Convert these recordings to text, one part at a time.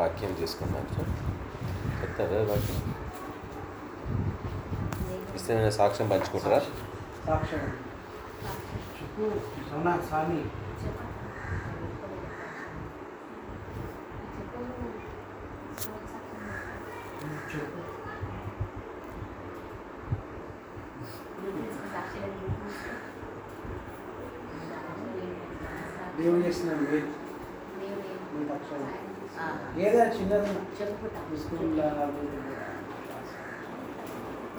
వాక్యం తీసుకున్నాను సార్. చెప్తారా వాక్యం? ఇస్తే సాక్ష్యం పంచుకుంటారా? సాక్ష్యం. స్వామి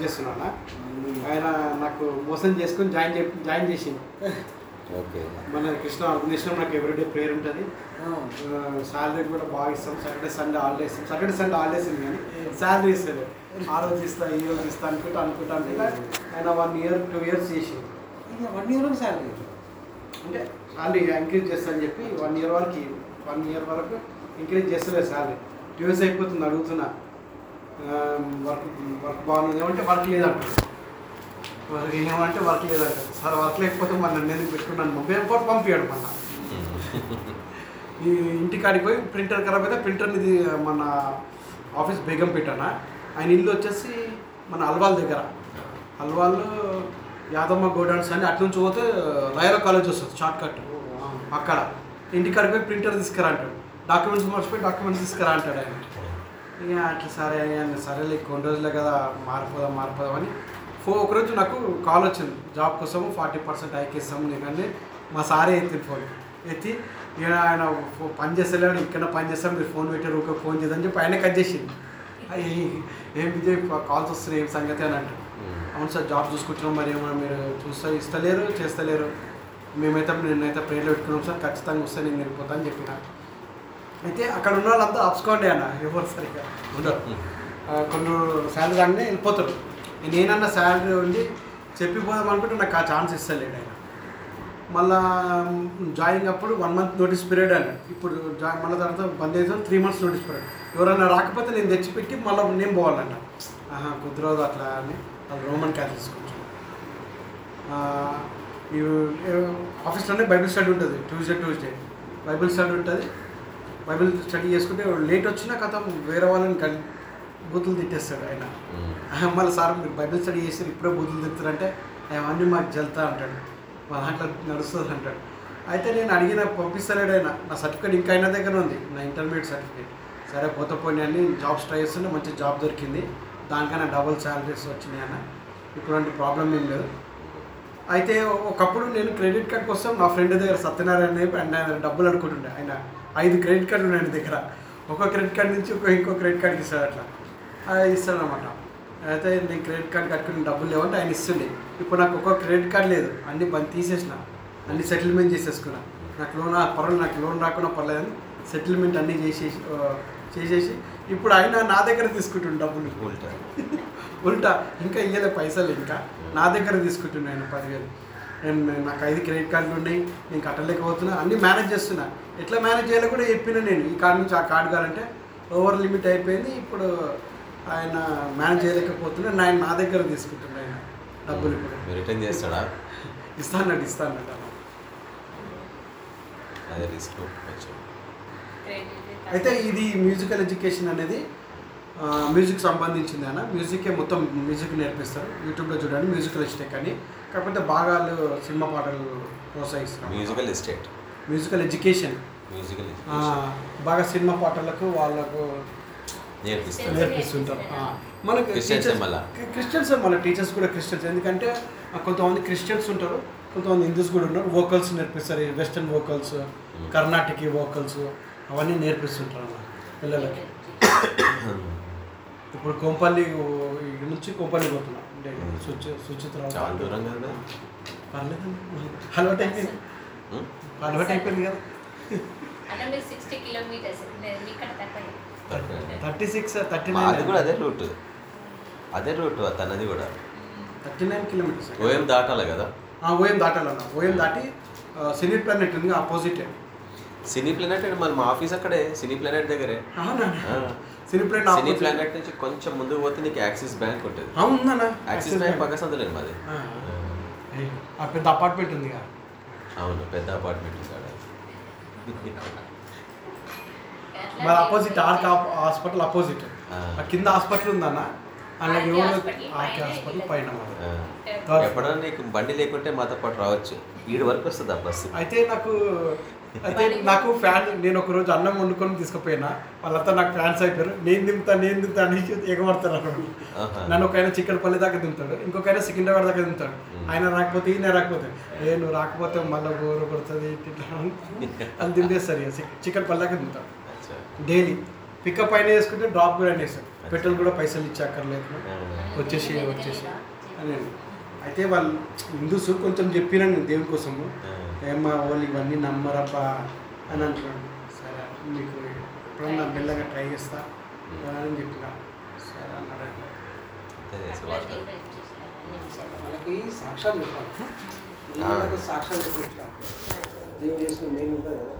వర్క్ చేస్తున్నాను? ఆయన నాకు మోసం చేసుకొని జాయిన్ చే జాయిన్ చేసింది ఓకే. మన కృష్ణ ఆర్గనైజేషన్ నాకు ఎవ్రీడే ప్రేయర్ ఉంటుంది. ఆ. శాలరీ కూడా బాగా ఇస్తాం. సాటర్డే సండే హాలిడే ఇస్తాం. సాటర్డే సండే హాలిడేస్ ఉంది కానీ శాలరీ ఇస్తారు ఆ రోజు ఇస్తా ఈ రోజు ఇస్తా అనుకుంటా అనుకుంటా ఆయన వన్ ఇయర్ టూ ఇయర్స్ చేసి వన్ ఇయర్ శాలరీ అంటే శాలరీ ఎంకరేజ్ చేస్తా అని చెప్పి వన్ ఇయర్ వరకు వన్ ఇయర్ వరకు ఎంకరేజ్ చేస్తలేదు శాలరీ టూ ఇయర్స్ అయిపోతుంది అడుగుతున్నా. వర్క్ వర్క్ బాగుంది ఏమంటే వర్క్ లేదంట. వర్క్ ఏమంటే వర్క్ లేదంట. సార్ వర్క్ లేకపోతే మన నన్ను ఎందుకు పెట్టుకున్నాను? మొబైల్ కూడా పంపించాడు మన ఈ ఇంటికాడికి పోయి ప్రింటర్ ఖరాబ్ అయితే ప్రింటర్ని ఇది మన ఆఫీస్ బేగం పెట్టాన? ఆయన ఇల్లు వచ్చేసి మన అల్వాల్ దగ్గర. అల్వాల్లో యాదమ్మ గోడౌన్స్ అని అటు నుంచి పోతే లయరా కాలేజ్ వస్తుంది షార్ట్ కట్ అక్కడ. ఇంటికాడికి పోయి ప్రింటర్ తీసుకురా అంటాడు. డాక్యుమెంట్స్ మర్చిపోయి డాక్యుమెంట్స్ తీసుకురా అంటాడు ఆయన. ఇక అట్లా సరే సరేలే కొన్ని రోజులే కదా మారిపోదాం మారిపోదాం అని. ఫో ఒకరోజు నాకు కాల్ వచ్చింది. జాబ్ కోసం ఫార్టీ పర్సెంట్ హైక్ ఇస్తాము నీకంటే మా సారే ఎత్తింది ఫోన్. ఎత్తి ఇక ఆయన పని చేస్తలేడు ఇక్కడ పని చేస్తాం మీరు ఫోన్ పెట్టారు ఊరికే ఫోన్ చేద్దని చెప్పి ఆయన కట్ చేసింది ఏం విజయ్ కాల్స్ వస్తున్నాయి ఏం సంగతి అని అంటారు అవును సార్ జాబ్ చూసుకుంటున్నాం మరి ఏమో మీరు చూస్తే ఇస్తలేరు చేస్తలేరు. మేమైతే నేనైతే ప్రేయర్లో పెట్టుకున్నాం సార్ ఖచ్చితంగా వస్తే నేను వెళ్ళిపోతా అని చెప్పిన. అయితే అక్కడ ఉన్న వాళ్ళంతా అప్స్కోండి అన్న ఎవరు సరిగ్గా ఉండరు. కొన్ని శాలరీ అన్నీ వెళ్ళిపోతారు. నేనన్న శాలరీ ఉండి చెప్పిపోదాం అనుకుంటే నాకు ఆ ఛాన్స్ ఇస్తలేడు ఆయన. మళ్ళా జాయినింగ్ అప్పుడు వన్ మంత్ నోటీస్ పీరియడ్ అని. ఇప్పుడు జా మళ్ళీ తర్వాత బంద్ చేసాం త్రీ మంత్స్ నోటీస్ పీరియడ్. ఎవరైనా రాకపోతే నేను తెచ్చిపెట్టి మళ్ళీ నేను పోవాలంట ఆహా కుదరదు అట్లా అని అది రోమన్ క్యాథలిక్స్ కొంచెం. ఆఫీస్లోనే బైబిల్ స్టడీ ఉంటుంది ట్యూస్డే ట్యూస్డే. బైబిల్ స్టడీ ఉంటుంది. బైబిల్ స్టడీ చేసుకుంటే లేట్ వచ్చినా కథ వేరే వాళ్ళని గల్ బూతులు తిట్టేస్తాడు ఆయన. ఆహా, మళ్ళీ సార్ మీరు బైబిల్ స్టడీ చేసి ఇప్పుడే బూతులు తిప్పుతారంటే అవన్నీ మాకు జల్తా అంటాడు. మా దాంట్లో నడుస్తుంది అంటాడు. అయితే నేను అడిగిన పంపిస్తలేడు ఆయన. నా సర్టిఫికేట్ ఇంకా ఆయన దగ్గర ఉంది. నా ఇంటర్మీడియట్ సర్టిఫికేట్. సరే పోతే పోయినా అని జాబ్స్ ట్రై చేస్తుంటే మంచి జాబ్ దొరికింది. దానికన్నా డబుల్ శాలరీస్ వచ్చినాయి అన్న. ఇప్పుడంటే ప్రాబ్లం ఏం లేదు. అయితే ఒకప్పుడు నేను క్రెడిట్ కార్డ్ కోసం నా ఫ్రెండ్ దగ్గర సత్యనారాయణ అని ఆయన డబ్బులు అనుకుంటుండే. ఆయన ఐదు క్రెడిట్ కార్డులు ఉన్నాయి ఆయన దగ్గర. ఒక క్రెడిట్ కార్డ్ నుంచి ఒక ఇంకో క్రెడిట్ కార్డ్కి ఇస్తాడు అట్లా. అది ఇస్తాడు అనమాట అయితే నేను క్రెడిట్ కార్డ్ కట్టుకుని డబ్బులు లేవంటే ఆయన ఇస్తుండే. ఇప్పుడు నాకు ఒక క్రెడిట్ కార్డ్ లేదు. అన్ని బంద్ తీసేసిన. అన్ని సెటిల్మెంట్ చేసేసుకున్నా. నాకు లోన్ పర్వాలేదు నాకు లోన్ రాకుండా పర్లేదని సెటిల్మెంట్ అన్నీ చేసేసి చేసేసి ఇప్పుడు ఆయన నా దగ్గర తీసుకుంటుండే డబ్బులు. ఉల్టా. ఉల్టా. ఇంకా ఇయ్యలే పైసలు ఇంకా. నా దగ్గర తీసుకుంటున్నాను పదివేలు. నేను నేను- నాకు ఐదు క్రెడిట్ కార్డులు ఉన్నాయి నేను కట్టలేకపోతున్నా అన్నీ మేనేజ్ చేస్తున్నా. ఎట్లా మేనేజ్ చేయాలో కూడా చెప్పిన నేను. ఈ కార్డు నుంచి ఆ కార్డు కావాలంటే ఓవర్ లిమిట్ అయిపోయింది ఇప్పుడు ఆయన మేనేజ్ చేయలేకపోతున్నా ఆయన నా దగ్గర తీసుకుంటున్నా ఆయన. డబ్బులు రిటర్న్ చేస్తాడా? అదే రిస్క్ కొంచెం. అయితే ఇది మ్యూజికల్ ఎడ్యుకేషన్ అనేది మ్యూజిక్ సంబంధించింది అన్న. మ్యూజికే మొత్తం మ్యూజిక్ నేర్పిస్తారు. యూట్యూబ్లో చూడండి మ్యూజికల్ ఎస్టేక్ అని. కాకపోతే భాగాలు సినిమా పాటలు ప్రోత్సహిస్తారు musical estate musical education musical బాగా సినిమా పాటలకు వాళ్ళకు నేర్పిస్తారు. నేర్పిస్తుంటారు. మనకు? క్రిస్టియన్స్ మన టీచర్స్ కూడా క్రిస్టియన్స్ ఎందుకంటే కొంతమంది క్రిస్టియన్స్ ఉంటారు కొంతమంది హిందూస్ కూడా ఉన్నారు. వోకల్స్ నేర్పిస్తారు వెస్టర్న్ వోకల్స్ కర్ణాటక వోకల్స్ అవన్నీ నేర్పిస్తుంటారు పిల్లలకి. ఇప్పుడు కోంపల్లి నుంచి కోంపల్లి పోతున్నా. అంటే సుచి సుచిత్ర చాలా దూరం కదా. పర్లేదండి. అలవాటు అయిపోయింది ఉం? అలవాటు అయిపోయింది కదా? థర్టీ సిక్స్ థర్టీ మా- అది నైన్. కూడా అదే రూట్. అదే రూట్ తనది కూడా. థర్టీ నైన్ కిలోమీటర్స్ ఓఎం దాటాలి కదా. ఓఎం దాటాలన్న ఓఎం దాటి సినీ ప్లానెట్ ఉంది ఆపోజిట్. సినీ ప్లానెట్ మరి మా ఆఫీస్ అక్కడే సినీ ప్లానెట్ దగ్గరే. సినీ ప్లానెట్ సినీ ప్లానెట్ నుంచి కొంచెం ముందుకు పోతే నీకు యాక్సిస్ బ్యాంక్ ఉంటుంది. ఉందన్న యాక్సిస్ బ్యాంక్ పక్క సందులేదు మాది. ఆ. ఆ. పెద్ద అపార్ట్మెంట్ ఉంది అవును పెద్ద అపార్ట్మెంట్ కాడ. మరి అపోజిట్ ఆర్క్ హాస్పిటల్ అపోజిట్ కింద హాస్పిటల్ ఉందన్న అలాగే ఆర్కే హాస్పిటల్ పైన మాది. ఎప్పుడన్నా నీకు బండి లేకుంటే మాతో పాటు రావచ్చు. ఈడు వరకు వస్తుంది ఆ బస్సు? అయితే నాకు అయితే నాకు ఫ్యాన్ నేను ఒక రోజు అన్నం వండుకొని తీసుకుపోయినా వాళ్ళంతా నాకు ఫ్యాన్స్ అయిపోయారు. నేను దింపుతా నేను దింపుతా అని అన్నమాట ఆహా. నన్ను ఒక ఆయన చిక్కడపల్లి దాకా దింపుతాడు ఇంకొక ఆయన సికింద్రాబాద్ దాకా దింపుతాడు. ఆయన రాకపోతే ఈయన రాకపోతే. ఏ నువ్వు రాకపోతే మళ్ళీ గోరు పడుతుంది అది దింపేస్తారు ఇక. చిక్కడపల్లి దాకా దింపుతాడు. డైలీ. పికప్ అయినా వేసుకుంటే డ్రాప్ కూడా అయినా వేస్తాడు పెట్రోల్ కూడా పైసలు ఇచ్చి అక్కర్లేదు. ఆ. వచ్చేసి వచ్చేసి. అని అయితే వాళ్ళు హిందూస్ కొంచెం చెప్పినాను నేను దేవుని కోసము. ఏమ్మా వాళ్ళు ఇవన్నీ నమ్మరబ్బా అని అంటున్నాడు. సరే మీకు ఎప్పుడన్నా మెల్లగా ట్రై చేస్తా అని చెప్పిన. సరే అన్నాడు. మనకి సాక్ష్యాలు చెప్పాలి. పిల్లలకు సాక్ష్యాలు చెప్పించాలి దేవుడు చేసిన మెయిన్ ఉంటుంది కదా.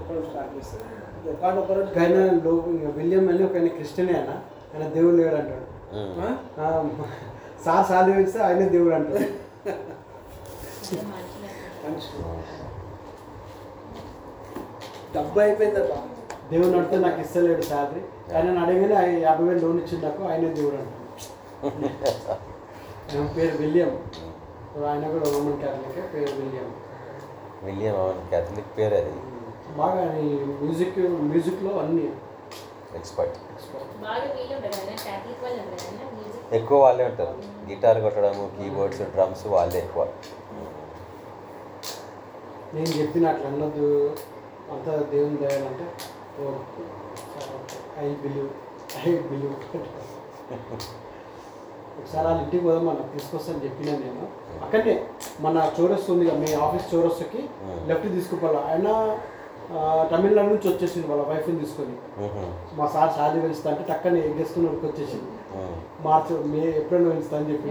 ఒకరు స్టార్ట్ ఒకనొకరు ఆయన విలియం అని ఒక ఆయన క్రిస్టియన్ ఆయన ఆయన దేవుడు లేడు అంటాడు. ఉం. ఆ? ఆ, సార్ సార్ ఇస్తే ఆయనే దేవుడు అంటాడు. డబ్బు అయిపోయిందబ్బా దేవుడు అంటే నాకు ఇస్తలేడు శాలరీ ఆయన అడగగానే ఆయన యాభై వేలు లోన్ ఇచ్చింది నాకు ఆయనే దేవుడు ఆయన పేరు విలియం. ఆయన కూడా రోమన్ క్యాథలిక్ పేరు విలియం. విలియం అవును క్యాథలిక్ పేరు అది. బాగా మ్యూజిక్ మ్యూజిక్లో అన్ని. ఎక్స్పర్ట్ ఎక్కువ వాళ్ళే ఉంటారు. గిటార్ కొట్టడము కీబోర్డ్స్ డ్రమ్స్ వాళ్ళే ఎక్కువ. నేను చెప్పిన అట్లా అన్నది అంతా దేవుని దయాలంటే ఐ బిలీవ్ ఐ బిలీవ్. ఒకసారి వాళ్ళ ఇంటికి పోదాం మనం తీసుకొస్తాను చెప్పినా నేను. అక్కడనే మన చౌరస్ ఉంది కదా మీ ఆఫీస్ చౌరస్కి Hmm. లెఫ్ట్ తీసుకుపోవాలి? ఆయన తమిళనాడు నుంచి వచ్చేసింది వాళ్ళ వైఫ్ని తీసుకొని. మా సార్ శాలరీ పెంచుతా అంటే టక్కని ఎగ్గేసుకుని ఉడికి వచ్చేసింది మ్. మార్చి మే ఎప్పుడైనా పెంచుతా అని చెప్పి.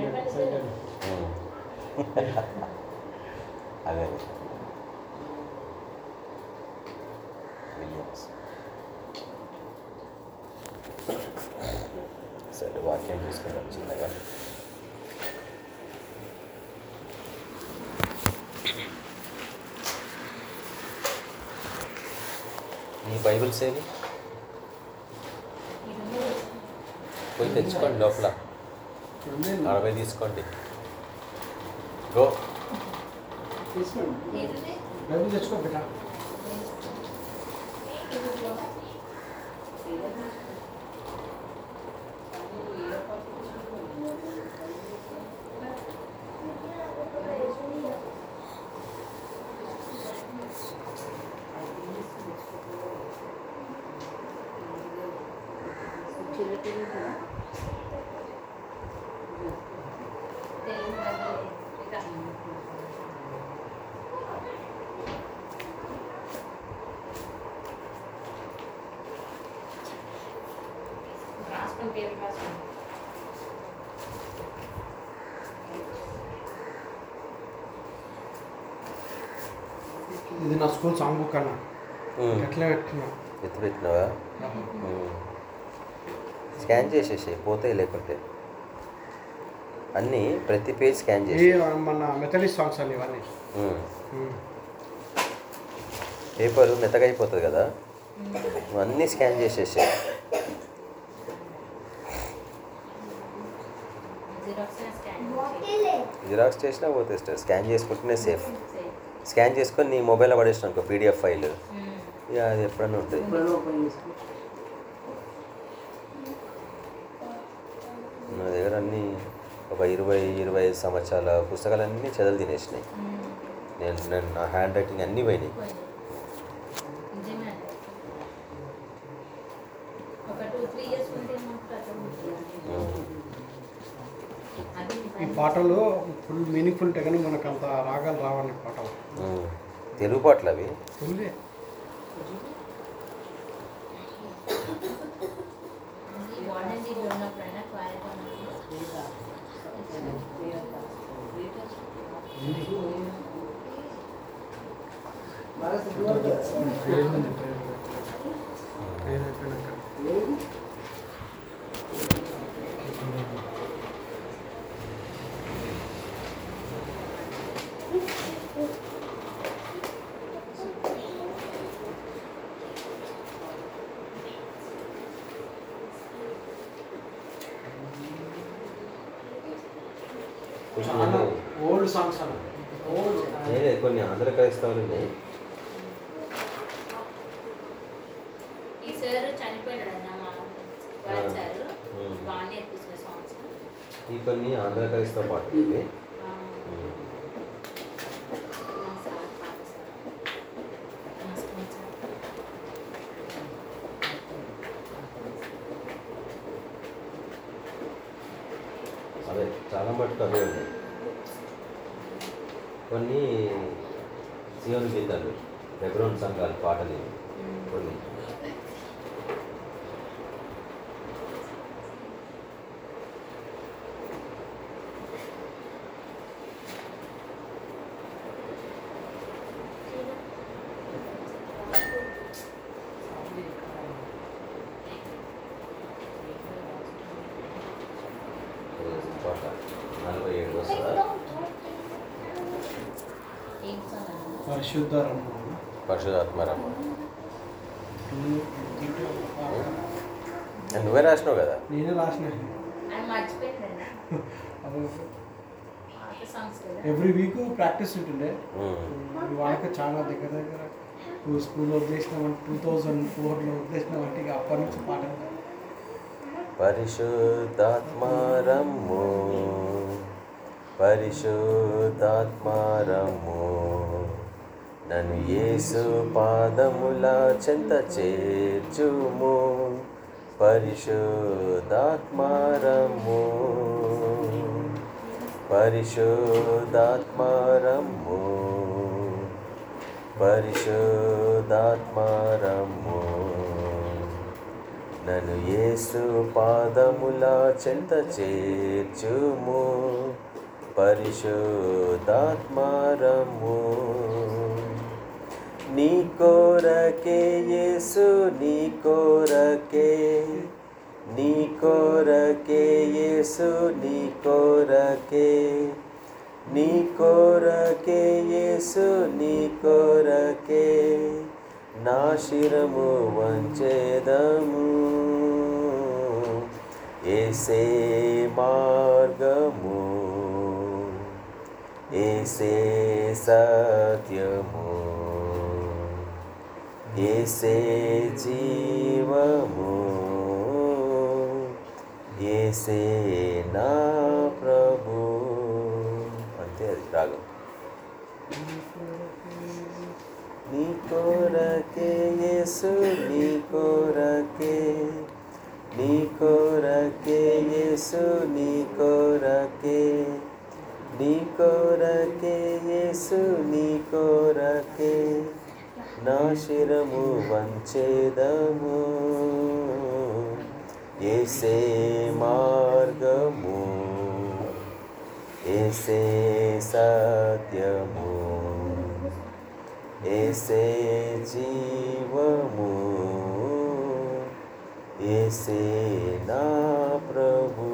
అదే. సరే వాక్యం చూసుకుంటాం చిన్నగా. ఈ బైబిల్స్ ఏవి పోయి తెచ్చుకోండి లోపల. అరవై తీసుకోండి. గో. తీసుకోండి ఏది డబ్బులు తెచ్చుకో బిడ్డ రాసుకుని పేరు రాసుకుని ఇది నా స్కూల్ సాంగ్ బుక్ అన్న. ఎట్లా పెట్టుకున్నా ఎత్తు పెట్టినావా? స్కాన్ చేసేసి పోతాయి లేకుంటే. అన్నీ ప్రతి పేజ్ స్కాన్ చేసి మన మెథడిస్ట్ సాంగ్స్ అని ఇవన్నీ. ఉమ్. ఉమ్. పేపర్ మెత్తగా అయిపోతుంది కదా? అన్నీ స్కాన్ చేసేసి జిరాక్స్ స్కాన్ జిరాక్స్ చేసినా పోతే స్కాన్ చేసుకుంటేనే సేఫ్. స్కాన్ చేసుకొని నీ మొబైల్లో పడేసిన అనుకో పీడిఎఫ్ ఫైల్. ఇక అది ఎప్పుడన్నా ఉంటుంది. అన్నీ ఒక ఇరవై ఇరవై ఐదు సంవత్సరాల పుస్తకాలన్నీ చదువులు తినేసినాయి. నేను నేను నా హ్యాండ్ రైటింగ్ అన్నీ పోయినాయి. ఈ పాటలు ఫుల్ మీనింగ్ఫుల్ ఉంటాయి కానీ మనకు అంత రాగాలు రావాలి పాటలు తెలుగు పాటలు అవి? తెలుగే. బాగా సిగ్గుపడతారు. అయిపోయినాక లేదు. చాలా ఓల్డ్ సాంగ్స్ అన్న ఓల్డ్ నేనే కొన్ని ఆంధ్ర క్రైస్తవులు ఉన్నాయి ఈ సార్ చనిపోయాడు అన్న మా వారి సార్ Hmm. బాగా నేర్పించిన సాంగ్స్ ఈ కొన్ని ఆంధ్ర క్రైస్తవ పాటలు ఇవి మా ఉమ్. సార్ పాట సార్ నమస్కారం సార్ అదే చాలా మటుకు అవే ఉన్నాయి కొన్ని సియోన్ గీతాలు బ్యాక్గ్రౌండ్ సంఘాలు పాటలు ఇవి. కొన్ని పాట నలభై ఏడు వస్తుందా? ఏం సాంగ్ అన్న పరిశుద్ధ రమ్మ పరిశుధాత్మరామ నువ్వే రాసినావు కదా? నేనే రాసిన. ఎవ్రీ వీక్ ప్రాక్టీస్ ఉంటుండే. వాళ్ళకి చాలా దగ్గర దగ్గర. నువ్వు స్కూల్లో వదిలేసినామంటే టూ థౌజండ్ ఫోర్లో వదిలేసినామంటే ఇక అప్పటి నుంచి పాటలు పరిశుద్ధాత్మారము. పరిశుద్ధాత్మారము. నన్ను యేసు పాదముల చెంత చేర్చుము. పరిశుద్ధాత్మారము. పరిశుద్ధాత్మారము. పరిశుద్ధాత్మారము. నన్ను యేసు పాదముల చెంత చేర్చుము. పరిశుద్ధాత్మారము. నీ కోరకే యేసు నీ కోరకే. నీ కోరకే యేసు నీ కోరకే. నీ కోరకే యేసు నీ కోరకే. నా శిరము వంచేదము. ఏసే మార్గము. ఏసే సత్యము. ఏసే జీవము. ఏసే నా ప్రభు. అంతే అది రాగం. నీ కోరకే యేసు నీ కోరకే నీ కోరకే యేసు నీ కోరకే నీ కోరకే యేసు నీ కోరకే నా శిరము వంచేదము ఏసే మార్గము ఏసే సత్యము ఏసే జీవము ఏసే నా ప్రభు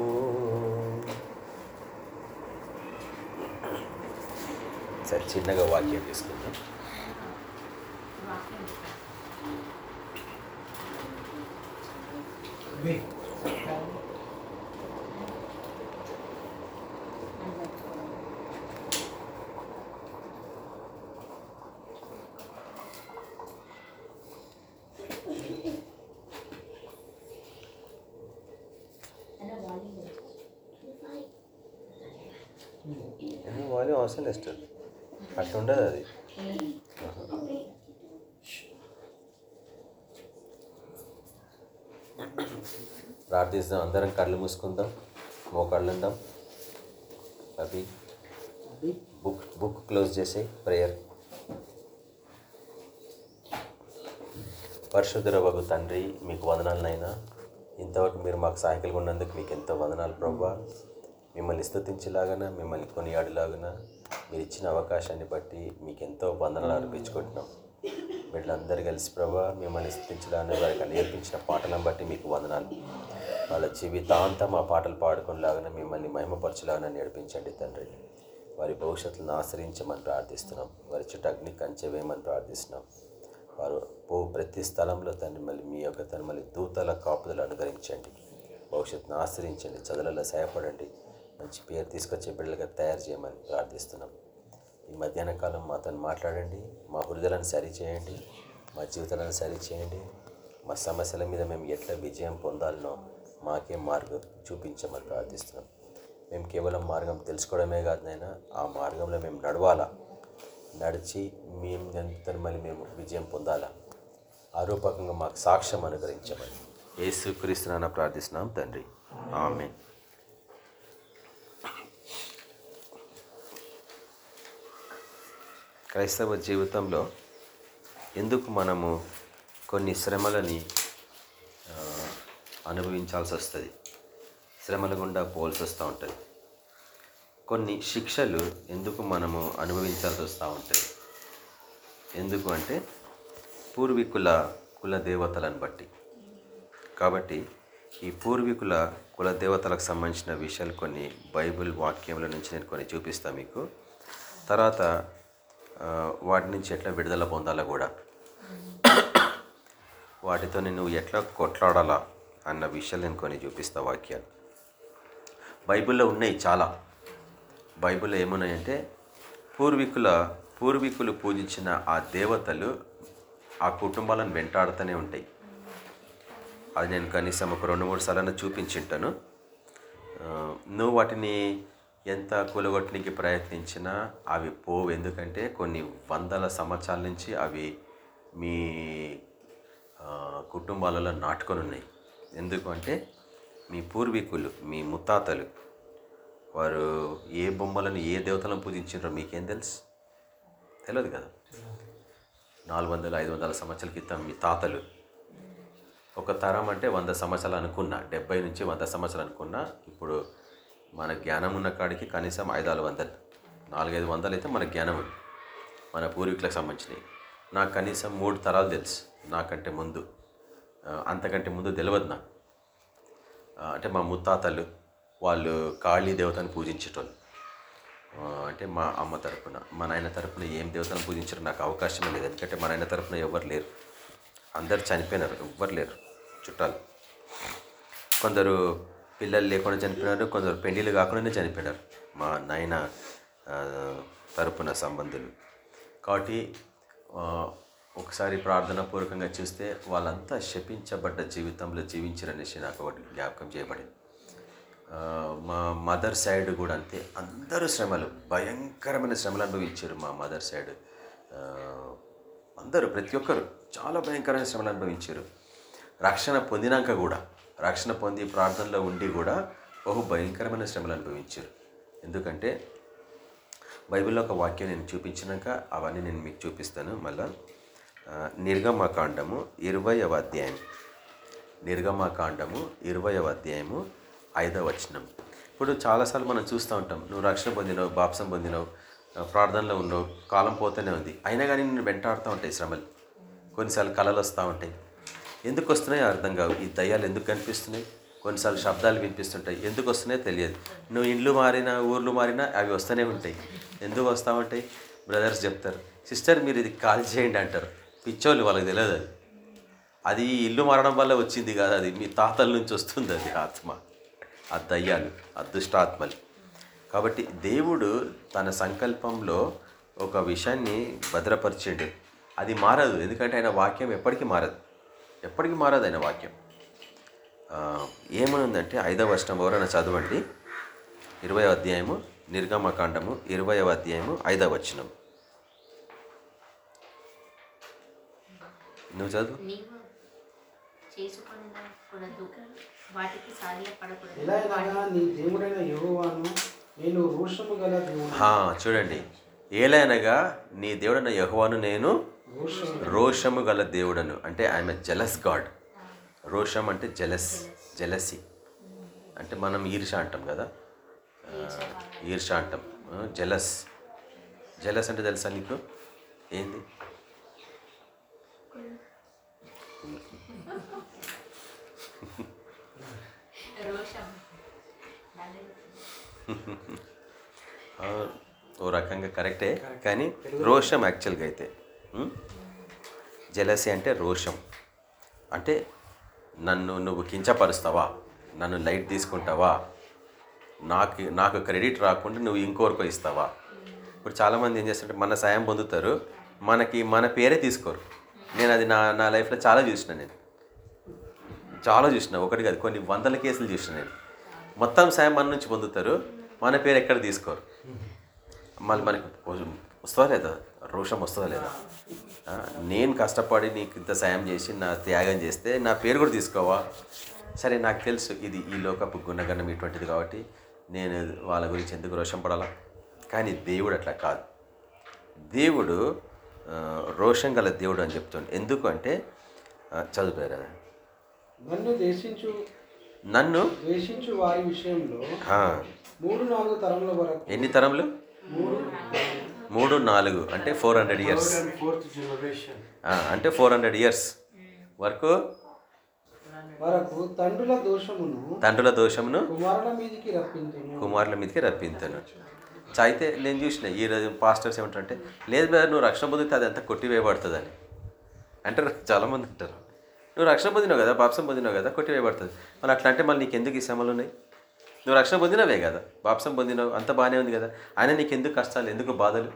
సరే చిన్నగా వాక్యం తీసుకుందాం. వాల్యూమ్ అవసరం లేదు అట్లుండదు అది. ప్రార్థిస్తాం. అందరం కళ్ళు మూసుకుందాం. మోకాళ్ళు ఉందాం. అవి అది బుక్ బుక్ క్లోజ్ చేసే ప్రేయర్. పరిశుద్ధుల బాబు తండ్రి మీకు వందనాలనైనా ఇంతవరకు మీరు మాకు సహాయకులుగా ఉన్నందుకు మీకు ఎంతో వందనాలు ప్రభావ మిమ్మల్ని స్తుతించేలాగన మిమ్మల్ని కొనియాడేలాగన మీరు ఇచ్చిన అవకాశాన్ని బట్టి మీకు ఎంతో వందనాలు అర్పించుకుంటున్నాం. వీళ్ళందరూ కలిసి ప్రభా మిమ్మల్ని స్థుతించడానికి వారికి నేర్పించిన పాటలను బట్టి మీకు వందనాలు. వాళ్ళ జీవితాంతం ఆ పాటలు పాడుకునేలాగా మిమ్మల్ని మహిమపరచలాగా నేర్పించండి తండ్రి. వారి భవిష్యత్తును ఆశ్రయించమని ప్రార్థిస్తున్నాం. వారి చుట్టూ అగ్ని కంచెవేయమని ప్రార్థిస్తున్నాం. వారు పో ప్రతి స్థలంలో తండ్రి మళ్ళీ మీ యొక్క తన మళ్ళీ దూతల కాపుదలు అనుకరించండి భవిష్యత్తును ఆశ్రయించండి చదువులలో సహాయపడండి. మంచి పేరు తీసుకొచ్చే బిడ్డలుగా తయారు చేయమని ప్రార్థిస్తున్నాం. ఈ మధ్యాహ్న కాలం మాతో మాట్లాడండి. మా హృదయాలను సరిచేయండి మా జీవితాలను సరిచేయండి మా సమస్యల మీద మేము ఎట్లా విజయం పొందాలనో మాకే మార్గం చూపించమని ప్రార్థిస్తున్నాం. మేము కేవలం మార్గం తెలుసుకోవడమే కాదు నైనా ఆ మార్గంలో మేము నడవాలా? నడిచి మేము ఎంత మళ్ళీ మేము విజయం పొందాలా? ఆరూపకంగా మాకు సాక్ష్యం అనుగ్రహించమని ఏ క్రీస్తునాన ప్రార్థిస్తున్నాం తండ్రి. ఆమె క్రైస్తవ జీవితంలో ఎందుకు మనము కొన్ని శ్రమలని అనుభవించాల్సి వస్తుంది? శ్రమల గుండా పోల్సి వస్తూ ఉంటుంది. కొన్ని శిక్షలు ఎందుకు మనము అనుభవించాల్సి వస్తూ ఉంటుంది? ఎందుకు అంటే పూర్వీకుల కుల దేవతలను బట్టి. కాబట్టి ఈ పూర్వీకుల కుల దేవతలకు సంబంధించిన విషయాలు కొన్ని బైబిల్ వాక్యముల నుంచి నేను కొన్ని చూపిస్తాను మీకు. తర్వాత వాటి నుంచి ఎట్లా విడుదల పొందాలో కూడా? వాటితో నువ్వు ఎట్లా కొట్లాడాలా అన్న విషయాలు నేను కొన్ని చూపిస్తా వాక్యాలు. బైబిల్లో ఉన్నాయి చాలా. బైబిల్లో ఏమున్నాయంటే పూర్వీకుల పూర్వీకులు పూజించిన ఆ దేవతలు ఆ కుటుంబాలను వెంటాడుతూనే ఉంటాయి. అది నేను కనీసం ఒక రెండు మూడు సార్లు చూపించింటాను. నువ్వు వాటిని ఎంత కూలగొట్టడానికి ప్రయత్నించినా అవి పోవు. ఎందుకంటే కొన్ని వందల సంవత్సరాల నుంచి అవి మీ కుటుంబాలలో నాటుకొని ఉన్నాయి. ఎందుకు అంటే మీ పూర్వీకులు మీ ముత్తాతలు వారు ఏ బొమ్మలను ఏ దేవతలను పూజించారో మీకేం తెలుసు? తెలియదు కదా. నాలుగు వందల ఐదు వందల సంవత్సరాల క్రితం మీ తాతలు ఒక తరం అంటే వంద సంవత్సరాలు అనుకున్నా డెబ్బై నుంచి వంద సంవత్సరాలు అనుకున్నా ఇప్పుడు మన జ్ఞానం ఉన్న కాడికి కనీసం ఐదు ఆరు వందలు. నాలుగైదు వందలు అయితే మన జ్ఞానం మన పూర్వీకులకు సంబంధించినవి నాకు కనీసం మూడు తరాలు తెలుసు. నాకంటే ముందు అంతకంటే ముందు తెలియదు నాకు. అంటే మా ముత్తాతలు వాళ్ళు కాళీ దేవతను పూజించేటోళ్ళు. అంటే మా అమ్మ తరపున మా నాయన తరపున ఏం దేవతను పూజించడం నాకు అవకాశమే లేదు. ఎందుకంటే మా నాయన తరపున ఎవరు లేరు. అందరు చనిపోయినారు ఎవ్వరు లేరు చుట్టాలు. కొందరు పిల్లలు లేకుండా చనిపోయినారు కొందరు పెళ్ళిళ్ళు కాకుండానే చనిపోయినారు మా నాయన తరపున సంబంధులు. కాబట్టి ఒకసారి ప్రార్థన పూర్వకంగా చూస్తే వాళ్ళంతా శపించబడ్డ జీవితంలో జీవించారనేసి నాకు ఒకటి జ్ఞాపకం చేయబడింది. మా మదర్ సైడ్ కూడా అంతే. అందరూ శ్రమలు భయంకరమైన శ్రమలు అనుభవించారు మా మదర్ సైడ్. అందరూ ప్రతి ఒక్కరు చాలా భయంకరమైన శ్రమలు అనుభవించారు. రక్షణ పొందినాక కూడా రక్షణ పొంది ప్రార్థనలో ఉండి కూడా బహు భయంకరమైన శ్రమలు అనుభవించారు. ఎందుకంటే బైబిల్లో ఒక వాక్యం నేను చూపించినాక అవన్నీ నేను మీకు చూపిస్తాను. మళ్ళా నిర్గమకాండము ఇరవయవ అధ్యాయం. నిర్గమకాండము ఇరవయవ అధ్యాయము ఐదవ వచనం. ఇప్పుడు చాలాసార్లు మనం చూస్తూ ఉంటాం నువ్వు రక్షణ పొందినవు బాప్సం పొందినవు ప్రార్థనలో ఉన్నావు కాలం పోతూనే ఉంది. అయినా కానీ నేను వెంటాడుతూ ఉంటాయి శ్రమలు. కొన్నిసార్లు కళలు వస్తూ ఉంటాయి. ఎందుకు వస్తున్నాయో అర్థం కావు. ఈ దయ్యాలు ఎందుకు కనిపిస్తున్నాయి? కొన్నిసార్లు శబ్దాలు వినిపిస్తుంటాయి. ఎందుకు వస్తున్నాయో తెలియదు. నువ్వు ఇండ్లు మారినా ఊర్లు మారినా అవి వస్తూనే ఉంటాయి. ఎందుకు వస్తూ ఉంటాయి? బ్రదర్స్ చెప్తారు. సిస్టర్ మీరు ఇది కాల్ చేయండి అంటారు. పిచ్చోళ్ళు వాళ్ళకి తెలియదు అది. అది ఇల్లు మారడం వల్ల వచ్చింది కాదు అది. మీ తాతల నుంచి వస్తుంది అది ఆత్మ. ఆ దయ్యాలు అదృష్టాత్మలు. కాబట్టి దేవుడు తన సంకల్పంలో ఒక విషయాన్ని భద్రపరిచిండు. అది మారదు. ఎందుకంటే ఆయన వాక్యం ఎప్పటికీ మారదు. ఎప్పటికీ మారదు ఆయన వాక్యం. ఏమనుందంటే ఐదవ వర్షం ఎవరైనా చదవండి. ఇరవై అధ్యాయము నిర్గమకాండము ఇరవయవ అధ్యాయము ఐదవ వచనం. నువ్వు చదువు. దేవుడైన చూడండి. ఏలైనగా నీ దేవుడన్న యహోవాను నేను రోషము గల దేవుడను అంటే ఐఎమ్ జెలస్ గాడ్. రోషం అంటే జెలస్ జెలసి. అంటే మనం ఈర్ష అంటాం కదా? ఈర్ష అంటాం. జెలస్. జెలస్ అంటే తెలుసా నీకు? ఏంది? ఓ రకంగా కరెక్టే కానీ రోషం యాక్చువల్గా అయితే. జలసి అంటే రోషం. అంటే నన్ను నువ్వు కించపరుస్తావా? నన్ను లైట్ తీసుకుంటావా? నాకు నాకు క్రెడిట్ రాకుండా నువ్వు ఇంకోరికో ఇస్తావా? ఇప్పుడు చాలామంది ఏం చేస్తుంటే మన సాయం పొందుతారు మనకి మన పేరే తీసుకోరు. నేను అది నా నా లైఫ్లో చాలా చూసిన నేను. చాలా చూసిన ఒకటి కాదు కొన్ని వందల కేసులు చూసిన నేను. మొత్తం సాయం మన నుంచి పొందుతారు మన పేరు ఎక్కడ తీసుకోరు? మళ్ళీ మనకి కొంచెం వస్తుందా లేదా? రోషం వస్తుందా లేదా? నేను కష్టపడి నీకు ఇంత సాయం చేసి నా త్యాగం చేస్తే నా పేరు కూడా తీసుకోవా? సరే నాకు తెలుసు ఇది ఈ లోకపు గుణగణం ఇటువంటిది కాబట్టి నేను వాళ్ళ గురించి ఎందుకు రోషం పడాలా? కానీ దేవుడు అట్లా కాదు. దేవుడు రోషం గల దేవుడు అని చెప్తుండే. ఎందుకు అంటే చదువుతారు కదా. నన్ను దేశించు నన్ను? ద్వేషించు వారి విషయంలో మూడు నాలుగు తరముల వరకు ఎన్ని తరములు? మూడు నాలుగు అంటే ఫోర్ హండ్రెడ్ ఇయర్స్ అంటే ఫోర్ హండ్రెడ్ ఇయర్స్ వరకు? వరకు తండ్రుల దోషమును తండ్రుల దోషమును కుమారుల మీదికి రప్పించును కుమారుల మీదకి రప్పించాను అయితే నేను చూసిన ఈ రోజు పాస్టర్స్ ఏమంటారంటే లేదు బ్రదర్ నువ్వు రక్షణ పొందితే అది అంతా కొట్టివేయబడుతుందని. అంటారు చాలామంది అంటారు. నువ్వు రక్షణ పొందినావు కదా బాప్సం పొందినావు కదా కొట్టివేయబడుతుంది. మరి అట్లా అంటే మళ్ళీ నీకు ఎందుకు ఈ శ్రమలు ఉన్నాయి? నువ్వు రక్షణ పొందినవే కదా? బాప్సం పొందినావు అంత బాగానే ఉంది కదా? ఆయన నీకు ఎందుకు కష్టాలు ఎందుకు బాధలు?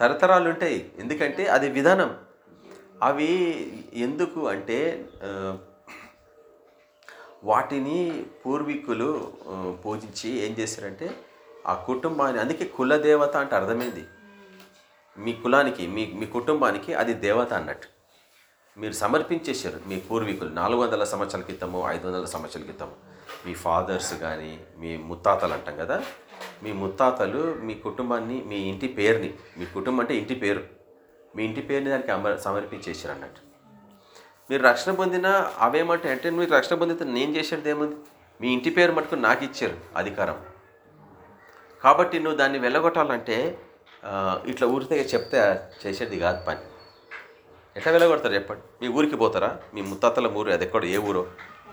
తరతరాలు ఉంటాయి. ఎందుకంటే అది విధానం. అవి ఎందుకు అంటే వాటిని పూర్వీకులు పూజించి ఏం చేశారంటే ఆ కుటుంబాన్ని అందుకే కుల దేవత అంటే అర్థమైంది. మీ కులానికి మీ మీ కుటుంబానికి అది దేవత అన్నట్టు. మీరు సమర్పించేశారు మీ పూర్వీకులు నాలుగు వందల సంవత్సరాల క్రితము ఐదు వందల సంవత్సరాల క్రితము మీ ఫాదర్స్ కానీ మీ ముత్తాతలు అంటాం కదా మీ ముత్తాతలు మీ కుటుంబాన్ని మీ ఇంటి పేరుని మీ కుటుంబం అంటే ఇంటి పేరు మీ ఇంటి పేరుని దానికి అమర్ సమర్పించేశారు అన్నట్టు. మీరు రక్షణ పొందిన అవేమంటే అంటే మీరు రక్షణ పొందితే నేను చేసేది ఏముంది? మీ ఇంటి పేరు మటుకు నాకు ఇచ్చారు అధికారం. కాబట్టి నువ్వు దాన్ని వెళ్ళగొట్టాలంటే ఇట్లా ఊరితే చెప్తే చేసేది కాదు పని. ఎట్లా వెళ్ళగొడతారు చెప్పండి? మీ ఊరికి పోతారా? మీ ముత్తాతల ఊరు అది ఎక్కడ ఏ ఊరో?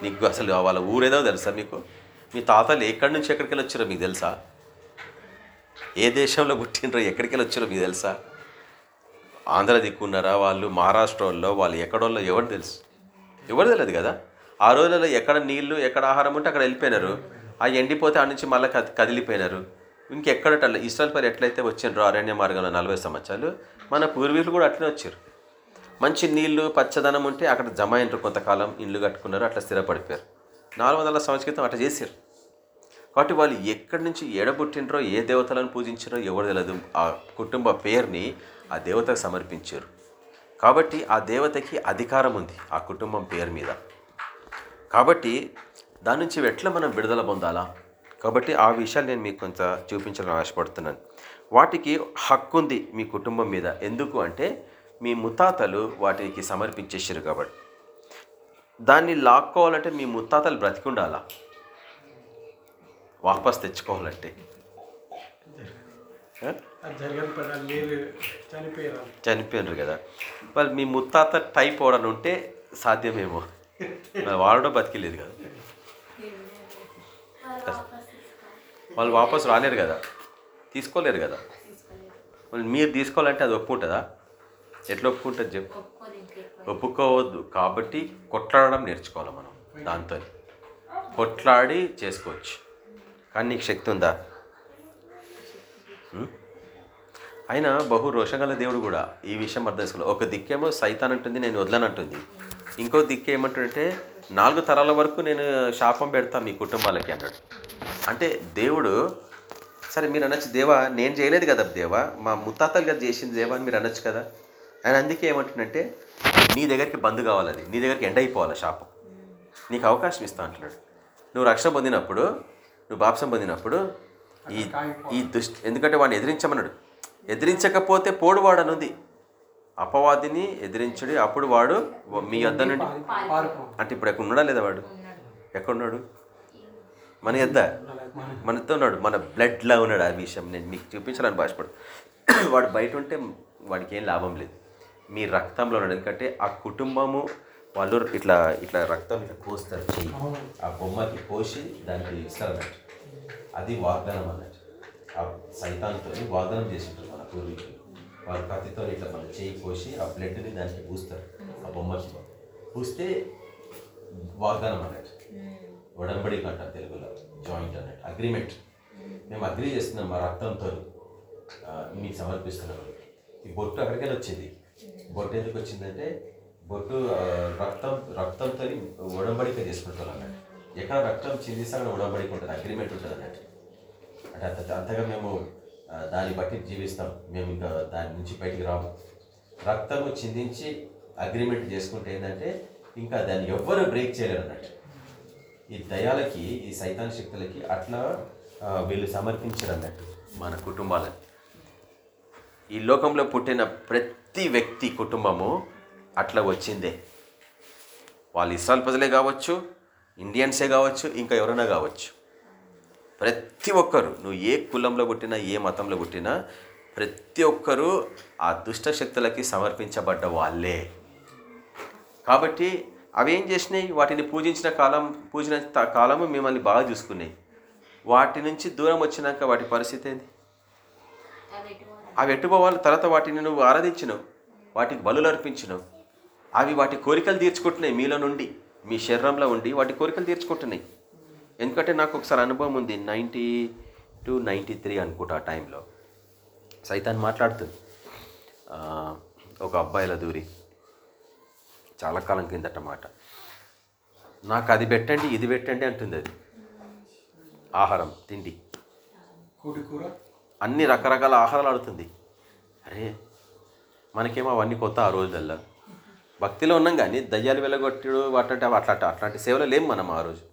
నీకు అసలు వాళ్ళ ఊరేదో తెలుసా మీకు? మీ తాతలు ఎక్కడి నుంచి ఎక్కడికి వెళ్ళి వచ్చారో మీకు తెలుసా? ఏ దేశంలో పుట్టినరో ఎక్కడికి వెళ్ళి వచ్చారో మీకు తెలుసా? ఆంధ్ర దిక్కున్నారా వాళ్ళు మహారాష్ట్రలో వాళ్ళు ఎక్కడోళ్ళో ఎవరు తెలుసు? ఎవరు తెలియదు కదా? ఆ రోజులలో ఎక్కడ నీళ్ళు ఎక్కడ ఆహారం ఉంటే అక్కడ వెళ్ళిపోయినారు. ఆ ఎండిపోతే ఆ నుంచి మళ్ళీ కది కదిలిపోయినారు. ఇంకెక్కడ ఇస్రాయల్ పరి ఎట్లయితే వచ్చిండ్రో అరణ్య మార్గంలో నలభై సంవత్సరాలు మన పూర్వీకులు కూడా అట్లనే వచ్చారు. మంచి నీళ్ళు పచ్చదనం ఉంటే అక్కడ జమ అయినారు కొంతకాలం ఇల్లు కట్టుకున్నారు అట్లా స్థిరపడిపోయారు. నాలుగు వందల సంవత్సరం క్రితం అట్లా చేశారు కాబట్టి వాళ్ళు ఎక్కడి నుంచి ఎడబుట్టినరో ఏ దేవతలను పూజించారో ఎవరు తెలియదు ఆ కుటుంబ పేరుని ఆ దేవతకు సమర్పించారు. కాబట్టి ఆ దేవతకి అధికారం ఉంది ఆ కుటుంబం పేరు మీద. కాబట్టి దాని నుంచి ఎట్లా మనం విడుదల పొందాలా? కాబట్టి ఆ విషయాలు నేను మీకు కొంత చూపించాలని ఆశపడుతున్నాను. వాటికి హక్కు ఉంది మీ కుటుంబం మీద. ఎందుకు అంటే మీ ముత్తాతలు వాటికి సమర్పించేసారు కాబట్టి. దాన్ని లాక్కోవాలంటే మీ ముత్తాతలు బ్రతికి ఉండాలా వాపస్ తెచ్చుకోవాలంటే. చనిపోయినారు కదా. వాళ్ళు మీ ముత్తాత టైప్ ఓడని ఉంటే సాధ్యమేమో. మరి వాడో బతికిలేదు కదా. వాళ్ళు వాపస్ రాలేరు కదా. తీసుకోలేరు కదా. మీరు తీసుకోవాలంటే అది ఒప్పుకుంటుందా? ఎట్లా ఒప్పుకుంటుంది చెప్పు? ఒప్పుకోవద్దు. కాబట్టి కొట్లాడడం నేర్చుకోవాలి మనం దాంతో. కొట్లాడి చేసుకోవచ్చు. కానీ నీకు శక్తి ఉందా? ఆయన బహు రోషగల దేవుడు కూడా ఈ విషయం అర్థం చేసుకోవాలి. ఒక దిక్కేమో సైతాన్ అంటుంది నేను వదలనంటుంది. ఇంకో దిక్కు ఏమంటుంటే నాలుగు తరాల వరకు నేను శాపం పెడతా మీ కుటుంబాలకి అన్నాడు. అంటే దేవుడు సరే మీరు అనొచ్చు దేవా నేను చేయలేదు కదా దేవా? మా ముత్తాతలు కదా చేసింది దేవా అని మీరు అనొచ్చు కదా? ఆయన అందుకే ఏమంటుండంటే నీ దగ్గరికి బంద్ కావాలి అది నీ దగ్గరికి ఎండ్ అయిపోవాలి శాపం. నీకు అవకాశం ఇస్తా అంటున్నాడు. నువ్వు రక్షణ పొందినప్పుడు నువ్వు బాప్సం పొందినప్పుడు ఈ ఈ దుష్టి ఎందుకంటే వాడిని ఎదిరించమన్నాడు. ఎదిరించకపోతే పోడువాడనుంది. అపవాదిని ఎదిరించుడి. అప్పుడు వాడు మీ వద్ద నుండి అంటే ఇప్పుడు ఎక్కడ ఉన్నాడా లేదా వాడు? ఎక్కడున్నాడు మన యొద్ద? మనతో ఉన్నాడు. మన బ్లడ్లో ఉన్నాడు ఆ విషయం. నేను మీకు చూపించాలని భాషపడు వాడు బయట ఉంటే వాడికి ఏం లాభం లేదు. మీ రక్తంలో ఉన్నాడు ఎందుకంటే ఆ కుటుంబము వాళ్ళు ఇట్లా ఇట్లా రక్తం ఇట్లా పోస్తారు చెయ్యి. ఆ బొమ్మకి పోసి దానికి ఇస్తారు అన్నట్టు అది వాగ్దానం అన్నట్టు. ఆ సైతాన్తో వాగ్దానం చేసింటారు మన పూర్వీకులు. వాళ్ళ కత్తితో ఇట్లా మన చేయి పోసి ఆ బ్లడ్ని దానికి పూస్తారు. ఆ బొమ్మకి. పూస్తే వాగ్దానం అన్నట్టు. ఉడంబడిక అంటారు తెలుగులో జాయింట్ అన్నట్టు. అగ్రిమెంట్. మేము అగ్రి చేస్తున్నాం మా రక్తంతో మీకు సమర్పిస్తున్నాం. ఈ బొట్టు అక్కడికి వచ్చింది. బొట్టు ఎందుకు వచ్చిందంటే బొట్టు రక్తం రక్తంతో ఉడంబడిక చేసుకుంటాం అన్నట్టు ఎక్కడ రక్తం చిందిస్తే అక్కడ ఉడంబడిక ఉంటుంది అగ్రిమెంట్ ఉంటుంది అన్నట్టు. అంటే అంత అంతగా మేము దాన్ని బట్టి జీవిస్తాం. మేము ఇంకా దాని నుంచి బయటికి రాము. రక్తము చిందించి అగ్రిమెంట్ చేసుకుంటే ఏంటంటే ఇంకా దాన్ని ఎవ్వరు బ్రేక్ చేయలేరు అన్నట్టు. ఈ దయాలకి ఈ సైతాన్ శక్తులకి అట్లా వీళ్ళు సమర్పించారు అన్నట్టు మన కుటుంబాలని ఈ లోకంలో పుట్టిన ప్రతి ప్రతి వ్యక్తి కుటుంబము అట్లా వచ్చిందే. వాళ్ళు ఇస్రాయల్ ప్రజలే కావచ్చు ఇండియన్సే కావచ్చు ఇంకా ఎవరైనా కావచ్చు. ప్రతి ఒక్కరు నువ్వు ఏ కులంలో పుట్టినా ఏ మతంలో పుట్టినా ప్రతి ఒక్కరూ ఆ దుష్ట శక్తులకి సమర్పించబడ్డ వాళ్ళే. కాబట్టి అవి ఏం చేసినాయి? వాటిని పూజించిన కాలం పూజిన కాలము మిమ్మల్ని బాగా చూసుకున్నాయి. వాటి నుంచి దూరం వచ్చినాక వాటి పరిస్థితి ఏంది? అవి ఎట్టుకోవాలి ఎట్టుపోవాలి తర్వాత వాటిని నువ్వు ఆరాధించినావు. వాటికి బలులు అర్పించినావు. అవి వాటి కోరికలు తీర్చుకుంటున్నాయి మీలో నుండి. మీ శరీరంలో ఉండి వాటి కోరికలు తీర్చుకుంటున్నాయి. ఎందుకంటే నాకు ఒకసారి అనుభవం ఉంది. నైంటీ టు నైంటీ త్రీ అనుకుంటా ఆ టైంలో. సైతాన్ని మాట్లాడుతుంది. ఒక అబ్బాయిల దూరి. చాలా కాలం కిందట మాట. నాకు అది పెట్టండి ఇది పెట్టండి అంటుంది అది. ఆహారం తిండి. కోడి కూర? అన్ని రకరకాల ఆహారాలు ఆడుతుంది. అరే మనకేమో అవన్నీ కొత్త ఆ రోజులల్లా. భక్తిలో ఉన్నాం కానీ దయ్యాలు వెళ్ళగొట్టడు అట్లాంటి అట్లా అట్లాంటి సేవలు లేము మనం ఆ రోజు.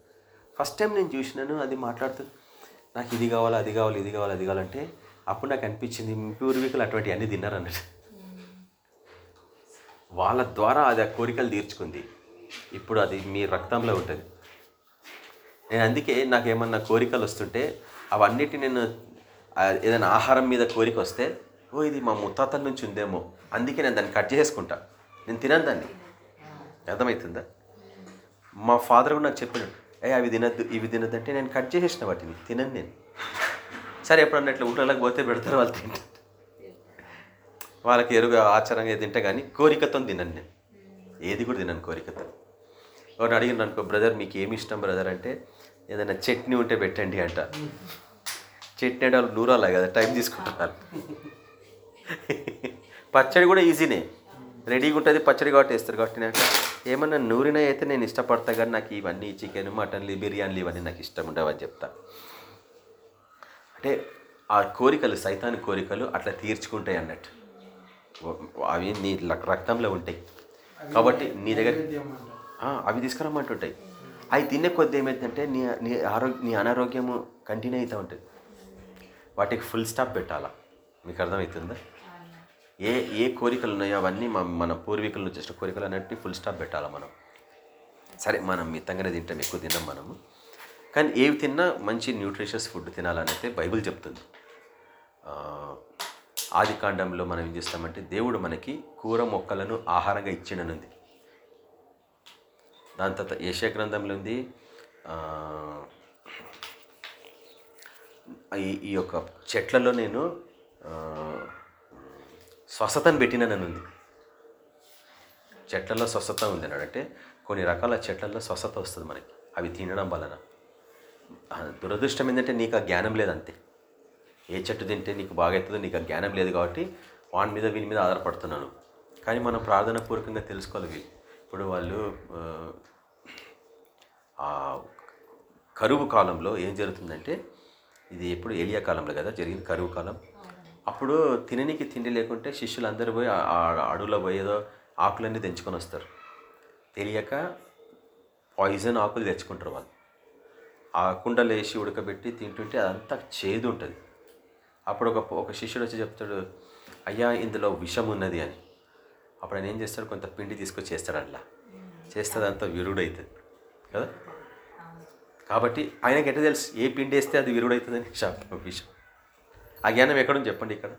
ఫస్ట్ టైం నేను చూసినాను అది మాట్లాడుతుంది నాకు ఇది కావాలి అది కావాలి ఇది కావాలి అది కావాలంటే అప్పుడు నాకు అనిపించింది పూర్వీకులు అటువంటి అన్నీ తిన్నారు అన్నట్టు. వాళ్ళ ద్వారా అది ఆ కోరికలు తీర్చుకుంది. ఇప్పుడు అది మీ రక్తంలో ఉంటుంది. నేను అందుకే నాకు ఏమన్నా కోరికలు వస్తుంటే అవన్నిటి నేను ఏదైనా ఆహారం మీద కోరిక వస్తే ఓ ఇది మా ముత్తాతల నుంచి ఉందేమో అందుకే నేను దాన్ని కట్ చేసుకుంటా. నేను తినను దాన్ని. అర్థమవుతుందా? మా ఫాదర్ కూడా నాకు చెప్పాడు ఏ అవి తినద్దు ఇవి తినద్దు అంటే నేను కట్ చేసేసిన వాటిని తినను నేను. సరే ఎప్పుడన్నా ఇట్లా ఊళ్ళలోకి పోతే పెడతారు వాళ్ళు తింటారు వాళ్ళకి ఎరుగు ఆచారంగా తింటే కానీ కోరికతో తినను నేను. ఏది కూడా తినను కోరికతో. ఒకటి అడిగిన అనుకో బ్రదర్ మీకు ఏమి ఇష్టం బ్రదర్? అంటే ఏదైనా చట్నీ ఉంటే పెట్టండి అంట. చట్నీ వాళ్ళు నూరాలే కదా టైం తీసుకుంటున్నారు. పచ్చడి కూడా ఈజీనే. రెడీగా ఉంటుంది పచ్చడి కాబట్టి వేస్తారు కాబట్టి నాకు ఏమన్నా నూరిన అయితే నేను ఇష్టపడతా కానీ నాకు ఇవన్నీ చికెన్ మటన్లు బిర్యానీలు ఇవన్నీ నాకు ఇష్టం ఉండవు అని చెప్తా. అంటే ఆ కోరికలు సైతాన్ కోరికలు అట్లా తీర్చుకుంటాయి అన్నట్టు. అవి నీ రక్- రక్తంలో ఉంటాయి. కాబట్టి నీ దగ్గర అవి తీసుకురమ్మంటుంటాయి. అవి తినే కొద్ది ఏమైందంటే నీ నీ ఆరోగ్య నీ అనారోగ్యము కంటిన్యూ అవుతూ ఉంటుంది. వాటికి ఫుల్ స్టాప్ పెట్టాలా? మీకు అర్థమవుతుందా ఏ ఏ కోరికలు ఉన్నాయో అవన్నీ మన మన పూర్వీకుల నుంచి వచ్చిన కోరికలు అన్నింటినీ ఫుల్ స్టాప్ పెట్టాలా మనం? సరే మనం మితంగానే తింటాం ఎక్కువ తిన్నాం మనము. కానీ ఏవి తిన్నా మంచి న్యూట్రిషియస్ ఫుడ్ తినాలని అయితే బైబిల్ చెప్తుంది. ఆది కాండంలో మనం ఏం చేస్తామంటే దేవుడు మనకి కూర మొక్కలను ఆహారంగా ఇచ్చిననుంది దాని తర్వాత యశ గ్రంథంలో ఉంది ఈ ఈ యొక్క చెట్లలో నేను స్వస్థతను పెట్టినానని ఉంది. చెట్లలో స్వస్థత ఉంది అన్నాడు. అంటే కొన్ని రకాల చెట్లలో స్వస్థత వస్తుంది మనకి. అవి తినడం వలన. దురదృష్టం ఏంటంటే నీకు ఆ జ్ఞానం లేదంతే ఏ చెట్టు తింటే నీకు బాగా అవుతుందో నీకు ఆ జ్ఞానం లేదు కాబట్టి వాని మీద వీని మీద ఆధారపడుతున్నాను. కానీ మనం ప్రార్థన పూర్వకంగా తెలుసుకోవాలి వీళ్ళు. ఇప్పుడు వాళ్ళు ఆ కరువు కాలంలో ఏం జరుగుతుందంటే ఇది ఎప్పుడు ఏలియా కాలంలో కదా జరిగింది కరువు కాలం. అప్పుడు తిననీకి తిండి లేకుంటే శిష్యులందరూ పోయి ఆ- పోయేదో ఆకులన్నీ తెంచుకొని వస్తారు. తెలియక పాయిజన్ ఆకులు తెచ్చుకుంటారు వాళ్ళు. ఆ కుండలో వేసి ఉడకబెట్టి తింటుంటే అదంతా చేదు ఉంటుంది. అప్పుడు ఒక ఒక శిష్యుడు వచ్చి చెప్తాడు అయ్యా ఇందులో విషం ఉన్నది అని. అప్పుడు ఆయన ఏం చేస్తాడు కొంత పిండి తీసుకొచ్చి చేస్తాడు అట్లా చేస్తే అదంతా విరుడవుతుంది కదా? కాబట్టి ఆయనకి ఎట్లా తెలుసు? ఏ పిండి వేస్తే అది విరుడవుతుందని విషయం ఆ జ్ఞానం ఎక్కడుంది చెప్పండి ఇక్కడ?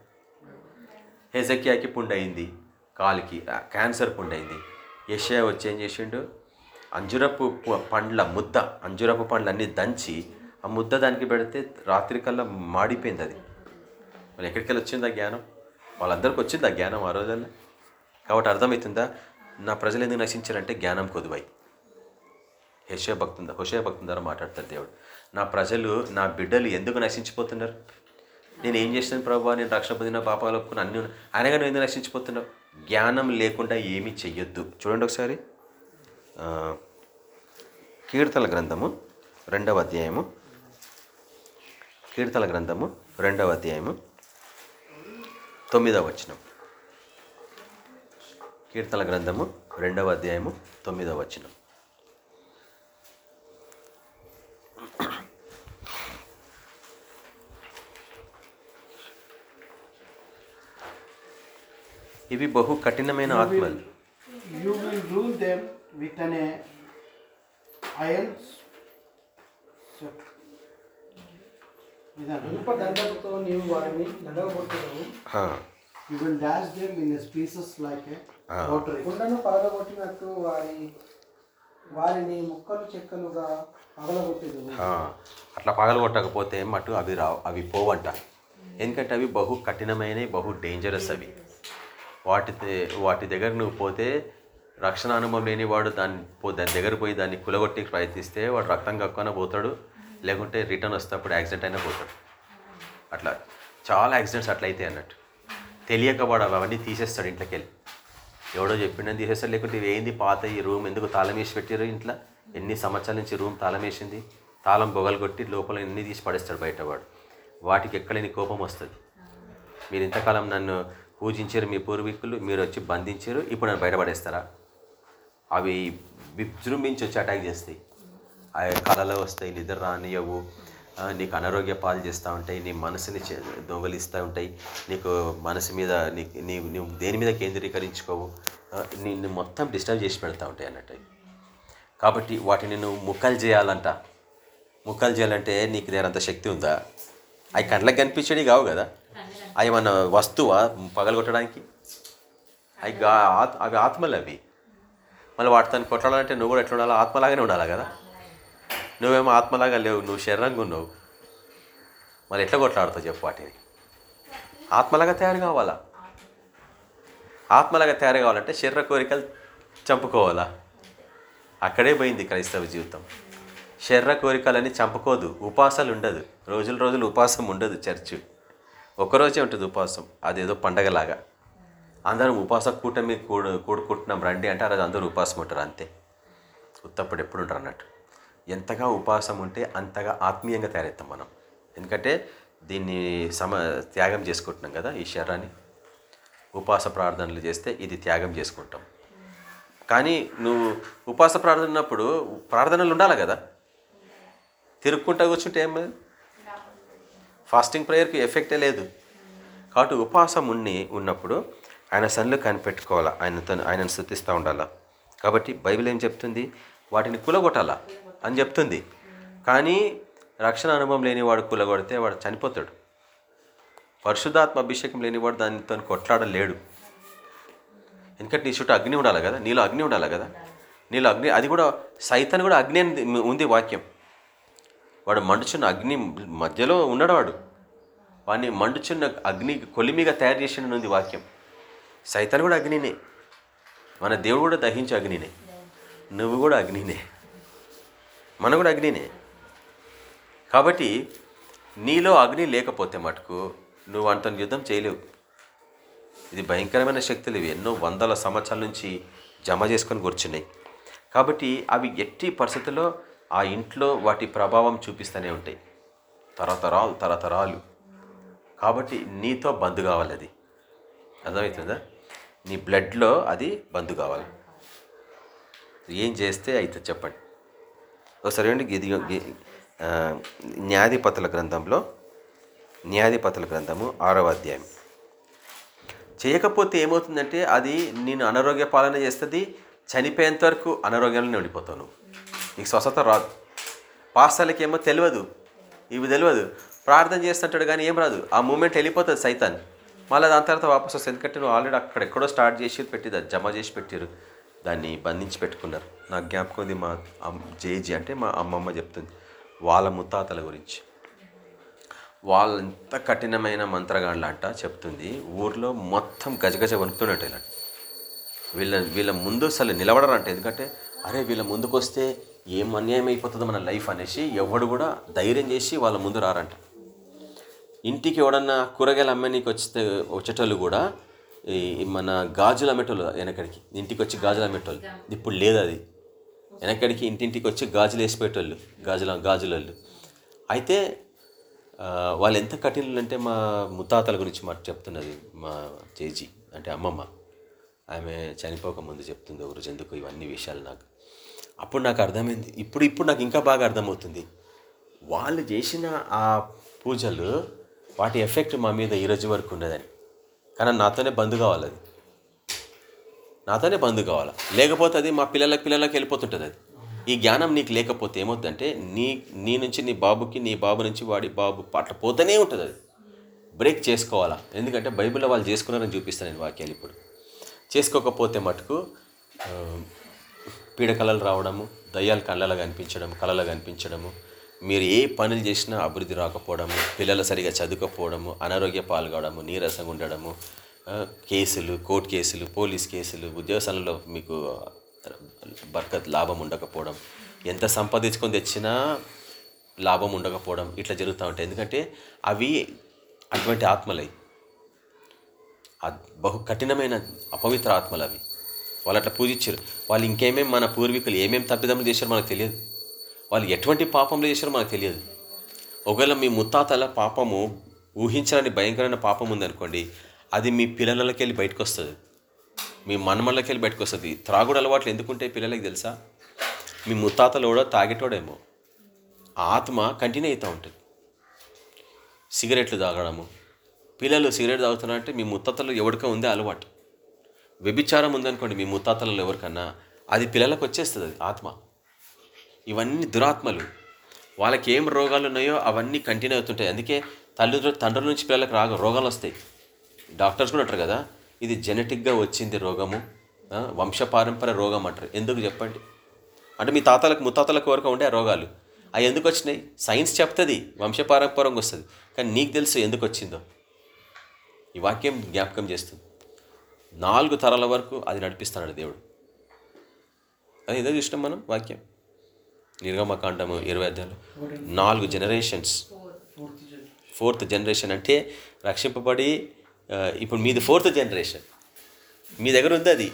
హెజకియాకి పుండు అయింది కాలికి క్యాన్సర్ పుండు అయింది యషయా వచ్చి ఏం చేసిండు? అంజురపు పండ్ల ముద్ద అంజురపు పండ్లు అన్నీ దంచి ఆ ముద్ద దానికి పెడితే రాత్రికల్లా మాడిపోయింది అది. మరి ఎక్కడికెళ్ళి వచ్చింది ఆ జ్ఞానం? వాళ్ళందరికీ వచ్చింది ఆ జ్ఞానం ఆ రోజుల్లో. కాబట్టి అర్థమవుతుందా? నా ప్రజలు ఎందుకు నశించారంటే జ్ఞానం కొదువై. హెషయ భక్తుందా హుషే భక్తుల ద్వారా మాట్లాడతారు దేవుడు. నా ప్రజలు నా బిడ్డలు ఎందుకు నశించిపోతున్నారు? నేను ఏం చేసిన ప్రభావ నేను రక్షణ పొందిన పాపాలు ఒప్పుకుని అన్ని అనగా ఎందుకు నశించిపోతున్నావు జ్ఞానం లేకుండా ఏమీ చెయ్యొద్దు. చూడండి ఒకసారి. కీర్తల కీర్తన గ్రంథము రెండవ అధ్యాయము. కీర్తన గ్రంథము రెండవ అధ్యాయము. తొమ్మిదవ వచనం. కీర్తన గ్రంథము రెండవ అధ్యాయము తొమ్మిదవ వచనం. ఇవి బహు కఠినమైన ఆత్మలు an uh, iron scepter. ఇదన్నా? ఇనుప దండలతో నీవు వారిని Ah. pottery. కుండను పగలగొట్టినట్టు వారి వారిని ముక్కలు చెక్కలుగా. అట్లా పగలగొట్టకపోతే మటు అవి రావు అవి పోవంట ఎందుకంటే అవి బహు కఠినమైనవి బహు డేంజరస్ అవి. వాటి వాటి దగ్గర నువ్వు పోతే రక్షణ అనుభవం లేని వాడు దాన్ని పో దాని దగ్గర పోయి దాన్ని కులగొట్టి ప్రయత్నిస్తే వాడు రక్తం కక్కున పోతాడు లేకుంటే రిటర్న్ వస్తేప్పుడు యాక్సిడెంట్ అయినా పోతాడు. అట్లా చాలా యాక్సిడెంట్స్ అట్లా అవుతాయి అన్నట్టు. తెలియక వాడు అవన్నీ తీసేస్తాడు ఇంట్లోకి వెళ్ళి ఎవడో చెప్పిండని తీసేస్తాడు లేకుంటే ఇవి ఏంది పాత ఈ రూమ్ ఎందుకు తాళం వేసి పెట్టారు ఇంట్లో? ఎన్ని సంవత్సరాల నుంచి రూమ్ తాళం వేసింది? తాళం బొగలు కొట్టి లోపల ఎన్ని తీసి పడేస్తాడు బయటవాడు? వాటికి ఎక్కలేని కోపం వస్తుంది. మీరు ఇంతకాలం నన్ను పూజించారు మీ పూర్వీకులు మీరు వచ్చి బంధించారు ఇప్పుడు నన్ను బయటపడేస్తారా? అవి విజృంభించి వచ్చి అటాక్ చేస్తాయి. ఆ కళలో వస్తాయి నిద్ర రానియవు. నీకు అనారోగ్య పాలు చేస్తూ ఉంటాయి నీ మనసుని చే- దొంగలిస్తూ ఉంటాయి. నీకు మనసు మీద నీ నీ దేని మీద కేంద్రీకరించుకోవు? నిన్ను మొత్తం డిస్టర్బ్ చేసి పెడతా ఉంటాయి అన్నట్టు. కాబట్టి వాటిని నువ్వు ముక్కలు చేయాలంట. ముక్కలు చేయాలంటే నీకు నేనంత శక్తి ఉందా? అవి కండ్లకు కనిపించేవి కావు కదా. అవి మన వస్తువా పగలగొట్టడానికి? అవి అవి ఆత్మలు అవి. మళ్ళీ వాటితో కొట్టాలంటే నువ్వు కూడా ఎట్లా ఉండాలి? ఆత్మలాగానే ఉండాలి కదా? నువ్వేమో ఆత్మలాగా లేవు నువ్వు శరీరంగా ఉన్నావు. మళ్ళీ ఎట్లా కొట్లాడుతావు చెప్పు వాటిని? ఆత్మలాగా తయారు కావాలా? ఆత్మలాగా తయారు కావాలంటే శరీర కోరికలు చంపుకోవాలా? అక్కడే పోయింది క్రైస్తవ జీవితం. శర్ర కోరికలని చంపుకోదు ఉపాసాలు ఉండదు. రోజుల రోజులు ఉపాసం ఉండదు చర్చ్. ఒకరోజే ఉంటుంది ఉపాసం అదేదో పండగలాగా. అందరం ఉపాస కూటమి కూడు కూడుకుంటున్నాం రండి అంటే ఆ రోజు అందరూ ఉపాసం ఉంటారు అంతే. ఉత్తప్పుడు ఎప్పుడు ఉంటారు అన్నట్టు. ఎంతగా ఉపాసం ఉంటే అంతగా ఆత్మీయంగా తయారవుతాం మనం. ఎందుకంటే దీన్ని సమ త్యాగం చేసుకుంటున్నాం కదా ఈ శరీరాన్ని ఉపవాస ప్రార్థనలు చేస్తే ఇది త్యాగం చేసుకుంటాం. కానీ నువ్వు ఉపాస ప్రార్థన ఉన్నప్పుడు ప్రార్థనలు ఉండాలి కదా? తిరుక్కుంటా కూర్చుంటే ఏం ఫాస్టింగ్ ప్రేయర్కి ఎఫెక్టే లేదు. కాబట్టి ఉపవాసం ఉండి ఉన్నప్పుడు ఆయన సన్లు కనిపెట్టుకోవాలా? ఆయనతో ఆయనను శృతిస్తూ ఉండాలా? కాబట్టి బైబిల్ ఏం చెప్తుంది? వాటిని కులగొట్టాలా? అని చెప్తుంది. కానీ రక్షణ అనుభవం లేనివాడు కులగొడితే వాడు చనిపోతాడు. పరిశుద్ధాత్మ అభిషేకం లేనివాడు దానితో కొట్లాడలేడు. ఎందుకంటే నీ చుట్టూ అగ్ని ఉండాలి కదా? నీలో అగ్ని ఉండాలి కదా? నీలో అగ్ని అది కూడా సైతాన్ కూడా అగ్ని అని ఉంది వాక్యం. వాడు మండుచున్న అగ్ని మధ్యలో ఉన్నాడు వాడు. వాడిని మండుచున్న అగ్ని కొలిమిగా తయారు చేసిన ఉంది వాక్యం. సైతాన్ కూడా అగ్నినే. మన దేవుడు కూడా దహించే అగ్నినే. నువ్వు కూడా అగ్నినే. మన కూడా అగ్నినే. కాబట్టి నీలో అగ్ని లేకపోతే మటుకు నువ్వు అంత యుద్ధం చేయలేవు. ఇది భయంకరమైన శక్తులు ఇవి. ఎన్నో వందల సంవత్సరాల నుంచి జమ చేసుకొని కూర్చున్నాయి. కాబట్టి అవి ఎట్టి పరిస్థితుల్లో ఆ ఇంట్లో వాటి ప్రభావం చూపిస్తూనే ఉంటాయి. తరతరాలు తరతరాలు. కాబట్టి నీతో బంద్ కావాలి అది. అర్థమవుతుందా? నీ బ్లడ్లో అది బంద్ కావాలి. ఏం చేస్తే అయితే చెప్పండి. ఒకసారి అండి గిది న్యాధిపతుల గ్రంథంలో న్యాధిపతుల గ్రంథము ఆరవ అధ్యాయం. చేయకపోతే ఏమవుతుందంటే అది నేను అనారోగ్య పాలన చేస్తుంది చనిపోయేంత వరకు అనారోగ్యాలను ఉండిపోతాను. నీకు స్వస్థత రాదు. పాస్టర్లకి ఏమో తెలియదు. ఇవి తెలియదు. ప్రార్థన చేస్తుంటాడు కానీ ఏం రాదు. ఆ మూమెంట్ వెళ్ళిపోతుంది సైతాన్. మళ్ళీ దాని తర్వాత వాపస్ వస్తుంది. ఎందుకంటే నువ్వు ఆల్రెడీ అక్కడ ఎక్కడో స్టార్ట్ చేసి పెట్టి జమ చేసి పెట్టారు దాన్ని బంధించి పెట్టుకున్నారు. నాకు జ్ఞాపకం ఉంది మా జేజీ అంటే మా అమ్మమ్మ చెప్తుంది. వాళ్ళ ముత్తాతల గురించి. వాళ్ళు ఎంత కఠినమైన మంత్రగాళ్ళు అంట చెప్తుంది. ఊర్లో మొత్తం గజగజ వణుకుతున్నట్టు ఇలా వీళ్ళ వీళ్ళ ముందు అసలు నిలబడరంట. ఎందుకంటే అరే వీళ్ళ ముందుకు వస్తే ఏం అన్యాయం అయిపోతుందో మన లైఫ్ అనేసి ఎవడు కూడా ధైర్యం చేసి వాళ్ళ ముందు రారంట. ఇంటికి ఎవడన్నా కూరగాయలు అమ్మనీకి వస్తే వచ్చేటోళ్ళు కూడా ఈ మన గాజులు అమ్మేటోళ్ళు వెనకడికి. ఇంటికి వచ్చి గాజులు అమ్మేటోళ్ళు. ఇప్పుడు లేదు అది. వెనకడికి ఇంటింటికి వచ్చి గాజులు వేసిపోయేటోళ్ళు గాజుల గాజులళ్ళు. అయితే వాళ్ళు ఎంత కఠినలు అంటే మా ముత్తాతల గురించి మాట చెప్తున్నది మా చేజీ అంటే అమ్మమ్మ. ఆమె చనిపోకముందు చెప్తుంది ఒక రోజు ఎందుకు ఇవన్నీ విషయాలు నాకు. అప్పుడు నాకు అర్థమైంది. ఇప్పుడు ఇప్పుడు నాకు ఇంకా బాగా అర్థమవుతుంది. వాళ్ళు చేసిన ఆ పూజలు వాటి ఎఫెక్ట్ మా మీద ఈ రోజు వరకు ఉన్నదని. కానీ నాతోనే బంద్ కావాలి అది. నాతోనే బంద్ కావాలి? లేకపోతే అది మా పిల్లలకి పిల్లలకి వెళ్ళిపోతుంటుంది అది. ఈ జ్ఞానం నీకు లేకపోతే ఏమవుతుందంటే నీ నీ నుంచి నీ బాబుకి నీ బాబు నుంచి వాడి బాబు పాట పోతూనే ఉంటుంది అది. బ్రేక్ చేసుకోవాలా? ఎందుకంటే బైబిల్లో వాళ్ళు చేసుకున్నారని చూపిస్తాను నేను వాక్యాలు ఇప్పుడు. చేసుకోకపోతే మటుకు పీడకలలు రావడము దయ్యాలు కళ్ళలో కనిపించడం కళలో కనిపించడము మీరు ఏ పనులు చేసినా అభివృద్ధి రాకపోవడము పిల్లలు సరిగా చదువుకపోవడము అనారోగ్య పాల్గొవడము నీరసంగా ఉండడము కేసులు కోర్టు కేసులు పోలీస్ కేసులు ఉద్యోగాలలో మీకు బర్కత్ లాభం ఉండకపోవడం ఎంత సంపాదించుకొని తెచ్చినా లాభం ఉండకపోవడం ఇట్లా జరుగుతూ ఉంటాయి. ఎందుకంటే అవి అటువంటి ఆత్మలై బహు కఠినమైన అపవిత్ర ఆత్మలు అవి. వాళ్ళు అట్లా పూజించారు. వాళ్ళు ఇంకేమేమి మన పూర్వీకులు ఏమేమి తప్పిదములు చేశారో మనకు తెలియదు. వాళ్ళు ఎటువంటి పాపంలో చేశారో మనకు తెలియదు. ఒకవేళ మీ ముత్తాతల పాపము ఊహించాలని భయంకరమైన పాపం ఉందనుకోండి అది మీ పిల్లలకి వెళ్ళి బయటకు వస్తుంది మీ మనమళ్ళకి వెళ్ళి బయటకు వస్తుంది త్రాగుడు అలవాట్లు ఎందుకుంటే పిల్లలకి తెలుసా? మీ ముత్తాతలు కూడా తాగేటోడేమో. ఆత్మ కంటిన్యూ అవుతూ ఉంటుంది. సిగరెట్లు తాగడము. పిల్లలు సిగరెట్ తాగుతున్నారంటే మీ ముత్తాతలు ఎవరికో ఉందే అలవాటు. వ్యభిచారం ఉందనుకోండి మీ ముత్తాతలలో ఎవరికన్నా అది పిల్లలకు వచ్చేస్తుంది అది ఆత్మ. ఇవన్నీ దురాత్మలు. వాళ్ళకి ఏం రోగాలు ఉన్నాయో అవన్నీ కంటిన్యూ అవుతుంటాయి. అందుకే తల్లిదండ్రుల తండ్రుల నుంచి పిల్లలకు రాగా రోగాలు వస్తాయి. డాక్టర్స్ కూడా అంటారు కదా ఇది జెనెటిక్గా వచ్చింది రోగము. ఆ, వంశపారంపర్య రోగం అంటారు. ఎందుకు చెప్పండి? అంటే మీ తాతలకు ముత్తాతలకు వరకు ఉండే ఆ రోగాలు. అవి ఎందుకు వచ్చినాయి? సైన్స్ చెప్తుంది వంశపారంపరంగా వస్తుంది. కానీ నీకు తెలుసు ఎందుకు వచ్చిందో. ఈ వాక్యం జ్ఞాపకం చేస్తుంది. నాలుగు తరాల వరకు అది నడిపిస్తాడు దేవుడు. అది ఏదో చూసినాం మనం వాక్యం? నిర్గమకాండము ఇరవై అధ్యాయులు. నాలుగు జనరేషన్స్ ఫోర్త్ జనరేషన్ అంటే రక్షింపబడి ఇప్పుడు మీది ఫోర్త్ జనరేషన్ మీ దగ్గర ఉంది అది?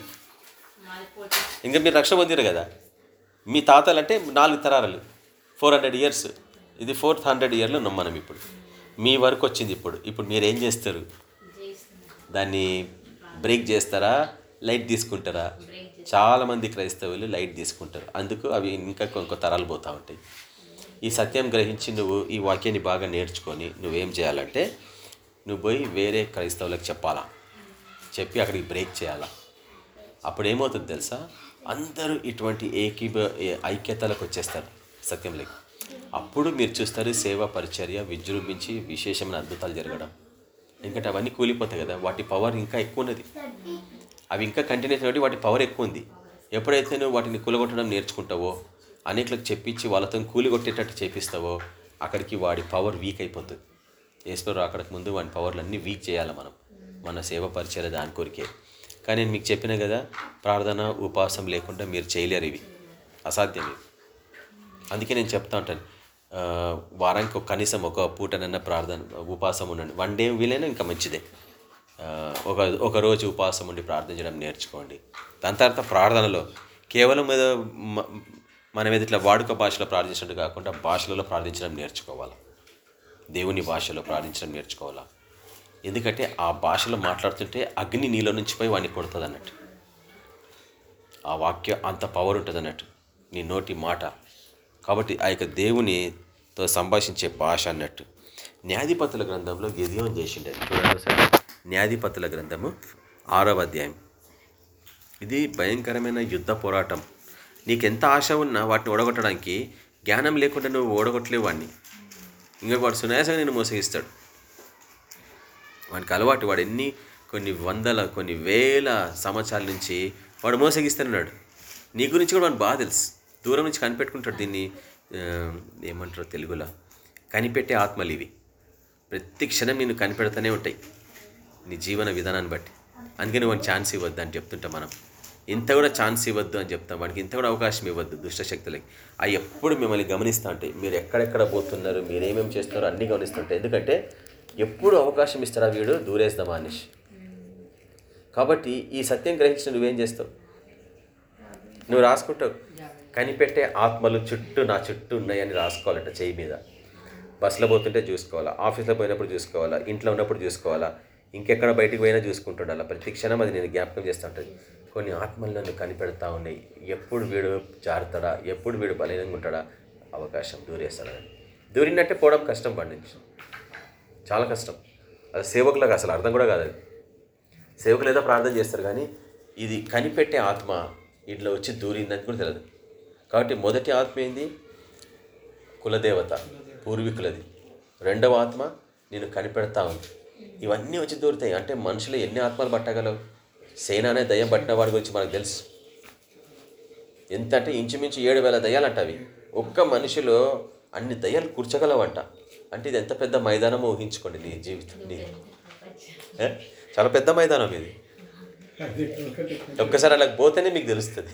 ఇంకా మీరు రక్షణ పొందిరు కదా? మీ తాతలు అంటే నాలుగు తరాలు. ఫోర్ హండ్రెడ్ ఇయర్స్ ఇది ఫోర్త్ హండ్రెడ్ ఇయర్లో ఉన్నాం మనం ఇప్పుడు. మీ వరకు వచ్చింది ఇప్పుడు. ఇప్పుడు మీరు ఏం చేస్తారు? దాన్ని బ్రేక్ చేస్తారా? లైట్ తీసుకుంటారా? చాలామంది క్రైస్తవులు లైట్ తీసుకుంటారు. అందుకు అవి ఇంకా కొంత తరాలు పోతూ ఉంటాయి. ఈ సత్యం గ్రహించి నువ్వు ఈ వాక్యాన్ని బాగా నేర్చుకొని నువ్వేం చేయాలంటే నువ్వు పోయి వేరే క్రైస్తవులకు చెప్పాలా? చెప్పి అక్కడికి బ్రేక్ చేయాలా? అప్పుడు ఏమవుతుంది తెలుసా? అందరూ ఇటువంటి ఏకీభ ఏ- ఐక్యతలకు వచ్చేస్తారు సత్యంలోకి అప్పుడు మీరు చూస్తారు సేవ పరిచర్య విజృంభించి విశేషమైన అద్భుతాలు జరగడం. ఎందుకంటే అవన్నీ కూలిపోతాయి కదా వాటి పవర్ ఇంకా ఎక్కువ ఉన్నది. అవి ఇంకా కంటిన్యూస్ కాబట్టి వాటి పవర్ ఎక్కువ ఉంది. ఎప్పుడైతే నువ్వు వాటిని కూలగొట్టడం నేర్చుకుంటావో అనేకలకు చెప్పించి వాళ్ళతో కూలిగొట్టేటట్టు చేపిస్తావో అక్కడికి వాడి పవర్ వీక్ అయిపోతుంది. ఈశ్వరు అక్కడికి ముందు వాని పవర్లన్నీ వీక్ చేయాలి మనం. మన సేవ పరిచయం దాని కొరికే. కానీ నేను మీకు చెప్పిన కదా ప్రార్థన ఉపవాసం లేకుండా మీరు చేయలేరు ఇవి. అసాధ్యం ఇవి. అందుకే నేను చెప్తా ఉంటాను. వారానికి ఒక కనీసం ఒక పూటనన్నా ప్రార్థన ఉపాసం ఉండండి. వన్ డే వీలైనా ఇంకా మంచిదే. ఒక ఒక రోజు ఉపవాసం ఉండి ప్రార్థించడం నేర్చుకోండి. దాని తర్వాత ప్రార్థనలో కేవలం ఏదో మనం ఏదో ఇట్లా వాడుక భాషలో ప్రార్థించినట్టు కాకుండా భాషలలో ప్రార్థించడం నేర్చుకోవాలి. దేవుని భాషలో ప్రార్థించడం నేర్చుకోవాలా? ఎందుకంటే ఆ భాషలో మాట్లాడుతుంటే అగ్ని నీలో నుంచి పోయి వాడిని కొడుతుంది అన్నట్టు ఆ వాక్యం అంత పవర్ ఉంటుంది అన్నట్టు నీ నోటి మాట. కాబట్టి ఆ యొక్క దేవునితో సంభాషించే భాష అన్నట్టు. న్యాధిపతుల గ్రంథంలో గిదియోన్ చేసిండే చూడండి న్యాధిపతుల గ్రంథము ఆరవ అధ్యాయం. ఇది భయంకరమైన యుద్ధ పోరాటం. నీకు ఎంత ఆశ ఉన్నా వాటిని ఓడగొట్టడానికి జ్ఞానం లేకుండా నువ్వు ఓడగొట్టలేవు వాడిని ఇంకా వాడు సునాయాసంగా నేను మోసగిస్తాడు. వాడికి అలవాటు వాడు ఎన్ని కొన్ని వందల కొన్ని వేల సంవత్సరాల నుంచి వాడు మోసగిస్తున్నాడు. నీ గురించి కూడా వాడు బాగా తెలుసు. దూరం నుంచి కనిపెట్టుకుంటాడు దీన్ని ఏమంటారు తెలుగులో? కనిపెట్టే ఆత్మలు ఇవి. ప్రతి క్షణం నేను కనిపెడుతూనే ఉంటాయి. నీ జీవన విధానాన్ని బట్టి. అందుకని వాడిని ఛాన్స్ ఇవ్వద్దు అని చెప్తుంటాం మనం. ఇంత కూడా ఛాన్స్ ఇవ్వద్దు అని చెప్తాం. వాడికి ఇంత కూడా అవకాశం ఇవ్వద్దు దుష్టశక్తులకి. అవి ఎప్పుడు మిమ్మల్ని గమనిస్తూ ఉంటాయి మీరు ఎక్కడెక్కడ పోతున్నారు మీరు ఏమేమి చేస్తున్నారో అన్నీ గమనిస్తుంటాయి ఎందుకంటే ఎప్పుడు అవకాశం ఇస్తారా వీడు? దూరేస్తాం అనేసి కాబట్టి ఈ సత్యం గ్రహించిన నువ్వేం చేస్తావు? నువ్వు రాసుకుంటావు? కనిపెట్టే ఆత్మలు చుట్టూ నా చుట్టూ ఉన్నాయని రాసుకోవాలంట చేయి మీద. బస్సులో పోతుంటే చూసుకోవాలా? ఆఫీస్లో పోయినప్పుడు చూసుకోవాలా? ఇంట్లో ఉన్నప్పుడు చూసుకోవాలా? ఇంకెక్కడ బయటికి పోయినా చూసుకుంటుండాలా? ప్రతి క్షణం అది నేను జ్ఞాపకం చేస్తూ ఉంటుంది. కొన్ని ఆత్మలను కనిపెడతా ఉన్నాయి. ఎప్పుడు వీడు జారుతాడా? ఎప్పుడు వీడు బలహీనంగా ఉంటాడా? అవకాశం దూరేస్తాడా దూరినట్టే పోవడం కష్టం పండించు చాలా కష్టం. అది సేవకులకు అసలు అర్థం కూడా కాదు అది. సేవకులు ఏదో ప్రార్థన చేస్తారు కానీ ఇది కనిపెట్టే ఆత్మ ఇట్లా వచ్చి దూరిందని కూడా తెలియదు. కాబట్టి మొదటి ఆత్మ ఏంది? కులదేవత పూర్వీకులది. రెండవ ఆత్మ నేను కనిపెడతా ఉంది. ఇవన్నీ వచ్చి దూరుతాయి. అంటే మనుషులు ఎన్ని ఆత్మలు పట్టగలవు? సేన అనే దయ్యం పట్టిన వాడి గురించి మనకు తెలుసు. ఎంత అంటే ఇంచుమించు ఏడు వేల దయ్యాలు అంట అవి. ఒక్క మనిషిలో అన్ని దయ్యాలు కూర్చగలవంట. అంటే ఇది ఎంత పెద్ద మైదానమో ఊహించుకోండి నీ జీవితం నీ చాలా పెద్ద మైదానం ఇది. ఒక్కసారి అలా పోతేనే మీకు తెలుస్తుంది.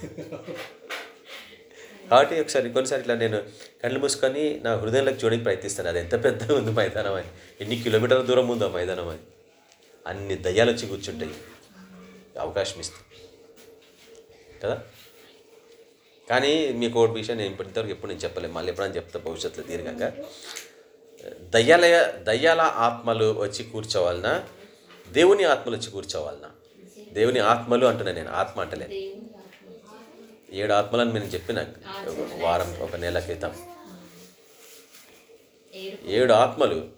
కాబట్టి ఒకసారి కొన్నిసారి ఇట్లా నేను కళ్ళు మూసుకొని నా హృదయంలోకి చూడడానికి ప్రయత్నిస్తాను. అది ఎంత పెద్దగా ఉంది మైదానం అని. ఎన్ని కిలోమీటర్ల దూరం ఉందో ఆ మైదానం అని. అన్ని దయ్యాలు వచ్చి కూర్చుంటాయి. అవకాశం ఇస్తుంది. కదా? కానీ మీకు ఒకటి విషయం నేను ఇప్పటివరకు ఎప్పుడు నేను చెప్పలేదు. మళ్ళీ ఎప్పుడైనా చెప్తా భవిష్యత్తులో దీర్ఘంగా. దయ్యాల దయ్యాల ఆత్మలు వచ్చి కూర్చోవాలనా? దేవుని ఆత్మలు వచ్చి కూర్చోవాలనా? దేవుని ఆత్మలు అంటున్నాను నేను ఆత్మ అంటలేదు ఏడు ఆత్మలని నేను చెప్పిన వారం ఒక నెల క్రితం. ఏడు ఆత్మలు.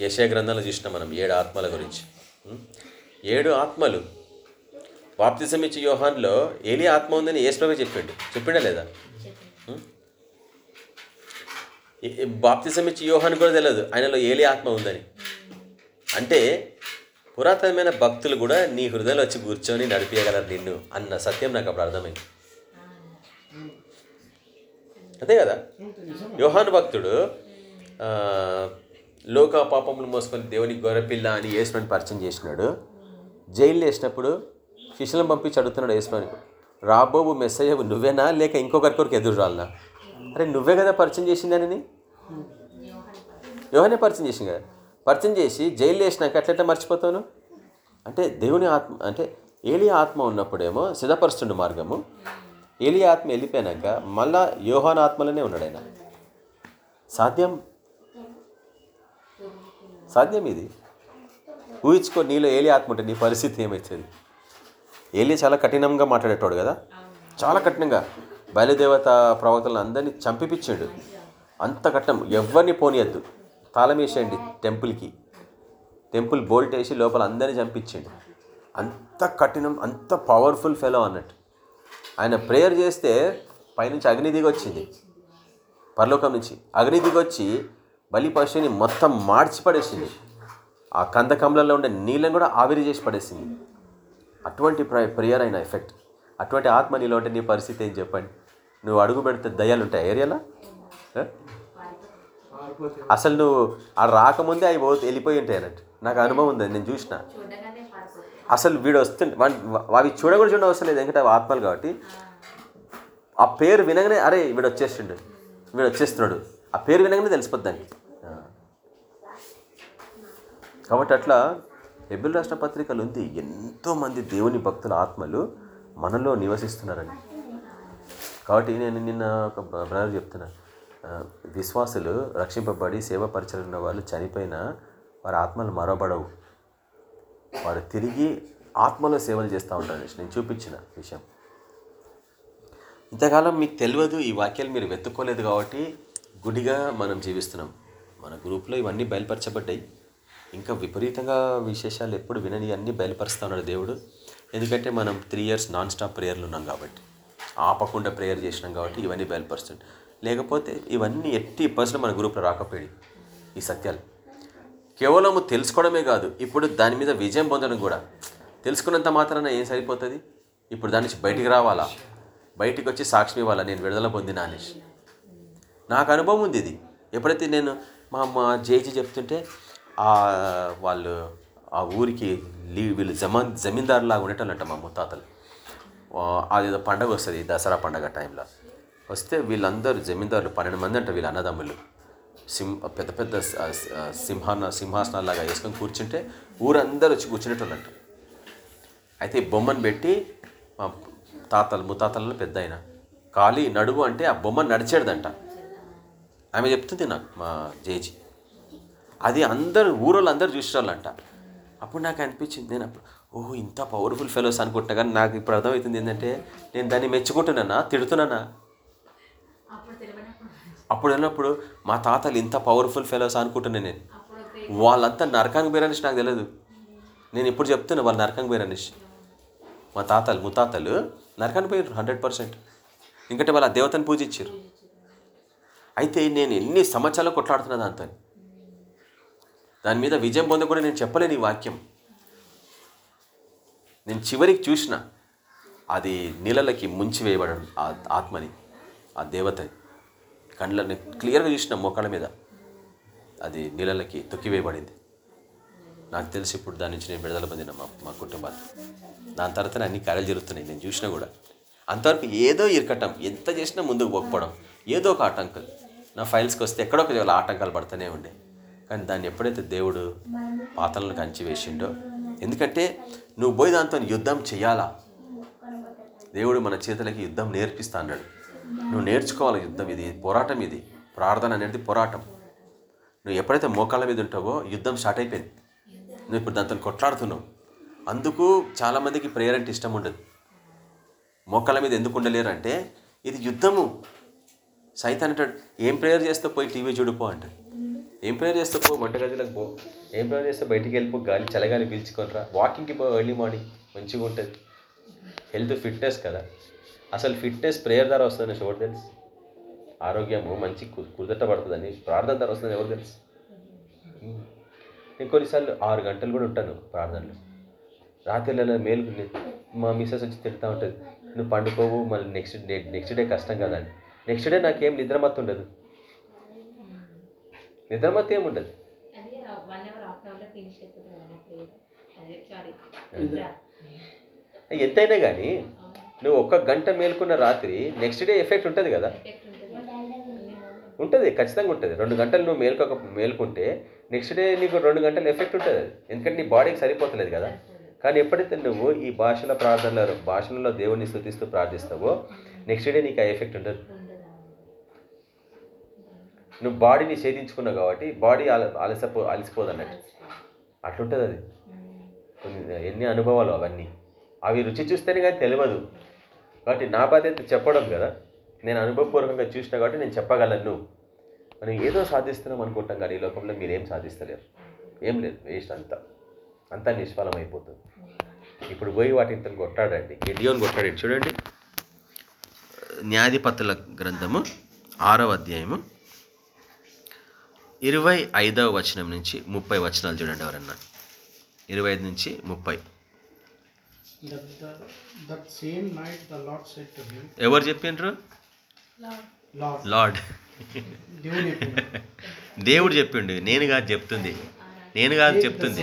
యశయ గ్రంథంలో చూసినాం మనం ఏడు ఆత్మల గురించి. ఏడు ఆత్మలు. బాప్తిజం ఇచ్చే యోహాన్లో ఏలి ఆత్మ ఉందని ఏసుప్రభే చెప్పిండు. చెప్పిండా లేదా? బాప్తిజం ఇచ్చే యోహాన్ కూడా తెలియదు. ఆయనలో ఏలి ఆత్మ ఉందని. అంటే పురాతనమైన భక్తులు కూడా నీ హృదయంలో వచ్చి కూర్చొని నడిపించగలరు నిన్ను అన్న సత్యం నాకు అప్పుడు అర్థమైంది. అంతే కదా? యోహాను భక్తుడు ఆ, లోక పాపములు మోసుకొని దేవుని గొర్రెపిల్ల అని యేసుని పరిచయం చేసినాడు. జైలు వేసినప్పుడు శిష్యులను పంపించి అడుగుతున్నాడు యేసుని రాబోవు మెస్సయ్యవు నువ్వేనా? లేక ఇంకొకరికొరికి ఎదురు రాలనా అరే నువ్వే కదా పరిచయం చేసిందని యోహనే పరిచయం చేసింది కదా? పరిచయం చేసి జైలు వేసినాక అట్లెట్లా మర్చిపోతాను అంటే దేవుని ఆత్మ అంటే ఏలి ఆత్మ ఉన్నప్పుడేమో సిద్ధపరుస్తుండు మార్గము. ఏలి ఆత్మ వెళ్ళిపోయినాక మళ్ళా యోహాన్ ఆత్మలోనే ఉన్నాడు ఆయన. సాధ్యం? సాధ్యం ఇది. ఊహించుకో నీలో ఏలి ఆత్మ ఉంటే నీ పరిస్థితి ఏమవుతుంది ఏలి చాలా కఠినంగా మాట్లాడేటోడు కదా? చాలా కఠినంగా. బయలుదేవత ప్రవక్తలను అందరినీ చంపిపించాడు అంత కఠినం. ఎవరిని పోనీయద్దు. తాళం వేసేయండి టెంపుల్కి. టెంపుల్ బోల్ట్ వేసి లోపల అందరినీ చంపించండి అంత కఠినం అంత పవర్ఫుల్ ఫెలో అన్నట్టు. ఆయన ప్రేయర్ చేస్తే పైనుంచి అగ్ని దిగొచ్చింది. పరలోకం నుంచి అగ్ని దిగొచ్చి వచ్చి బలి పశువుని మొత్తం మార్చి పడేసింది ఆ కందకమలంలో ఉండే నీళ్ళని కూడా ఆవిరి చేసి పడేసింది. అటువంటి ప్ర ప్రేయర్ అయిన ఎఫెక్ట్. అటువంటి ఆత్మ నీలో ఉంటే నీ పరిస్థితి ఏం చెప్పండి? నువ్వు అడుగు పెడితే దయ్యాలు ఉంటాయి ఏరియాలో? అసలు నువ్వు ఆ రాకముందే అవి పోతే వెళ్ళిపోయి ఉంటాయి అన్నట్టు. నాకు అనుభవం ఉంది నేను చూసిన. అసలు వీడు వస్తుండే అవి చూడకూడదు చూడ అవసరం లేదు ఎందుకంటే అవి ఆత్మలు కాబట్టి. ఆ పేరు వినగానే అరే వీడు వచ్చేస్తుండు. వీడు వచ్చేస్తున్నాడు. ఆ పేరు వినగానే తెలిసిపోద్దానికి కాబట్టి అట్లా ఎబిల్ రాష్ట్ర పత్రికలు ఉంది. ఎంతోమంది దేవుని భక్తుల ఆత్మలు మనలో నివసిస్తున్నారని. కాబట్టి నేను నిన్న ఒక బ్రదర్ చెప్తున్నా. విశ్వాసులు రక్షింపబడి సేవ ఉన్న వాళ్ళు చనిపోయినా వారి ఆత్మలు మరవబడవు. వారు తిరిగి ఆత్మలో సేవలు చేస్తూ ఉంటారు. నేను చూపించిన విషయం. ఇంతకాలం మీకు తెలియదు ఈ వాక్యాలు మీరు వెతుక్కోలేదు కాబట్టి గుడిగా మనం జీవిస్తున్నాం. మన గ్రూప్లో ఇవన్నీ బయలుపరచబడ్డాయి. ఇంకా విపరీతంగా విశేషాలు ఎప్పుడు వినని అన్నీ బయలుపరుస్తూ ఉన్నాడు దేవుడు. ఎందుకంటే మనం త్రీ ఇయర్స్ నాన్ స్టాప్ ప్రేయర్లు ఉన్నాం కాబట్టి ఆపకుండా ప్రేయర్ చేసినాం కాబట్టి ఇవన్నీ బయలుపరుస్తుంది లేకపోతే ఇవన్నీ ఎట్టి పర్సన్ మన గ్రూప్లో రాకపోయాయి ఈ సత్యాలు. కేవలం తెలుసుకోవడమే కాదు ఇప్పుడు దాని మీద విజయం పొందడం కూడా. తెలుసుకున్నంత మాత్రాన ఏం సరిపోతుంది? ఇప్పుడు దాని నుంచి బయటికి రావాలా? బయటికి వచ్చి సాక్ష్యం ఇవ్వాలా? నేను విడుదల పొందిన అనేసి నాకు అనుభవం ఉంది ఇది. ఎప్పుడైతే నేను మా మా జేజీ చెప్తుంటే వాళ్ళు ఆ ఊరికి లీ వీళ్ళు జమా జమీందారులాగా ఉండేటోళ్ళంట మా ముత్తాతలు. ఆ, అదేదో పండగ వస్తుంది దసరా పండగ టైంలో. వస్తే వీళ్ళందరూ జమీందారులు పన్నెండు మంది అంట వీళ్ళ అన్నదమ్ములు. సింహ పెద్ద పెద్ద సింహాన సింహాసనాలాగా వేసుకొని కూర్చుంటే ఊరందరూ వచ్చి కూర్చునేటోళ్ళంట. అయితే బొమ్మను పెట్టి మా తాతలు ముత్తాతలలో పెద్ద ఆయన ఖాళీ నడువు అంటే ఆ బొమ్మ నడిచేడదంట ఆమె చెప్తుంది నాకు మా జేజీ. అది అందరూ ఊరోళ్ళు అందరూ చూసేవాళ్ళంట అప్పుడు నాకు అనిపించింది నేను అప్పుడు ఓహో ఇంత పవర్ఫుల్ ఫెలోస్ అనుకుంటున్నా కానీ నాకు ఇప్పుడు అర్థమవుతుంది ఏంటంటే నేను దాన్ని మెచ్చుకుంటున్నానా తిడుతున్నానా? అప్పుడు వెళ్ళినప్పుడు మా తాతలు ఇంత పవర్ఫుల్ ఫెలోస్ అనుకుంటున్నాను నేను. వాళ్ళంతా నరకానికి పోయారనేసి నాకు తెలియదు నేను ఇప్పుడు చెప్తున్నా వాళ్ళు నరకానికి పోయారనేసి మా తాతలు ముత్తాతలు నరకానికి పోయారు హండ్రెడ్ పర్సెంట్. ఎందుకంటే వాళ్ళు ఆ దేవతను పూజించారు అయితే నేను ఎన్ని సంవత్సరాలు కొట్లాడుతున్నా దాంతో దాని మీద విజయం పొందకుండా నేను చెప్పలేను ఈ వాక్యం. నేను చివరికి చూసిన అది నీళ్ళకి ముంచి వేయబడడం ఆ ఆత్మని ఆ దేవతని. కండ్లని క్లియర్గా చూసిన మోకాళ్ళ మీద అది నీళ్ళకి తొక్కివేయబడింది నాకు తెలిసి ఇప్పుడు దాని నుంచి నేను విడుదల పొందిన మా మా కుటుంబాలు దాని తర్వాత అన్ని కార్యాలు జరుగుతున్నాయి నేను చూసినా కూడా. అంతవరకు ఏదో ఇరకటం ఎంత చేసినా ముందుకు పోకపోవడం ఏదో ఒక ఆటంకాలు నా ఫైల్స్కి వస్తే ఎక్కడో ఒక ఆటంకాలు పడుతూనే ఉండే. కానీ దాన్ని ఎప్పుడైతే దేవుడు పాతలను కంచి వేసిండో ఎందుకంటే నువ్వు పోయి దాంతో యుద్ధం చేయాలా? దేవుడు మన చేతులకి యుద్ధం నేర్పిస్తా అన్నాడు. నువ్వు నేర్చుకోవాలి యుద్ధం ఇది పోరాటం ఇది ప్రార్థన అనేది పోరాటం. నువ్వు ఎప్పుడైతే మోకాళ్ళ మీద ఉంటావో యుద్ధం స్టార్ట్ అయిపోయింది. నువ్వు ఇప్పుడు దాంతో కొట్లాడుతున్నావు. అందుకు చాలామందికి ప్రేయర్ అంటే ఇష్టం ఉండదు. మోకాళ్ళ మీద ఎందుకు ఉండలేరు అంటే ఇది యుద్ధము. సైతాన్ అంటాడు ఏం ప్రేయర్ చేస్తే పోయి టీవీ చూడిపో అంటాడు. ఏం ప్రేయర్ చేస్తే పో వంటగదిలోకి పో. ఏం ప్రేయర్ చేస్తే బయటికి వెళ్ళిపో గాలి చలగాలి పీల్చుకొనిరా వాకింగ్కి పో ఎర్లీ మార్నింగ్ మంచిగా ఉంటుంది. హెల్త్ ఫిట్నెస్ కదా. అసలు ఫిట్నెస్ ప్రేయర్ ద్వారా వస్తుందని ఎవరు తెలుసు? ఆరోగ్యము మంచి కు- పడుతుందని ప్రార్థన ద్వారా వస్తుందని ఎవరు తెలుసు? నేను కొన్నిసార్లు ఆరు గంటలు కూడా ఉంటాను ప్రార్థనలో. రాత్రిలో మేలు మా మిస్సెస్ వచ్చి తిడతా ఉంటుంది. నువ్వు పండుకోవు మళ్ళీ నెక్స్ట్ డే నెక్స్ట్ డే కష్టం కదా అని. నెక్స్ట్ డే నాకేం నిద్రమత్తు ఉండదు నిద్రమత్తు ఏమి ఉండదు అది వన్ అవర్ హాఫ్ అవర్లో ఫినిష్ అయిపోతుంది కదా ప్రేయర్ అదే సారీ ఎంతైనా కానీ నువ్వు ఒక్క గంట మేల్కొన్న రాత్రి నెక్స్ట్ డే ఎఫెక్ట్ ఉంటుంది కదా. ఉంటుంది. ఖచ్చితంగా ఉంటుంది. రెండు గంటలు నువ్వు మేల్కొక మేల్కొంటే నెక్స్ట్ డే నీకు రెండు గంటలు ఎఫెక్ట్ ఉంటుంది. అది ఎందుకంటే నీ బాడీకి సరిపోతలేదు కదా. కానీ ఎప్పుడైతే నువ్వు ఈ భాషల ప్రార్థనలో భాషలలో దేవుని స్థుతిస్తూ ప్రార్థిస్తావో నెక్స్ట్ డే నీకు ఆ ఎఫెక్ట్ ఉంటుంది. నువ్వు బాడీని ఛేదించుకున్నావు కాబట్టి బాడీ అల అలసపో అలసిపోదు అన్నట్టు అట్లుంటుంది అది కొన్ని ఎన్ని అనుభవాలు అవన్నీ. అవి రుచి చూస్తేనే కానీ తెలియదు కాబట్టి నా బాధ్యత చెప్పడం కదా. నేను అనుభవపూర్వకంగా చూసిన కాబట్టి నేను చెప్పగలను మనం ఏదో సాధిస్తున్నాం అనుకుంటాం కానీ ఈ లోకంలో మీరు ఏం సాధిస్తలేరు. ఏం లేదు. వేస్ట్ అంతా. అంతా నిష్ఫలం అయిపోతుంది. ఇప్పుడు పోయి వాటిని కొట్టాడండి. గిడియోని కొట్టాడు. చూడండి. న్యాధిపతుల గ్రంథము ఆరవ అధ్యాయము. ఇరవై ఐదవ వచనం నుంచి ముప్పై వచనాలు చూడండి ఎవరన్నా. ఇరవై ఐదు నుంచి ముప్పై. ఎవరు చెప్పిండ్రు? లార్డ్. దేవుడు చెప్పిండు. నేను కాదు చెప్తుంది. నేను కాదు చెప్తుంది.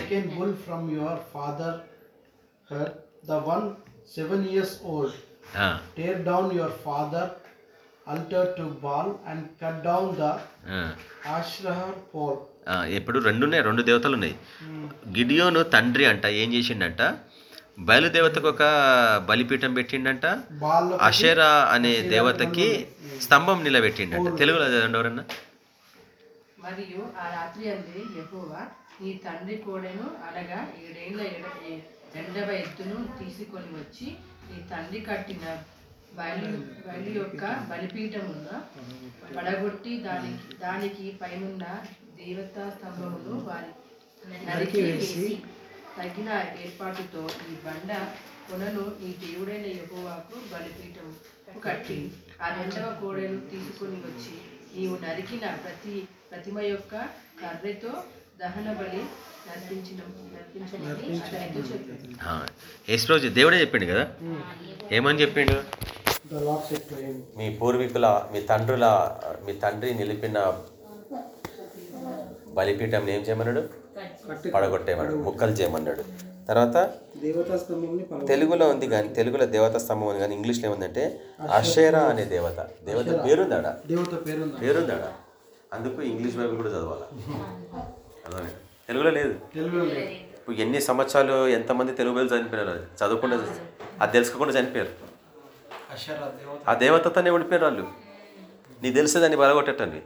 Father the one seven years old tear down your father years old, ah, tear down your father altar to Baal and cut down the ఆ, Asherah pole. ఆ, ఇప్పుడు రెండు ఉన్నాయి రెండు దేవతలు ఉన్నాయి గిడియోను తండ్రి అంట ఏం చేసిండంట? బయలుదేవతకు ఒక బలిపీఠం పెట్టిండంట. అషేరా అనే దేవతకి స్తంభం నిలబెట్టిండంట. తెలుగులో చదవండి ఎవరన్నా? మరియు ఆ రాత్రి అంది యెహోవా నీ తండ్రి కోడెను అనగా ఏడేళ్ళ ఎడ- ఏ- రెండవ ఎద్దును తీసుకొని వచ్చి నీ తండ్రి కట్టిన బయలు బయలు యొక్క బలిపీఠమున పడగొట్టి దానికి దానికి పైనున్న దేవతా స్తంభమును వారి నరికి వేసి తగిన ఏర్పాటుతో ఈ బండ కొనను నీ దేవుడైన యెహోవాకు బలిపీఠం కట్టి ఆ రెండవ కోడెను తీసుకుని వచ్చి నీవు నరికిన ప్రతి ప్రతిమ యొక్క కర్రెతో దహన బలి నర్పించమని దేవుడే చెప్పిండు కదా? ఏమని చెప్పిండు? మీ పూర్వీకుల మీ తండ్రుల మీ తండ్రి నిలిపిన బలిపీఠం ఏం చేయమన్నాడు? పడగొట్టేమన్నాడు ముక్కలు చేయమన్నాడు. తర్వాత తెలుగులో ఉంది కానీ తెలుగులో దేవత స్తంభం ఉంది కానీ ఇంగ్లీష్లో ఏముందంటే అషేరా అనే దేవత. దేవత పేరుందాడా? దేవత పేరుందా? పేరుందాడా? అందుకు ఇంగ్లీష్ బైబిల్ కూడా చదవాలి? తెలుగులో లేదు. ఇప్పుడు ఎన్ని సంవత్సరాలు ఎంతమంది తెలుగు బైబిల్ చనిపోయినారు అది? చదవకుండా అది తెలుసుకోకుండా చనిపోయారు. ఆ దేవతతోనే ఉండిపోయారు వాళ్ళు. నీకు తెలిసే దాన్ని బలగొట్టండి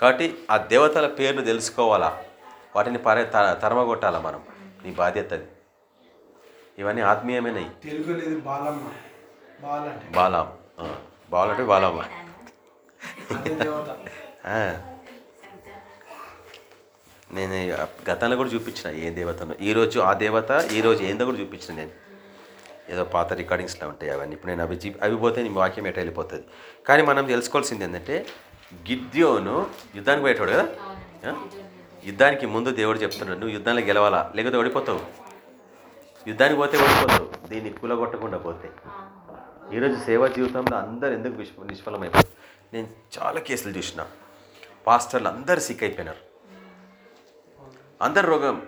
కాబట్టి ఆ దేవతల పేరును తెలుసుకోవాలా? వాటిని పర తరమగొట్టాలా మనం? నీ బాధ్యత అది ఇవన్నీ ఆత్మీయమైనవి బాలమ్మ. బాల. బాలాం అంటే బాలమ్మ. నేను గతంలో కూడా చూపించిన ఏ దేవతను. ఈరోజు ఆ దేవత ఈరోజు ఏందో కూడా చూపించిన నేను. ఏదో పాత రికార్డింగ్స్లో ఉంటాయి అవన్నీ. ఇప్పుడు నేను అవి అవి పోతే నీ వాక్యం ఎట వెళ్ళిపోతుంది? కానీ మనం తెలుసుకోవాల్సింది ఏంటంటే గిద్యోను యుద్ధానికి పోయేటాడు కదా? యుద్ధానికి ముందు దేవుడు చెప్తున్నాడు నువ్వు యుద్ధంలో గెలవాలా? లేకపోతే ఓడిపోతావు. యుద్ధానికి పోతే ఓడిపోతావు. దీన్ని కూలగొట్టకుండా పోతే. ఈరోజు సేవా జీవితంలో అందరు ఎందుకు విష నిష్ఫలమైపోయారు? నేను చాలా కేసులు చూసిన. పాస్టర్లు అందరు సిక్ అయిపోయినారు. అందరు రోగం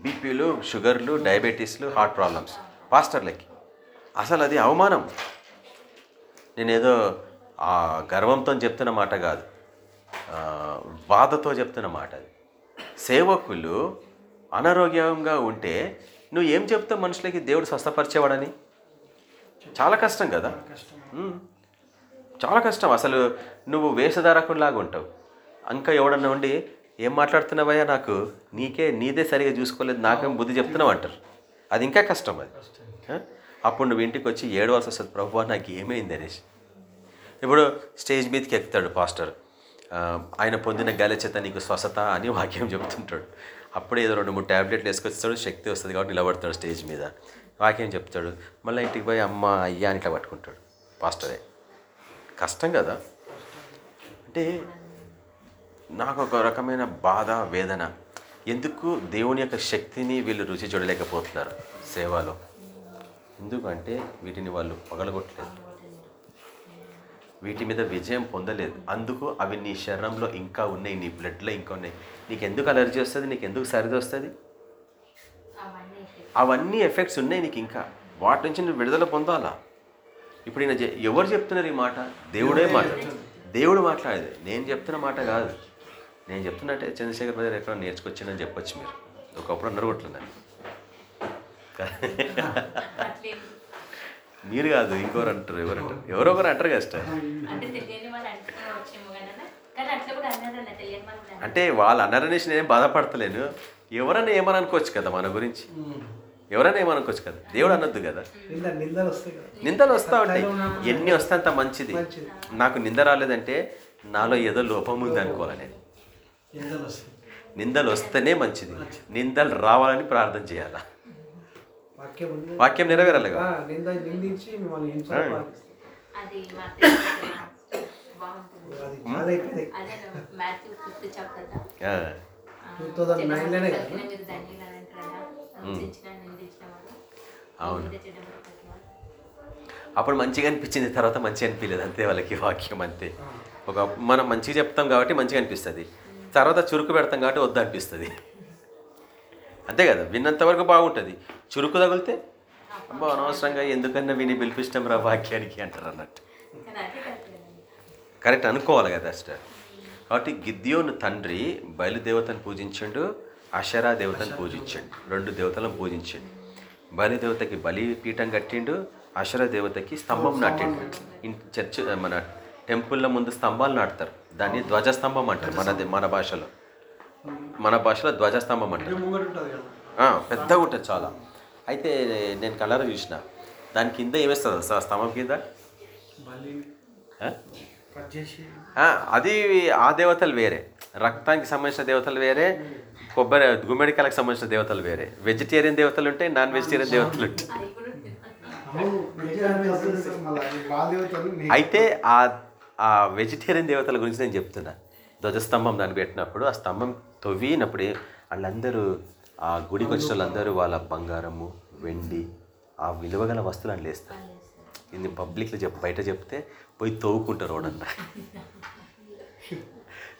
బీపీలు షుగర్లు డయాబెటీస్లు హార్ట్ ప్రాబ్లమ్స్. పాస్టర్లకి. అసలు అది అవమానం. నేనేదో ఆ గర్వంతో చెప్తున్న మాట కాదు. బాధతో చెప్తున్న మాట అది. సేవకులు అనారోగ్యంగా ఉంటే నువ్వు ఏం చెప్తావు మనుషులకి? దేవుడు స్వస్థపరిచేవాడని? చాలా కష్టం కదా. చాలా కష్టం. అసలు నువ్వు వేషధారకునిలాగా ఉంటావు. ఇంకా ఎవడన్నా ఉండి ఏం మాట్లాడుతున్నావయ్యా నాకు? నీకే నీదే సరిగా చూసుకోలేదు నాకేం బుద్ధి చెప్తున్నావు అంటారు. అది ఇంకా కష్టం అది? అప్పుడు నువ్వు ఇంటికి వచ్చి ఏడవలసి వస్తుంది. ప్రభు నాకు ఏమైంది అనేసి. ఇప్పుడు స్టేజ్ మీదకి ఎక్కుతాడు పాస్టర్. ఆయన పొందిన గాలి చేత నీకు స్వస్థత అని వాక్యం చెప్తుంటాడు. అప్పుడే ఏదో రెండు మూడు ట్యాబ్లెట్లు వేసుకొస్తాడు శక్తి వస్తుంది కాబట్టి నిలబడతాడు స్టేజ్ మీద. వాక్యం చెప్తాడు మళ్ళీ ఇంటికి పోయి అమ్మ అయ్యా అని ఇట్లా పట్టుకుంటాడు పాస్టరే. కష్టం కదా? అంటే నాకు ఒక రకమైన బాధ వేదన. ఎందుకు దేవుని యొక్క శక్తిని వీళ్ళు రుచి చూడలేకపోతున్నారు సేవలో? ఎందుకంటే వీటిని వాళ్ళు పగలగొట్టలేదు. వీటి మీద విజయం పొందలేదు. అందుకు అవి నీ శరీరంలో ఇంకా ఉన్నాయి నీ బ్లడ్లో ఇంకా ఉన్నాయి. నీకు ఎందుకు అలర్జీ వస్తుంది? నీకు ఎందుకు సరిది వస్తుంది? అవన్నీ ఎఫెక్ట్స్ ఉన్నాయి నీకు ఇంకా. వాటి నుంచి నువ్వు విడుదల పొందాలా? ఇప్పుడు ఈయన ఎవరు చెప్తున్నారు ఈ మాట? దేవుడే మాట్లాడు దేవుడు మాట్లాడేది. నేను చెప్తున్న మాట కాదు. నేను చెప్తున్నట్టే చంద్రశేఖర్ బ్రదర్ ఎక్కడ నేర్చుకొచ్చానని చెప్పొచ్చు మీరు. ఒకప్పుడు అన్నారు మీరు కాదు ఇంకోరు అంటారు ఎవరు అంటారు? ఎవరో ఒకరు అంటారు కదా sister. అంటే తెలియని వాళ్ళు అంటున్నా వచ్చేమో కదా కానీ అట్లా కూడా అన్నారన్న తెలియని వాళ్ళు కూడా అంటే వాళ్ళు అన్నారనేసి నేను బాధపడతలేను. ఎవరైనా ఏమని అనుకోవచ్చు కదా మన గురించి? ఎవరైనా ఏమనుకోవచ్చు కదా? దేవుడు అనొద్దు కదా? నింద నిందలు వస్తాయి కదా. నిందలు వస్తూ ఉంటాయి. ఎన్ని వస్తే అంత మంచిది. మంచిది. నాకు నింద రాలేదంటే నాలో ఏదో లోపం ఉంది అనుకోవాలి నేను. నిందలు వస్తాయి. నిందలు వస్తేనే మంచిది. నిందలు రావాలని ప్రార్థన చేయాలా? వాక్యం ఉంది. వాక్యం నెరవేరాలి ఆ, కదా నింద నిందించి మిమ్మల్ని హింసలు పాలిస్తుంది. అది మాత్రం బాగుంటుంది అది చాలా ఎక్కువ అదే మాథ్యూ ఫిఫ్త్ చాప్టర్ ఆ, 2009 లోనే కదా? మీరు ధన్యులు అని అంటారు కదా నిందించిన నిందించిన వాళ్ళు. అవును. అప్పుడు మంచిగా అనిపించింది తర్వాత మంచిగా అనిపించలేదు. అంతే వాళ్ళకి వాక్యం అంతే. ఒక మనం మంచిగా చెప్తాం కాబట్టి మంచిగా అనిపిస్తుంది. తర్వాత చురుకు పెడతాం కాబట్టి వద్దు అనిపిస్తుంది. అంతే కదా విన్నంత వరకు బాగుంటుంది. చురుకు తగిలితే అబ్బా అనవసరంగా ఎందుకన్నా విని పిలిపిస్తాం రా వాక్యానికి అంటారు అన్నట్టు. కరెక్ట్. అనుకోవాలి కదా సిస్టర్. కాబట్టి గిద్యోను తండ్రి బయలుదేవతను పూజించిండు అషరా దేవతను పూజించిండు. రెండు దేవతలను పూజించిండు. బలిదేవతకి బలి పీఠం కట్టిండు అషర దేవతకి స్తంభం నాటిండు. ఇన్ చర్చ్ మన టెంపుల్ల ముందు స్తంభాలు నాటుతారు. దాన్ని ధ్వజస్తంభం అంటారు మన మన భాషలో. మన భాషలో ధ్వజస్తంభం ఆ, పెద్దగా ఉంటుంది చాలా. అయితే నేను కలర్ చూసిన. దాని కింద ఏమేస్తుంది సార్ స్తంభం కింద? అది ఆ దేవతలు వేరే. రక్తానికి సంబంధించిన దేవతలు వేరే. కొబ్బరి గుమ్మడికాయలకు సంబంధించిన దేవతలు వేరే. వెజిటేరియన్ దేవతలు ఉంటాయి నాన్ వెజిటేరియన్ దేవతలు ఉంటాయి. అయితే ఆ ఆ వెజిటేరియన్ దేవతల గురించి నేను చెప్తున్నా. ధ్వజస్తంభం దాన్ని పెట్టినప్పుడు ఆ స్తంభం తవ్వినప్పుడు వాళ్ళందరూ ఆ గుడికి వచ్చిన వాళ్ళందరూ వాళ్ళ బంగారము వెండి ఆ విలువగల వస్తువులు అని లేస్తారు. ఇది పబ్లిక్లో చెప్ బయట చెప్తే పోయి తవ్వుకుంటారు రోడన్న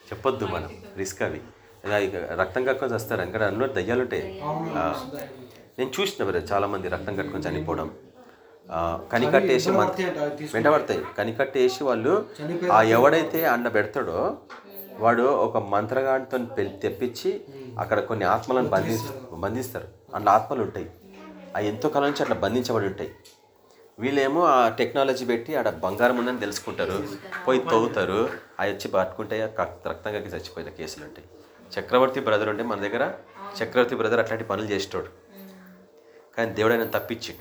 చెప్పొద్దు మనం రిస్క్ అవి. ఇలా ఇక రక్తం కక్కుని వస్తారు అక్కడ అన్నో దయ్యాలు ఉంటాయి నేను చూసిన మరి చాలామంది రక్తం కట్టుకొని చనిపోవడం. కనికట్టేసి మన వెంటబడతాయి కనికట్టేసి వాళ్ళు ఆ ఎవడైతే అన్న పెడతాడో వాడు ఒక మంత్రగాడితో తెప్పించి అక్కడ కొన్ని ఆత్మలను బంధి బంధిస్తారు. అందులో ఆత్మలు ఉంటాయి. అవి ఎంతో కాలం నుంచి అట్లా బంధించబడి ఉంటాయి. వీళ్ళేమో ఆ టెక్నాలజీ పెట్టి ఆడ బంగారం ఉందని తెలుసుకుంటారు. పోయి తవ్వుతారు. అవి వచ్చి పట్టుకుంటే క- రక్తం కక్కి చచ్చిపోయిన కేసులు ఉంటాయి. చక్రవర్తి బ్రదర్ ఉంటే మన దగ్గర చక్రవర్తి బ్రదర్ అట్లాంటి పనులు చేసేటోడు. కానీ దేవుడు ఆయన తప్పించి.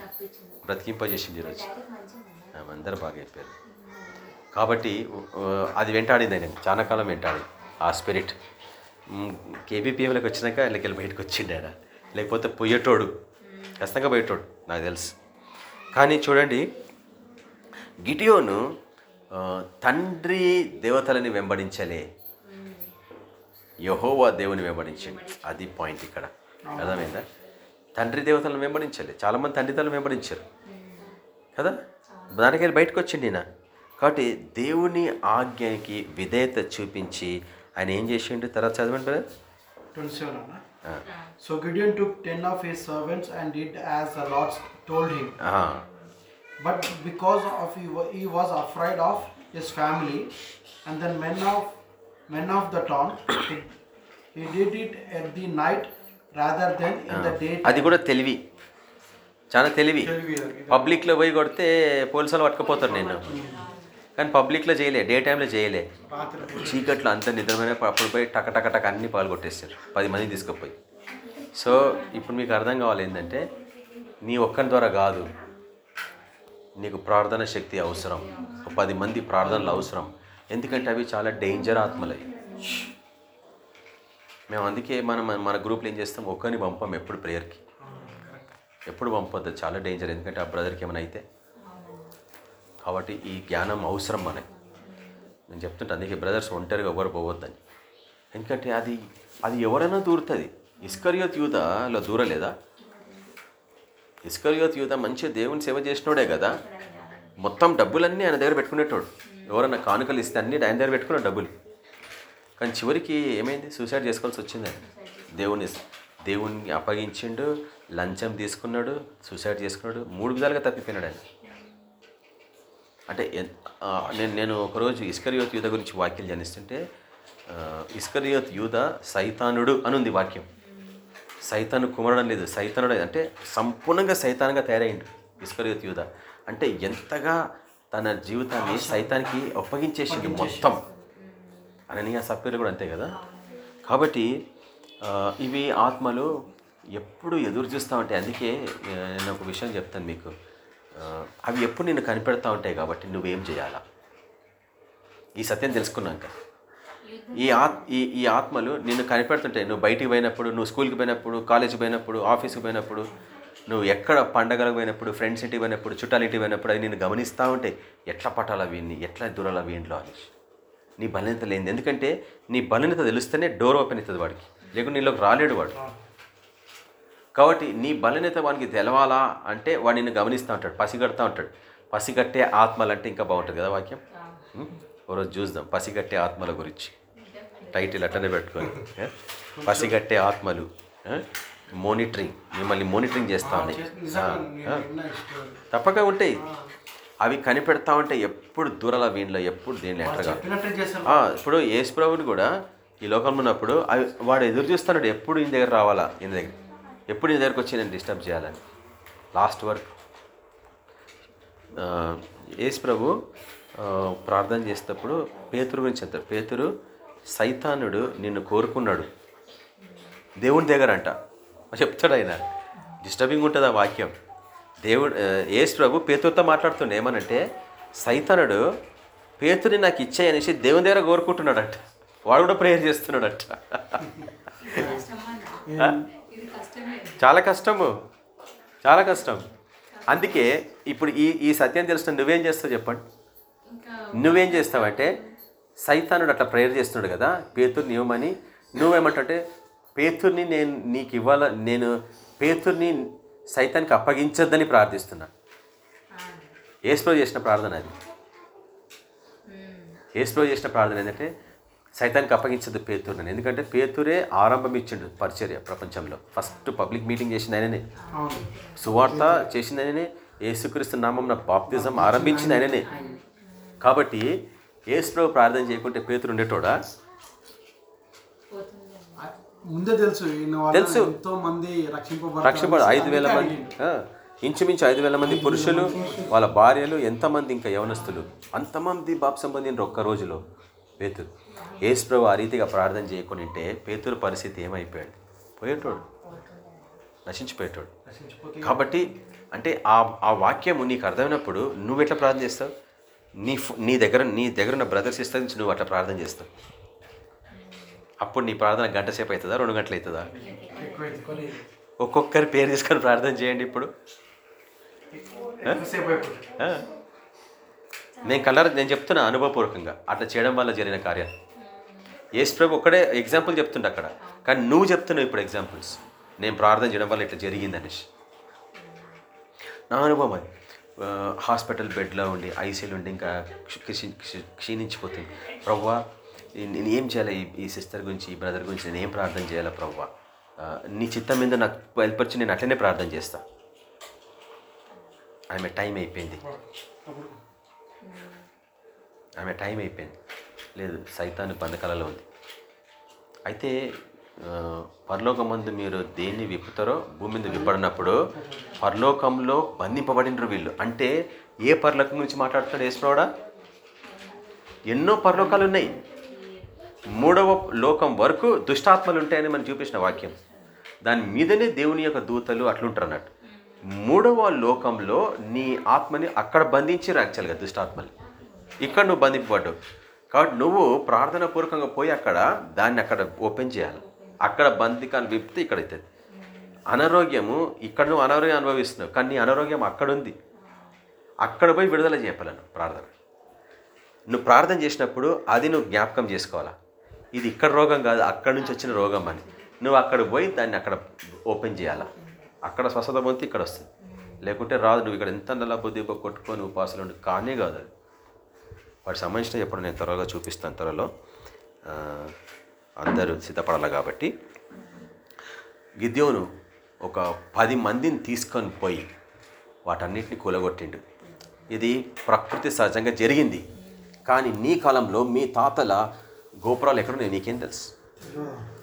బ్రతికింపజేసింది ఈరోజు. అందరూ బాగా అయిపోయారు కాబట్టి అది వెంటాడింది ఆయన. చాలా కాలం వెంటాడింది ఆ స్పిరిట్. కేబీపీఎంలోకి వచ్చినాక వీళ్ళకి వెళ్ళి బయటకు వచ్చిండు ఆయన. లేకపోతే పోయేటోడు. ఖచ్చితంగా పోయేటోడు నాకు తెలుసు. కానీ చూడండి గిటియోను తండ్రి దేవతలని వెంబడించలే. యహోవా దేవుని వెంబడించండి. అది పాయింట్ ఇక్కడ. అర్థమైందా? తండ్రి దేవతలను వెంబడించలే. చాలామంది తండ్రి వెంబడించారు. కదా? దానికెళ్ళి బయటకు వచ్చిండి నా కాబట్టి దేవుని ఆజ్ఞకి విధేయత చూపించి ఆయన ఏం చేసిండు? తర్వాత చదవండి brother. Twenty seven so Gideon took ten of his servants and did as the Lord's told him ah, But because of he, wa- he was afraid of his family, and then men of men of the town, he, he did it at the night rather than in the day. అది కూడా తెలివి. చాలా తెలివి. పబ్లిక్లో పోయి కొడితే పోలీసులు పట్టుకుపోతారు నేను కానీ పబ్లిక్లో చేయలే డే టైంలో చేయలే. చీకట్లో అంత నిద్రమైన అప్పుడు పోయి టక టక టక అన్ని పాల్గొట్టేస్తారు పది మంది తీసుకుపోయి. సో ఇప్పుడు మీకు అర్థం కావాలి ఏంటంటే నీ ఒక్కరి ద్వారా కాదు నీకు ప్రార్థన శక్తి అవసరం. పది మంది ప్రార్థనలు అవసరం. ఎందుకంటే అవి చాలా డేంజర్ ఆత్మలు. అవి మేము అందుకే మనం మన గ్రూప్లో ఏం చేస్తాం ఒక్కరిని పంపం ఎప్పుడు ప్రేయర్కి. ఎప్పుడు పంపొద్దు చాలా డేంజర్. ఎందుకంటే ఆ బ్రదర్కి ఏమైనా అయితే కాబట్టి ఈ జ్ఞానం అవసరం మనకి. నేను చెప్తుంటే అందుకే బ్రదర్స్ ఒంటరిగా ఎవరు పోవద్దని. ఎందుకంటే అది అది ఎవరైనా దూరుతుంది. ఇస్కరియోత్ యూతలో దూరలేదా? ఇస్కరియోత్ యూత మంచి దేవుని సేవ చేసినోడే కదా. మొత్తం డబ్బులన్నీ ఆయన దగ్గర పెట్టుకునేటోడు. ఎవరన్నా కానుకలు ఇస్తే అన్నీ ఆయన దగ్గర పెట్టుకున్నాడు డబ్బులు. కానీ చివరికి ఏమైంది? సూసైడ్ చేసుకోవాల్సి వచ్చింది దేవుని దేవుణ్ణి అప్పగించిండు లంచం తీసుకున్నాడు సూసైడ్ చేసుకున్నాడు మూడు విధాలుగా తప్పిపోయినాడు ఆయన. అంటే నేను నేను ఒకరోజు ఇస్కరియోత్ యూత గురించి వాక్యం జనిస్తుంటే ఇస్కరియోత్ యూత సైతానుడు అనుంది వాక్యం. సైతాను కుమరడం లేదు సైతానుడు. అంటే సంపూర్ణంగా సైతానంగా తయారైండు ఇస్కరియోత్ యూత అంటే ఎంతగా తన జీవితాన్ని సైతానికి ఒప్పగించేసిండు మొత్తం. అననీయ సభ్యులు కూడా అంతే కదా? కాబట్టి ఇవి ఆత్మలు ఎప్పుడు ఎదురు చూస్తూ ఉంటాయి అందుకే నేను ఒక విషయం చెప్తాను మీకు. అవి ఎప్పుడు నిన్ను కనిపెడతా ఉంటాయి కాబట్టి నువ్వేం చేయాలా? ఈ సత్యం తెలుసుకున్నాక. ఈ ఆత్ ఈ ఈ ఆత్మలు నిన్ను కనిపెడుతుంటాయి. నువ్వు బయటికి పోయినప్పుడు నువ్వు స్కూల్కి పోయినప్పుడు కాలేజీకి పోయినప్పుడు ఆఫీస్కి పోయినప్పుడు నువ్వు ఎక్కడ పండగలకు పోయినప్పుడు ఫ్రెండ్స్ ఇంటికి పోయినప్పుడు చుట్టాల ఇంటికి పోయినప్పుడు అవి నేను గమనిస్తూ ఉంటాయి. ఎట్లా పట్టాలా వీడిని? ఎట్లా దూరాలా వీంట్లో అని నీ బలహీనత లేనిది. ఎందుకంటే నీ బలహీనత తెలిస్తేనే డోర్ ఓపెన్ అవుతుంది వాడికి. లేకుంటే నీలోకి రాలేడు వాడు. కాబట్టి నీ బలహీనత వానికి తెలవాలా అంటే వాడు నిన్ను గమనిస్తూ ఉంటాడు పసిగడతా ఉంటాడు. పసిగట్టే ఆత్మలు అంటే ఇంకా బాగుంటుంది కదా వాక్యం? ఉం? ఓరోజు చూద్దాం. పసిగట్టే ఆత్మల గురించి. టైటిల్ అట్టనే పెట్టుకొని? పసిగట్టే ఆత్మలు. మోనిటరింగ్. మిమ్మల్ని మోనిటరింగ్ చేస్తా ఉన్నాయి. తప్పక ఉంటాయి. అవి కనిపెడతా ఉంటే ఎప్పుడు దూరాల వీణలో ఎప్పుడు దీనిలో ఆ, ఇప్పుడు యేసు ప్రభుని కూడా ఈ లోకంలో ఉన్నప్పుడు అవి వాడు ఎదురు చూస్తున్నాడు ఎప్పుడు ఈయన దగ్గర రావాలా? ఈయన దగ్గర. ఎప్పుడు ఈయన దగ్గరకు వచ్చి నేను డిస్టర్బ్ చేయాలని? లాస్ట్ వరకు యేసు ప్రభు ఆ, ప్రార్థన చేసేటప్పుడు పేతురు గురించి చెప్తారు పేతురు సైతానుడు నిన్ను కోరుకున్నాడు. దేవుని దగ్గర అంట. చెప్తాడు ఆయన. డిస్టర్బింగ్ ఉంటుంది ఆ వాక్యం. దేవుడు యేసు ప్రభు పేతురుతో మాట్లాడుతుండే. ఏమనంటే సైతనుడు పేతుని నాకు ఇచ్చాయి అనేసి దేవుని దగ్గర కోరుకుంటున్నాడట. వాడు కూడా ప్రేయర్ చేస్తున్నాడట? చాలా కష్టము. చాలా కష్టం. అందుకే ఇప్పుడు ఈ ఈ సత్యం తెలిసిన నువ్వేం చేస్తావు చెప్పండి. నువ్వేం చేస్తావంటే సైతానుడు అట్లా ప్రేయర్ చేస్తున్నాడు కదా పేతుర్ని ఇవ్వమని నువ్వేమంటే పేతుర్ని నేను నీకు ఇవ్వాల నేను పేతుర్ని సైతానికి అప్పగించొద్దని ప్రార్థిస్తున్నా. ఏసుప్రభు చేసిన ప్రార్థన అది. ఏసుప్రభు చేసిన ప్రార్థన ఏంటంటే సైతానికి అప్పగించదు పేతుర్ని ఎందుకంటే పేతురే ఆరంభం ఇచ్చిండు పరిచర్య ప్రపంచంలో. ఫస్ట్ పబ్లిక్ మీటింగ్ చేసింది ఆయననే. సువార్త చేసింది ఆయననే. యేసుక్రీస్తు నామం బాప్తిజం ఆరంభించింది ఆయననే. కాబట్టి యేసుప్రభు ప్రార్థన చేయకుంటే పేతురు ఉండేటోడా? ముందే తెలుసు తెలుసు. ఎంతో మంది ఐదు వేల మంది ఇంచుమించు ఐదు వేల మంది పురుషులు వాళ్ళ భార్యలు ఎంతమంది ఇంకా యవనస్తులు. అంతమంది బాప్సం పొందిన ఒక్క రోజులో పేతురు. యేసుప్రభు ఆ రీతిగా ప్రార్థన చేయకుంటే పేతురు పరిస్థితి ఏమైపోయాడు పోయేటోడు. నశించిపోయేటోడు. కాబట్టి అంటే ఆ ఆ వాక్యము నీకు అర్థమైనప్పుడు నువ్వు ఎట్లా ప్రార్థన చేస్తావు? నీ నీ దగ్గర నీ దగ్గర ఉన్న బ్రదర్స్ ఇస్తే నువ్వు అట్లా ప్రార్థన చేస్తావు. అప్పుడు నీ ప్రార్థన గంట సేపు అవుతుందా? రెండు గంటలు అవుతుందా? ఒక్కొక్కరి పేరు తీసుకొని ప్రార్థన చేయండి ఇప్పుడు. నేను కలర్ నేను చెప్తున్నా అనుభవపూర్వకంగా. అట్లా చేయడం వల్ల జరిగిన కార్యాలు. ప్రభు ఒక్కడే ఎగ్జాంపుల్ చెప్తుండే అక్కడ. కానీ నువ్వు చెప్తున్నావు ఇప్పుడు ఎగ్జాంపుల్స్. నేను ప్రార్థన చేయడం వల్ల ఇట్లా జరిగింది అనేసి నా అనుభవం అది. హాస్పిటల్ బెడ్లో ఉండి ఐసీలు ఉండి ఇంకా క్షీ- క్షీ- క్షీణించిపోతుంది. ప్రవ్వా నేను ఏం చేయాలి? ఈ- ఈ సిస్టర్ గురించి ఈ బ్రదర్ గురించి నేను ఏం ప్రార్థన చేయాలా ప్రవ్వా? నీ చిత్తం మీద నాకు బయలుపరిచి నేను అట్లనే ప్రార్థన చేస్తా. ఆమె టైం అయిపోయింది. ఆమె టైం అయిపోయింది. లేదు సైతాన్ని బంధకాలలో ఉంది. అయితే పరలోకమందు మీరు దేన్ని విప్పుతారో భూమి మీద విప్పడినప్పుడు పరలోకంలో బంధింపబడినరు వీళ్ళు. అంటే ఏ పరలోకం గురించి మాట్లాడుతున్నాడు వేసుకోవడా ఎన్నో పరలోకాలు ఉన్నాయి. మూడవ లోకం వరకు దుష్టాత్మలు ఉంటాయని మనం చూపించిన వాక్యం. దాని మీదనే దేవుని యొక్క దూతలు అట్లుంటారు అన్నట్టు మూడవ లోకంలో నీ ఆత్మని అక్కడ బంధించారు యాక్చువల్గా దుష్టాత్మలు. ఇక్కడ నువ్వు బంధింపబడ్డావు. కాబట్టి నువ్వు ప్రార్థన పూర్వకంగా పోయి అక్కడ దాన్ని అక్కడ ఓపెన్ చేయాలి. అక్కడ బంధికాన్ని విప్తే ఇక్కడ అవుతుంది అనారోగ్యము ఇక్కడ నువ్వు అనారోగ్యం అనుభవిస్తున్నావు కానీ నీ అనారోగ్యం అక్కడ ఉంది అక్కడ పోయి విడుదల చేయాలను ప్రార్థన. నువ్వు ప్రార్థన చేసినప్పుడు అది నువ్వు జ్ఞాపకం చేసుకోవాలా? ఇది ఇక్కడ రోగం కాదు అక్కడి నుంచి వచ్చిన రోగం అని. నువ్వు అక్కడ పోయి దాన్ని అక్కడ ఓపెన్ చేయాలా? అక్కడ స్వస్థత పొందితే ఇక్కడ వస్తుంది. లేకుంటే రాదు నువ్వు ఇక్కడ ఎంత నెల బుద్ధి కొట్టుకొని ఉపాసలు ఉండి. కానే కాదు అది. వాటి సంబంధించిన ఎప్పుడు నేను త్వరగా చూపిస్తాను త్వరలో. అందరూ సిద్ధపడాలి కాబట్టి. గిద్యోను ఒక పది మందిని తీసుకొని పోయి వాటన్నిటిని కూలగొట్టిండు. ఇది ప్రకృతి సహజంగా జరిగింది. కానీ నీ కాలంలో మీ తాతల గోపురాలు ఎక్కడున్నాయి నీకేం తెలుసు?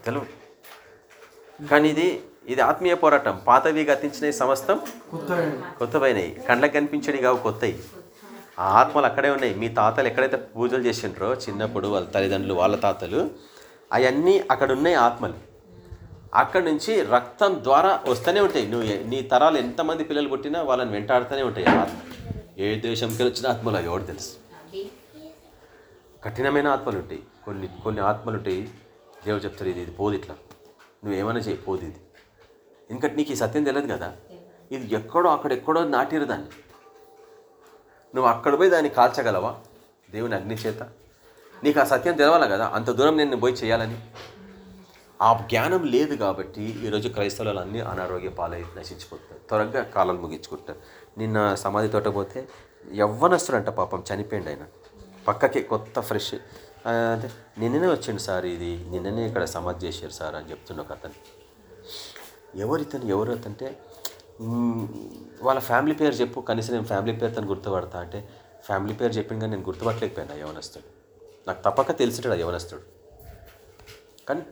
తెలుగు కానీ ఇది ఇది ఆత్మీయ పోరాటం. పాతవి గతించిన సమస్తం కొత్త కొత్తవైనవి. కళ్ళకి కనిపించడి కావు కొత్తవి. ఆ ఆత్మలు అక్కడే ఉన్నాయి. మీ తాతలు ఎక్కడైతే పూజలు చేసిండ్రో చిన్నప్పుడు వాళ్ళ తల్లిదండ్రులు వాళ్ళ తాతలు అవన్నీ అక్కడ ఉన్నాయి ఆత్మలు. అక్కడ నుంచి రక్తం ద్వారా వస్తూనే ఉంటాయి. నువ్వు నీ తరాలు ఎంతమంది పిల్లలు పుట్టినా వాళ్ళని వెంటాడుతూనే ఉంటాయి ఆత్మ. ఏ దేశంకి వచ్చిన ఆత్మలు అవి ఎవరు తెలుసు. కఠినమైన ఆత్మలు ఉంటాయి. కొన్ని కొన్ని ఆత్మలు ఉంటాయి. దేవుడు చెప్తారు ఇది ఇది పోదు ఇట్లా. నువ్వేమైనా చేయి పోదు ఇది. ఎందుకంటే నీకు ఈ సత్యం తెలియదు కదా? ఇది ఎక్కడో అక్కడెక్కడో నాటిరు దాన్ని. నువ్వు అక్కడ పోయి దాన్ని కాల్చగలవా? దేవుని అగ్ని చేత. నీకు ఆ సత్యం తెలవాలి కదా? అంత దూరం నేను పోయి చేయాలని. ఆ జ్ఞానం లేదు కాబట్టి ఈరోజు క్రైస్తవులు అన్నీ అనారోగ్య పాలై నశించుకుంటారు త్వరగా కాలం ముగించుకుంటారు. నిన్న సమాధి తోట పోతే యవ్వనస్తుడంట పాపం చనిపోయింది ఆయన. పక్కకి కొత్త ఫ్రెష్. అంటే నిన్ననే వచ్చిండు సార్ ఇది. నిన్ననే ఇక్కడ సమాధి చేశారు సార్ అని చెప్తున్న ఒక అతను. ఎవరు ఇతను ఎవరు అతంటే వాళ్ళ ఫ్యామిలీ పేరు చెప్పు కనీసం నేను ఫ్యామిలీ పేరు తను గుర్తుపడతా అంటే ఫ్యామిలీ పేరు చెప్పిన కానీ నేను గుర్తుపట్టలేకపోయాను ఆ యవనస్తుడు. నాకు తప్పక తెలిసిటాడు ఆ యవనస్తుడు. కానీ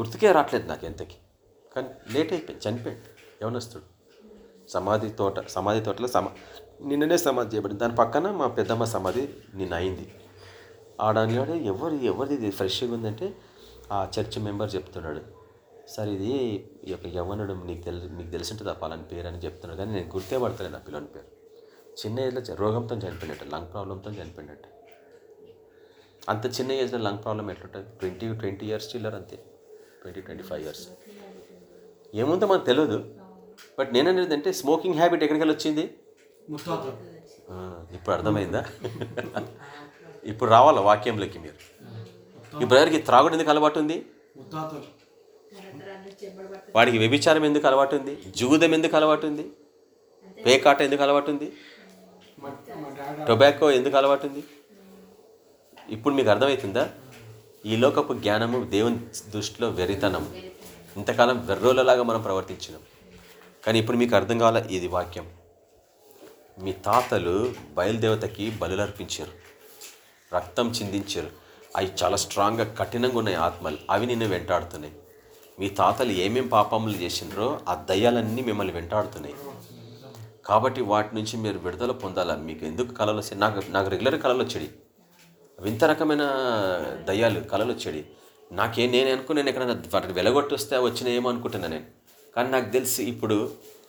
గుర్తుకే రావట్లేదు నాకు ఎంతకి. కానీ లేట్ అయిపోయింది చనిపోయాడు యవనస్తుడు. సమాధి తోట సమాధి తోటలో సమా నిన్ననే సమాధి చేయబడింది. దాని పక్కన మా పెద్దమ్మ సమాధి నిన్న అయింది. ఆడనివాడు ఎవరు ఎవరిది ఫ్రెష్గా ఉందంటే ఆ చర్చ్ మెంబర్ చెప్తున్నాడు. సార్ ఇది ఈ యొక్క యవ్వనుడు నీకు తెలి మీకు తెలిసి ఉంటుంది ఆ పలాని పేరు అని చెప్తున్నాడు. కానీ నేను గుర్తే పడతలేను నా పిల్లని పేరు. చిన్న ఏజ్లో రోగంతో చనిపోయినట్టు లంగ్ ప్రాబ్లంతో చనిపోయినట్టు. అంత చిన్న ఏజ్లో లంగ్ ప్రాబ్లం ఎట్లుంటుంది? ట్వంటీ ట్వంటీ ఇయర్స్ చిల్లర్ అంతే. Twenty twenty five years. ఏముందో మనకు తెలియదు బట్ నేననేది అంటే స్మోకింగ్ హ్యాబిట్ ఎక్కడికి వచ్చింది? ఇప్పుడు అర్థమైందా? ఇప్పుడు రావాలా వాక్యంలోకి మీరు? ఈ బ్రదర్కి త్రాగుడు ఎందుకు అలవాటు ఉంది? వాడికి వ్యభిచారం ఎందుకు అలవాటు ఉంది? జూదం ఎందుకు అలవాటు ఉంది? పేకాట ఎందుకు అలవాటు ఉంది? టొబాకో ఎందుకు అలవాటు ఉంది? ఇప్పుడు మీకు అర్థమవుతుందా ఈ లోకపు జ్ఞానము దేవుని దృష్టిలో వెరితనం ఇంతకాలం వెర్రోలలాగా మనం ప్రవర్తించినాం. కానీ ఇప్పుడు మీకు అర్థం కావాల ఇది వాక్యం? మీ తాతలు బయలుదేవతకి బలులర్పించారు. రక్తం చిందించారు. అవి చాలా స్ట్రాంగ్గా కఠినంగా ఉన్నాయి ఆత్మలు. అవి నిన్ను వెంటాడుతున్నాయి. మీ తాతలు ఏమేం పాపములు చేసినారో ఆ దయ్యాలన్నీ మిమ్మల్ని వెంటాడుతున్నాయి. కాబట్టి వాటి నుంచి మీరు విడుదల పొందాలా? మీకు ఎందుకు కళలు వచ్చాయి నాకు నాకు రెగ్యులర్ కళలు వచ్చాయి వింత రకమైన దయ్యాలు కళలు వచ్చాయి నాకే నేను అనుకుని నేను ఎక్కడైనా వాటిని వెలగొట్టొస్తే వచ్చినాయేమో అనుకుంటున్నా నేను. కానీ నాకు తెలిసి ఇప్పుడు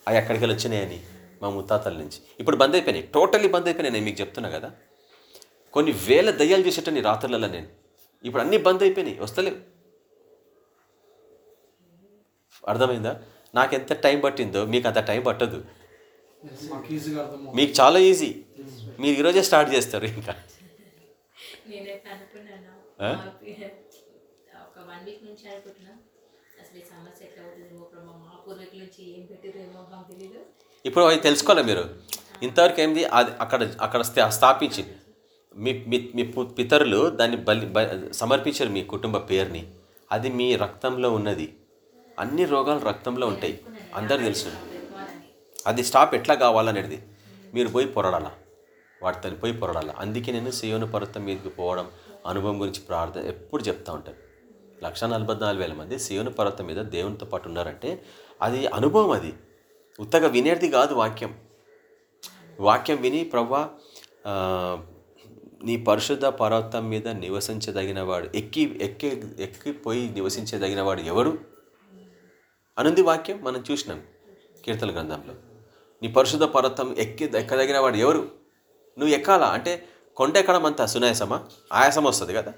అవి ఎక్కడికి వెళ్ళి వచ్చినాయని మా ముత్తాతల నుంచి. ఇప్పుడు బంద్ అయిపోయినాయి టోటల్లీ బంద్ అయిపోయినాయి నేను మీకు చెప్తున్నా కదా. కొన్ని వేల దయ్యాలు చూసేటని రాత్రులలో నేను. ఇప్పుడు అన్నీ బంద్ అయిపోయినాయి వస్తలేవు. అర్థమైందా? నాకు ఎంత టైం పట్టిందో. మీకు అంత టైం పట్టదు మాకు చాలా ఈజీ మీరు ఈరోజే స్టార్ట్ చేస్తారు ఇంకా. ఇప్పుడు అవి తెలుసుకోవాలి మీరు. ఇంతవరకు ఏంది? అది అక్కడ అక్కడ స్థా- స్థాపించి మీ మీ పితరులు దాన్ని బలి బ- సమర్పించారు మీ కుటుంబ పేరుని. అది మీ రక్తంలో ఉన్నది. అన్ని రోగాలు రక్తంలో ఉంటాయి. అందరు తెలుసు. అది స్టాప్ ఎట్లా కావాలనేది. మీరు పోయి పొరడాలా. వాటితో పోయి పొరడాలా. అందుకే నేను సియోను పర్వతం మీదకి పోవడం అనుభవం గురించి ప్రార్థన ఎప్పుడు చెప్తా ఉంటాను. లక్ష నలభై నాలుగు వేల మంది సియోను పర్వతం మీద దేవునితో పాటు ఉన్నారంటే అది అనుభవం అది. ఉత్తగా వినేది కాదు వాక్యం. వాక్యం విని ప్రవ్వా నీ పరిశుద్ధ పర్వతం మీద నివసించదగిన వాడు ఎక్కి ఎక్కి ఎక్కిపోయి నివసించదగిన వాడు ఎవరు? అనుంది వాక్యం మనం చూసినాం కీర్తన గ్రంథంలో. నీ పరిశుద్ధ పర్వతం ఎక్కి ఎక్కదగిన వాడు ఎవరు? నువ్వు ఎక్కాలా? అంటే కొండ ఎక్కడం అంత సునాయాసమా? ఆయాసం వస్తుంది కదా.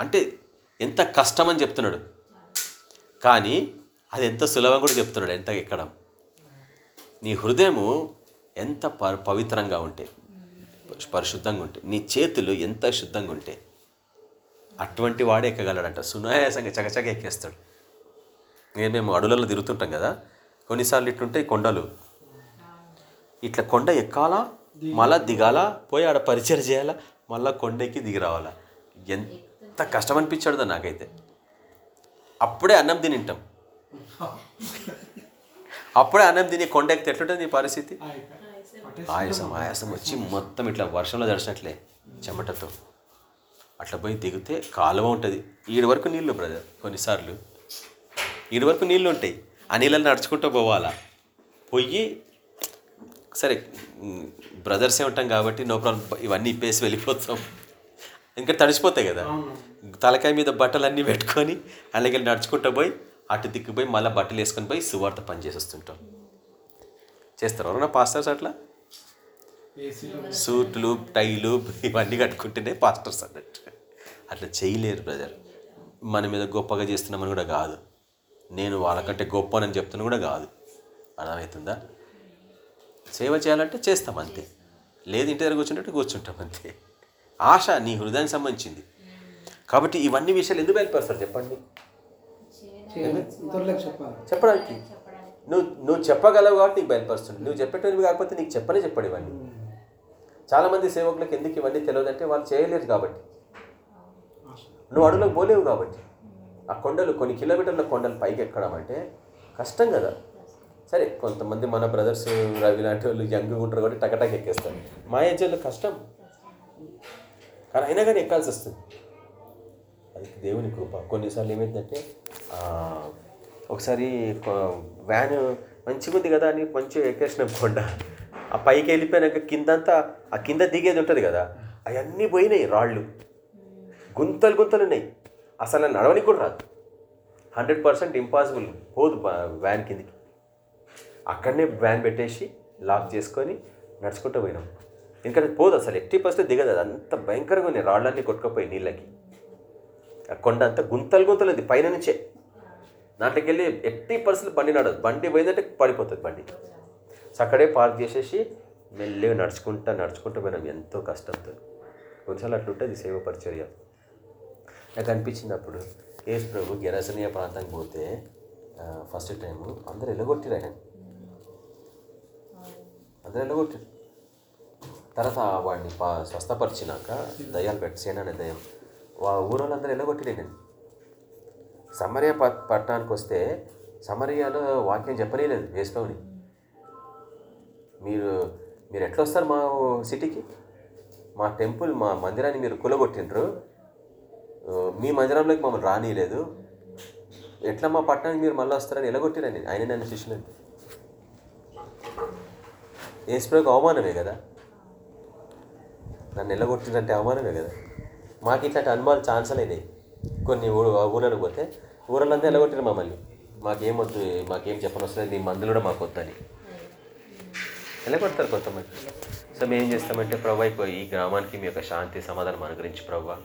అంటే ఎంత కష్టమని చెప్తున్నాడు. కానీ అది ఎంత సులభం కూడా చెప్తున్నాడు ఎంత ఎక్కడం. నీ హృదయము ఎంత ప పవిత్రంగా ఉంటే పరిశుద్ధంగా ఉంటే నీ చేతులు ఎంత శుద్ధంగా ఉంటే అటువంటి వాడే ఎక్కగలడంట. సునాయాసంగా చకచక ఎక్కేస్తాడు. నేను మేము అడవులలో తిరుగుతుంటాం కదా కొన్నిసార్లు ఇట్లుంటాయి కొండలు. ఇట్లా కొండ ఎక్కాలా మళ్ళా దిగాలా పోయి ఆడ పరిచయం చేయాలా మళ్ళా కొండ ఎక్కి దిగి రావాలా. ఎంత కష్టం అనిపించాడుదో నాకైతే. అప్పుడే అన్నం తినింటాం అప్పుడే అన్నం తిని కొండ ఎక్కితే ఎట్లుంటుంది నీ పరిస్థితి? ఆయాసం ఆయాసం వచ్చి మొత్తం ఇట్లా వర్షంలో తడిచినట్లే చెమటతో. అట్లా పోయి దిగితే కాలువ ఉంటుంది. ఈడి వరకు నీళ్ళు బ్రదర్ కొన్నిసార్లు. ఈడి వరకు నీళ్ళు ఉంటాయి. ఆ నీళ్ళని నడుచుకుంటూ పోవాలా? పోయి సరే బ్రదర్సే ఉంటాం కాబట్టి నో ప్రాబ్లం ఇవన్నీ ఇప్పేసి వెళ్ళిపోతాం. ఇంకా తడిసిపోతాయి కదా? తలకాయ మీద బట్టలన్నీ పెట్టుకొని అలాగే నడుచుకుంటూ పోయి అటు దిక్కుపోయి మళ్ళీ బట్టలు వేసుకొని పోయి సువార్త పని చేసేస్తుంటాం. చేస్తారు ఎవరన్నా పాస్టర్స్ అట్లా? సూట్లు టైలు ఇవన్నీ కట్టుకుంటేనే పాస్టర్స్ అన్నట్టు. అట్లా చేయలేరు బ్రదర్ మన మీద గొప్పగా చేస్తున్నామని కూడా కాదు. నేను వాళ్ళకంటే గొప్పనని చెప్తున్నా కూడా కాదు. అర్థమవుతుందా? సేవ చేయాలంటే చేస్తాం అంతే. లేదు ఇంటి దగ్గర కూర్చుంటే కూర్చుంటాం అంతే. ఆశ నీ హృదయానికి సంబంధించింది. కాబట్టి ఇవన్నీ విషయాలు ఎందుకు బయలుపరుస్తారు చెప్పండి? చెప్పడానికి. నువ్వు నువ్వు చెప్పగలవు కాబట్టి నీకు బయలుపరుస్తుంది నువ్వు చెప్పేటవి కాకపోతే నీకు చెప్పనే చెప్పడు ఇవన్నీ. చాలామంది సేవకులకు ఎందుకు ఇవన్నీ తెలియదంటే వాళ్ళు చేయలేరు కాబట్టి. నువ్వు అడుగులకు పోలేవు కాబట్టి. ఆ కొండలు కొన్ని కిలోమీటర్ల కొండలు పైకి ఎక్కడం అంటే కష్టం కదా. సరే కొంతమంది మన బ్రదర్స్ రవి లాంటి వాళ్ళు యంగ్ ఉంటారు కాబట్టి టకటక్ ఎక్కేస్తారు. మా ఏజ్లో కష్టం. కానీ అయినా కానీ ఎక్కాల్సి వస్తుంది. అది దేవుని కృప. కొన్నిసార్లు ఏమైందంటే ఒకసారి వ్యాన్ మంచిగా ఉంది కదా అని మంచిగా ఎక్కేసినాం కొండ. ఆ పైకి వెళ్ళిపోయినాక కిందంతా ఆ కింద దిగేది ఉంటుంది కదా. అవన్నీ పోయినాయి రాళ్ళు. గుంతలు గుంతలు ఉన్నాయి. అసలు నడవనికి కూడా రాదు. హండ్రెడ్ పర్సెంట్ ఇంపాసిబుల్ పోదు వ్యాన్ కిందికి. అక్కడనే వ్యాన్ పెట్టేసి లాక్ చేసుకొని నడుచుకుంటూ పోయినాం. ఎందుకంటే పోదు అసలు ఎట్టి పరిస్థితి దిగదు అది. అంత భయంకరంగా ఉన్నాయి రాళ్ళన్నీ కొట్టుకుపోయి నీళ్ళకి. ఆ కొండ అంతా గుంతలు గుంతలు ఉంది పైన నుంచే. దాంట్లోకి వెళ్ళి ఎట్టి పరిస్థితులు బండి నడదు బండి పోయిందంటే పడిపోతుంది బండి. సో అక్కడే పార్క్ చేసేసి మెల్లిగా నడుచుకుంటా నడుచుకుంటూ పోయినాం. ఎంతో కష్టంతో. కొన్నిసార్లు అట్లుంటుంది సేవ పరిచర్య. నాకు అనిపించింది అప్పుడు ప్రభు గెరసనీయ ప్రాంతానికి పోతే ఫస్ట్ టైము అందరు ఎల్లగొట్టిరు ఆయన. అందరు ఎల్లగొట్టిరు తర్వాత వాడిని పా స్వస్థపరిచినాక దయ్యాలు పెట్టి అనే దయ్యం. వా ఊరోళ్ళందరూ ఎల్లగొట్టిరే నేను సమరయ పట్ పట్టణానికి వస్తే సమరయాలో వాక్యం చెప్పలేదు వేసుకోని మీరు మీరు ఎట్లా వస్తారు మా సిటీకి మా టెంపుల్ మా మందిరాన్ని మీరు కులగొట్టిండ్రు. మీ మందిరంలోకి మమ్మల్ని రానియలేదు. ఎట్లా మా పట్టణానికి మీరు మళ్ళీ వస్తారని ఎలగొట్టిరని ఆయన నన్ను శిష్యులని. ఏసుప్రభుకి అవమానమే కదా? నన్ను ఎల్లగొట్టిందంటే అవమానమే కదా? మాకు ఇట్లాంటి అనుభవాలు ఛాన్సులు అయినాయి. కొన్ని ఊ- ఊళ్ళకు పోతే ఊరలంతా ఎల్లగొట్టిరు మమ్మల్ని. మాకేం వద్దు మాకేం చెప్పని వస్తుంది నీ మందులు కూడా మాకు వద్దని. ఎల్లగొడతారు కొంతమంది. సో మేము ఏం చేస్తామంటే ప్రభు ఇప్పుడు ఈ గ్రామానికి మీ యొక్క శాంతి సమాధానం అనుగ్రహించి ప్రభా.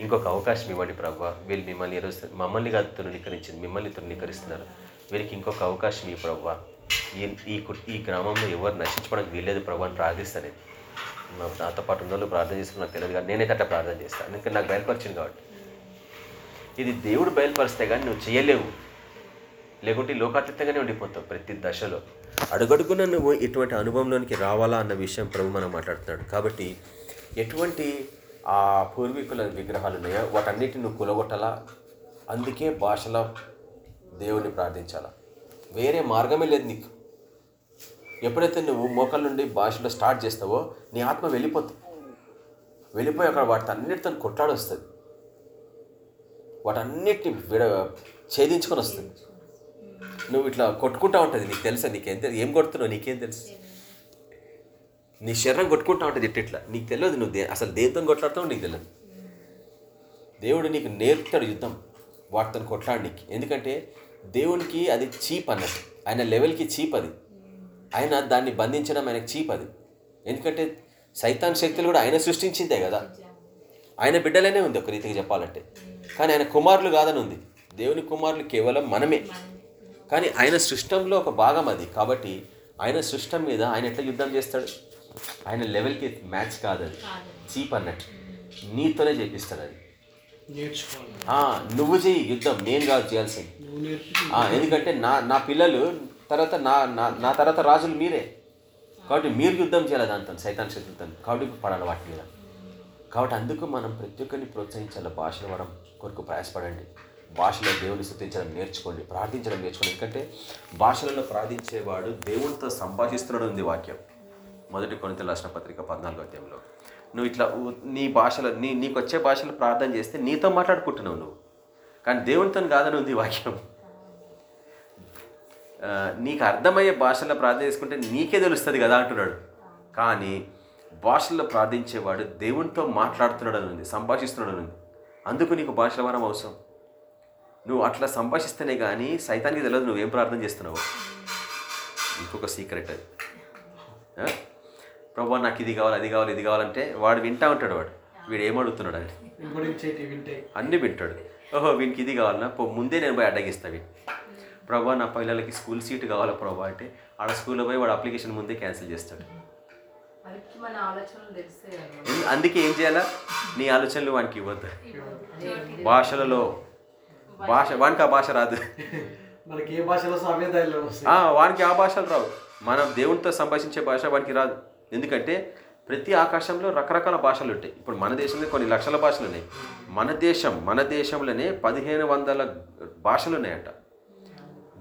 ఇంకొక అవకాశం ఇవ్వండి ప్రభావ వీళ్ళు మిమ్మల్ని ఈరోజు మమ్మల్ని కాదు తృణీకరించింది మిమ్మల్ని తృణీకరిస్తున్నారు. వీరికి ఇంకొక అవకాశం ఈ ప్రభావ ఈ ఈ కు- ఈ గ్రామంలో ఎవరు నశించుకోవడానికి వీల్లేదు ప్రభు అని ప్రార్థిస్తాను. నేను నాతో పాటు ఉన్న ప్రార్థన చేస్తున్న నాకు తెలియదు కానీ నేనైతే అట్లా ప్రార్థన చేస్తాను. ఎందుకంటే నాకు బయలుపరిచింది కాబట్టి. ఇది దేవుడు బయలుపరిస్తే కానీ నువ్వు చేయలేవు. లేకుంటే లోకాతీతంగానే ఉండిపోతావు ప్రతి దశలో. అడుగడుగున నువ్వు ఇటువంటి అనుభవంలోనికి రావాలా అన్న విషయం ప్రభు మనం మాట్లాడుతున్నాడు. కాబట్టి ఎటువంటి ఆ పూర్వీకుల విగ్రహాలు ఉన్నాయో? వాటన్నిటిని నువ్వు కూలగొట్టాలా? అందుకే భాషలో దేవుని ప్రార్థించాలా? వేరే మార్గమే లేదు నీకు. ఎప్పుడైతే నువ్వు మోకాల నుండి భాషలో స్టార్ట్ చేస్తావో నీ ఆత్మ వెళ్ళిపోతుంది. వెళ్ళిపోయి అక్కడ వాటి అన్నిటితో కొట్లాడొస్తుంది. వాటన్నిటిని విడ ఛేదించుకొని వస్తుంది నువ్వు ఇట్లా కొట్టుకుంటా ఉంటుంది నీకు తెలుసా? నీకేం తెలుసు ఏం కొడుతున్నావు? నీకేం తెలుసు? నీ శరీరం కొట్టుకుంటా ఉంటుంది ఇట్ట నీకు తెలియదు నువ్వు దే అసలు దేంతో కొట్లాడుతావు నీకు తెలియదు. దేవుడు నీకు నేర్పుతాడు యుద్ధం. వాటితో కొట్లాడడానికి ఎందుకంటే దేవునికి అది చీప్ అన్నట్టు. ఆయన లెవెల్కి చీప్ అది. ఆయన దాన్ని బంధించడం ఆయనకు చీప్ అది. ఎందుకంటే సైతాన్ శక్తులు కూడా ఆయన సృష్టించిందే కదా. ఆయన బిడ్డలనే ఉంది ఒక రీతికి చెప్పాలంటే. కానీ ఆయన కుమారులు కాదని ఉంది. దేవుని కుమారులు కేవలం మనమే. కానీ ఆయన సృష్టంలో ఒక భాగం అది. కాబట్టి ఆయన సృష్టం మీద ఆయన ఎట్లా యుద్ధం చేస్తాడు? ఆయన లెవెల్కి మ్యాచ్ కాదు అది చీప్ అన్నట్టు. నీతోనే చేపిస్తాడు అది నువ్వు చెయ్యి యుద్ధం. నేను కాదు చేయాల్సింది నువ్వు నేర్పి ఆ, ఎందుకంటే నా నా పిల్లలు తర్వాత నా నా నా తర్వాత రాజులు మీరే. కాబట్టి మీరు యుద్ధం చేయాలి దాంతో సైతాన్ శక్తులతో కాబట్టి పడాలి వాటి మీద. కాబట్టి అందుకు మనం ప్రతి ఒక్కరిని ప్రోత్సహించాలి. భాషలు వాడడం కొరకు ప్రయాసపడండి. భాషలో దేవుని స్థుతించడం నేర్చుకోండి. ప్రార్థించడం నేర్చుకోండి. ఎందుకంటే భాషలలో ప్రార్థించేవాడు దేవునితో సంభాషిస్తున్నాడు ఉంది వాక్యం. మొదటి కొనిత రాసిన పత్రిక పద్నాలుగో అధ్యాయంలో. నువ్వు ఇట్లా నీ భాషలో నీ నీకు వచ్చే భాషలో ప్రార్థన చేస్తే నీతో మాట్లాడుకుంటున్నావు నువ్వు. కానీ దేవునితో కాదని ఉంది వాక్యం. నీకు అర్థమయ్యే భాషలో ప్రార్థన చేసుకుంటే నీకే తెలుస్తుంది కదా అంటున్నాడు. కానీ భాషల్లో ప్రార్థించేవాడు దేవునితో మాట్లాడుతున్నాడు అని ఉంది సంభాషిస్తున్నాడు అని ఉంది. అందుకు నీకు భాషల వరం అవసరం. నువ్వు అట్లా సంభాషిస్తేనే కానీ సైతానికి తెలియదు నువ్వేం ప్రార్థన చేస్తున్నావు. ఇంకొక సీక్రెట్ అది. ప్రభా నాకు ఇది కావాలి అది కావాలి ఇది కావాలంటే వాడు వింటా ఉంటాడు వాడు. వీడు ఏమడుగుతున్నాడు అని అన్నీ వింటాడు. ఓహో వీనికి ఇది కావాలన్నా పో ముందే నేను పోయి అడ్డగిస్తా వీడు ప్రభా నా పిల్లలకి స్కూల్ సీట్ కావాలా ప్రభా అంటే ఆడ స్కూల్లో పోయి వాడు అప్లికేషన్ ముందే క్యాన్సిల్ చేస్తాడు. మనకి మన ఆలోచనలు తెలిస్తే ఎందు- అందుకే ఏం చేయాలా? నీ ఆలోచనలు వానికి ఇవ్వద్దు. భాషలలో భాష వానికి ఆ భాష రాదు. మనకి ఏ భాషలో వానికి ఆ భాషలు రావు. మనం దేవునితో సంభాషించే భాష వానికి రాదు. ఎందుకంటే ప్రతి ఆకాశంలో రకరకాల భాషలు ఉంటాయి. ఇప్పుడు మన దేశంలో కొన్ని లక్షల భాషలు ఉన్నాయి. మన దేశం మన దేశంలోనే పదిహేను వందల భాషలు ఉన్నాయంట.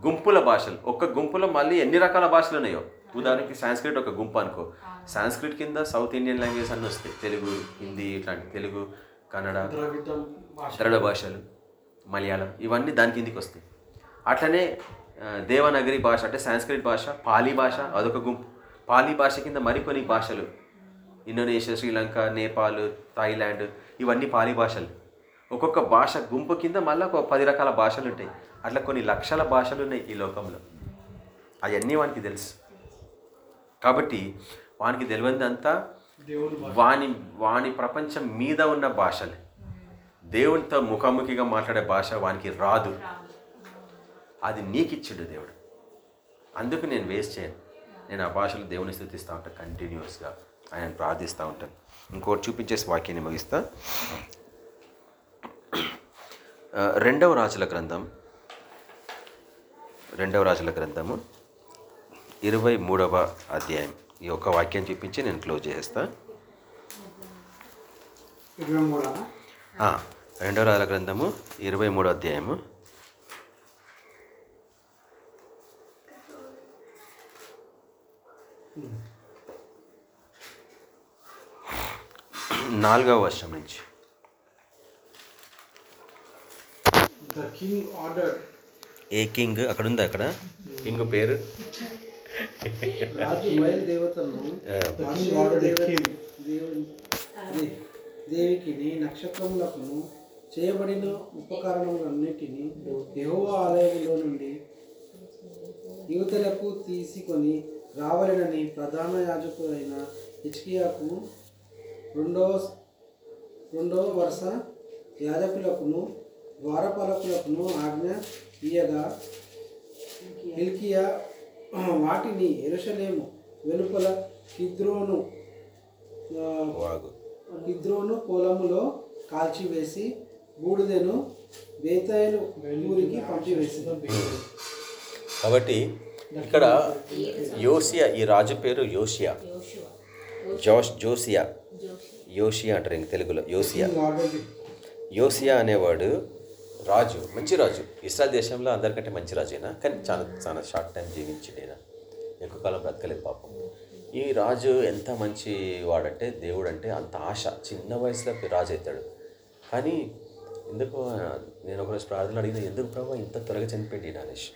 గుంపుల భాషలు. ఒక్క గుంపులో మళ్ళీ ఎన్ని రకాల భాషలు ఉన్నాయో? ఉదాహరణకి సాంస్క్రిట్ ఒక గుంపు అనుకో. సాంస్క్రిట్ కింద సౌత్ ఇండియన్ లాంగ్వేజ్ అన్నీ వస్తాయి. తెలుగు హిందీ ఇట్లాంటి తెలుగు కన్నడ ద్రవిడ భాషలు మలయాళం ఇవన్నీ దాని కిందికి వస్తాయి. అట్లనే దేవనగరి భాష అంటే సాంస్క్రిట్ భాష పాలీ భాష అదొక గుంపు. పాలీ భాష కింద మరికొన్ని భాషలు. ఇండోనేషియా శ్రీలంక నేపాల్ థాయిలాండ్ ఇవన్నీ పాలీ భాషలు. ఒక్కొక్క భాష గుంపు కింద మళ్ళీ ఒక పది రకాల భాషలు ఉంటాయి. అట్లా కొన్ని లక్షల భాషలు ఉన్నాయి ఈ లోకంలో. అవన్నీ వానికి తెలుసు. కాబట్టి వానికి తెలియదంతా దేవుడు వాని వాని ప్రపంచం మీద ఉన్న భాషలే. దేవునితో ముఖాముఖిగా మాట్లాడే భాష వానికి రాదు. అది నీకిచ్చిండు దేవుడు. అందుకు నేను వేస్ట్ చేయను. నేను ఆ భాషలో దేవుని స్థుతిస్తూ ఉంటాను కంటిన్యూస్గా ఆయన ప్రార్థిస్తూ ఉంటాను ఇంకోటి చూపించేసి వాక్యాన్ని ముగిస్తా. రెండవ రాజుల గ్రంథం రెండవ రాజుల గ్రంథము ఇరవై మూడవ అధ్యాయం. ఈ ఒక్క వాక్యం చూపించి నేను క్లోజ్ ఆ, రెండవ రాజుల గ్రంథము ఇరవై మూడో అధ్యాయము. నాలుగవ వర్షం నుంచి. ద కింగ్ ఆర్డర్ ఏ కింగ్? అక్కడ ఉంది అక్కడ? కింగ్ పేరు? దేవికిని నక్షత్రములకును చేయబడిన ఉపకరణములన్నిటినీ యెహోవా ఆలయంలో నుండి యువతలకు తీసుకొని రావాలనని ప్రధాన యాజకుడైన హిచ్కియాకు రెండవ రెండవ వరుస యాజకులకును ద్వారపాలకులకును ఆజ్ఞ ఇయ్యగా హిల్కియా వాటిని ఎరుషలేము వెలుపల కిద్రోను కిద్రోను పొలములో కాల్చివేసి బూడిదెను బేతాయిలు ఊరికి పంపివేసింది. కాబట్టి ఇక్కడ యోసియా ఈ రాజు పేరు యోషియా. జోష్ జోసియా యోషియా అంటారు ఇంక తెలుగులో యోసియా యోసియా అనేవాడు రాజు మంచి రాజు. ఇస్రాయల్ దేశంలో అందరికంటే మంచి రాజు అయినా కానీ చాలా చాలా షార్ట్ టైం జీవించిండేనా? ఎక్కువ కాలం బ్రతకలేదు పాపం. ఈ రాజు ఎంత మంచి వాడంటే దేవుడు అంటే అంత ఆశ. చిన్న వయసులో రాజు అవుతాడు కానీ ఎందుకు నేను ఒకరోజు ప్రార్థన అడిగిన ఎందుకు ప్రభావ ఇంత త్వరగా చనిపోయింది అనేసి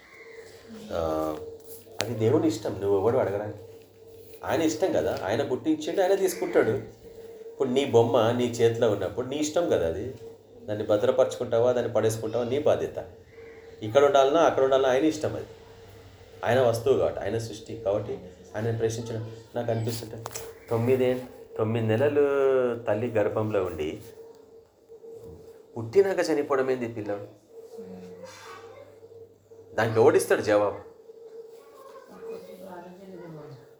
అది దేవుని ఇష్టం నువ్వు ఎవడు అడగడానికి. ఆయన ఇష్టం కదా ఆయన పుట్టించిండు ఆయన తీసుకుంటాడు. ఇప్పుడు నీ బొమ్మ నీ చేతిలో ఉన్నప్పుడు నీ ఇష్టం కదా అది. దాన్ని భద్రపరచుకుంటావా దాన్ని పడేసుకుంటావా నీ బాధ్యత. ఇక్కడ ఉండాలన్నా అక్కడ ఉండాలన్నా ఆయన ఇష్టం అది. ఆయన వస్తువు కాబట్టి ఆయన సృష్టి కాబట్టి ఆయన ప్రశ్నించడం నాకు అనిపిస్తుంటే తొమ్మిదే తొమ్మిది నెలలు తల్లి గర్భంలో ఉండి పుట్టినాక చనిపోవడం ఏంది పిల్లడు? దానికి ఓడిస్తాడు జవాబు ఆ? ముందే ఎవరు ప్రార్థన చేయలేదేమో అందుకే అట్లా అయింది. ఆ,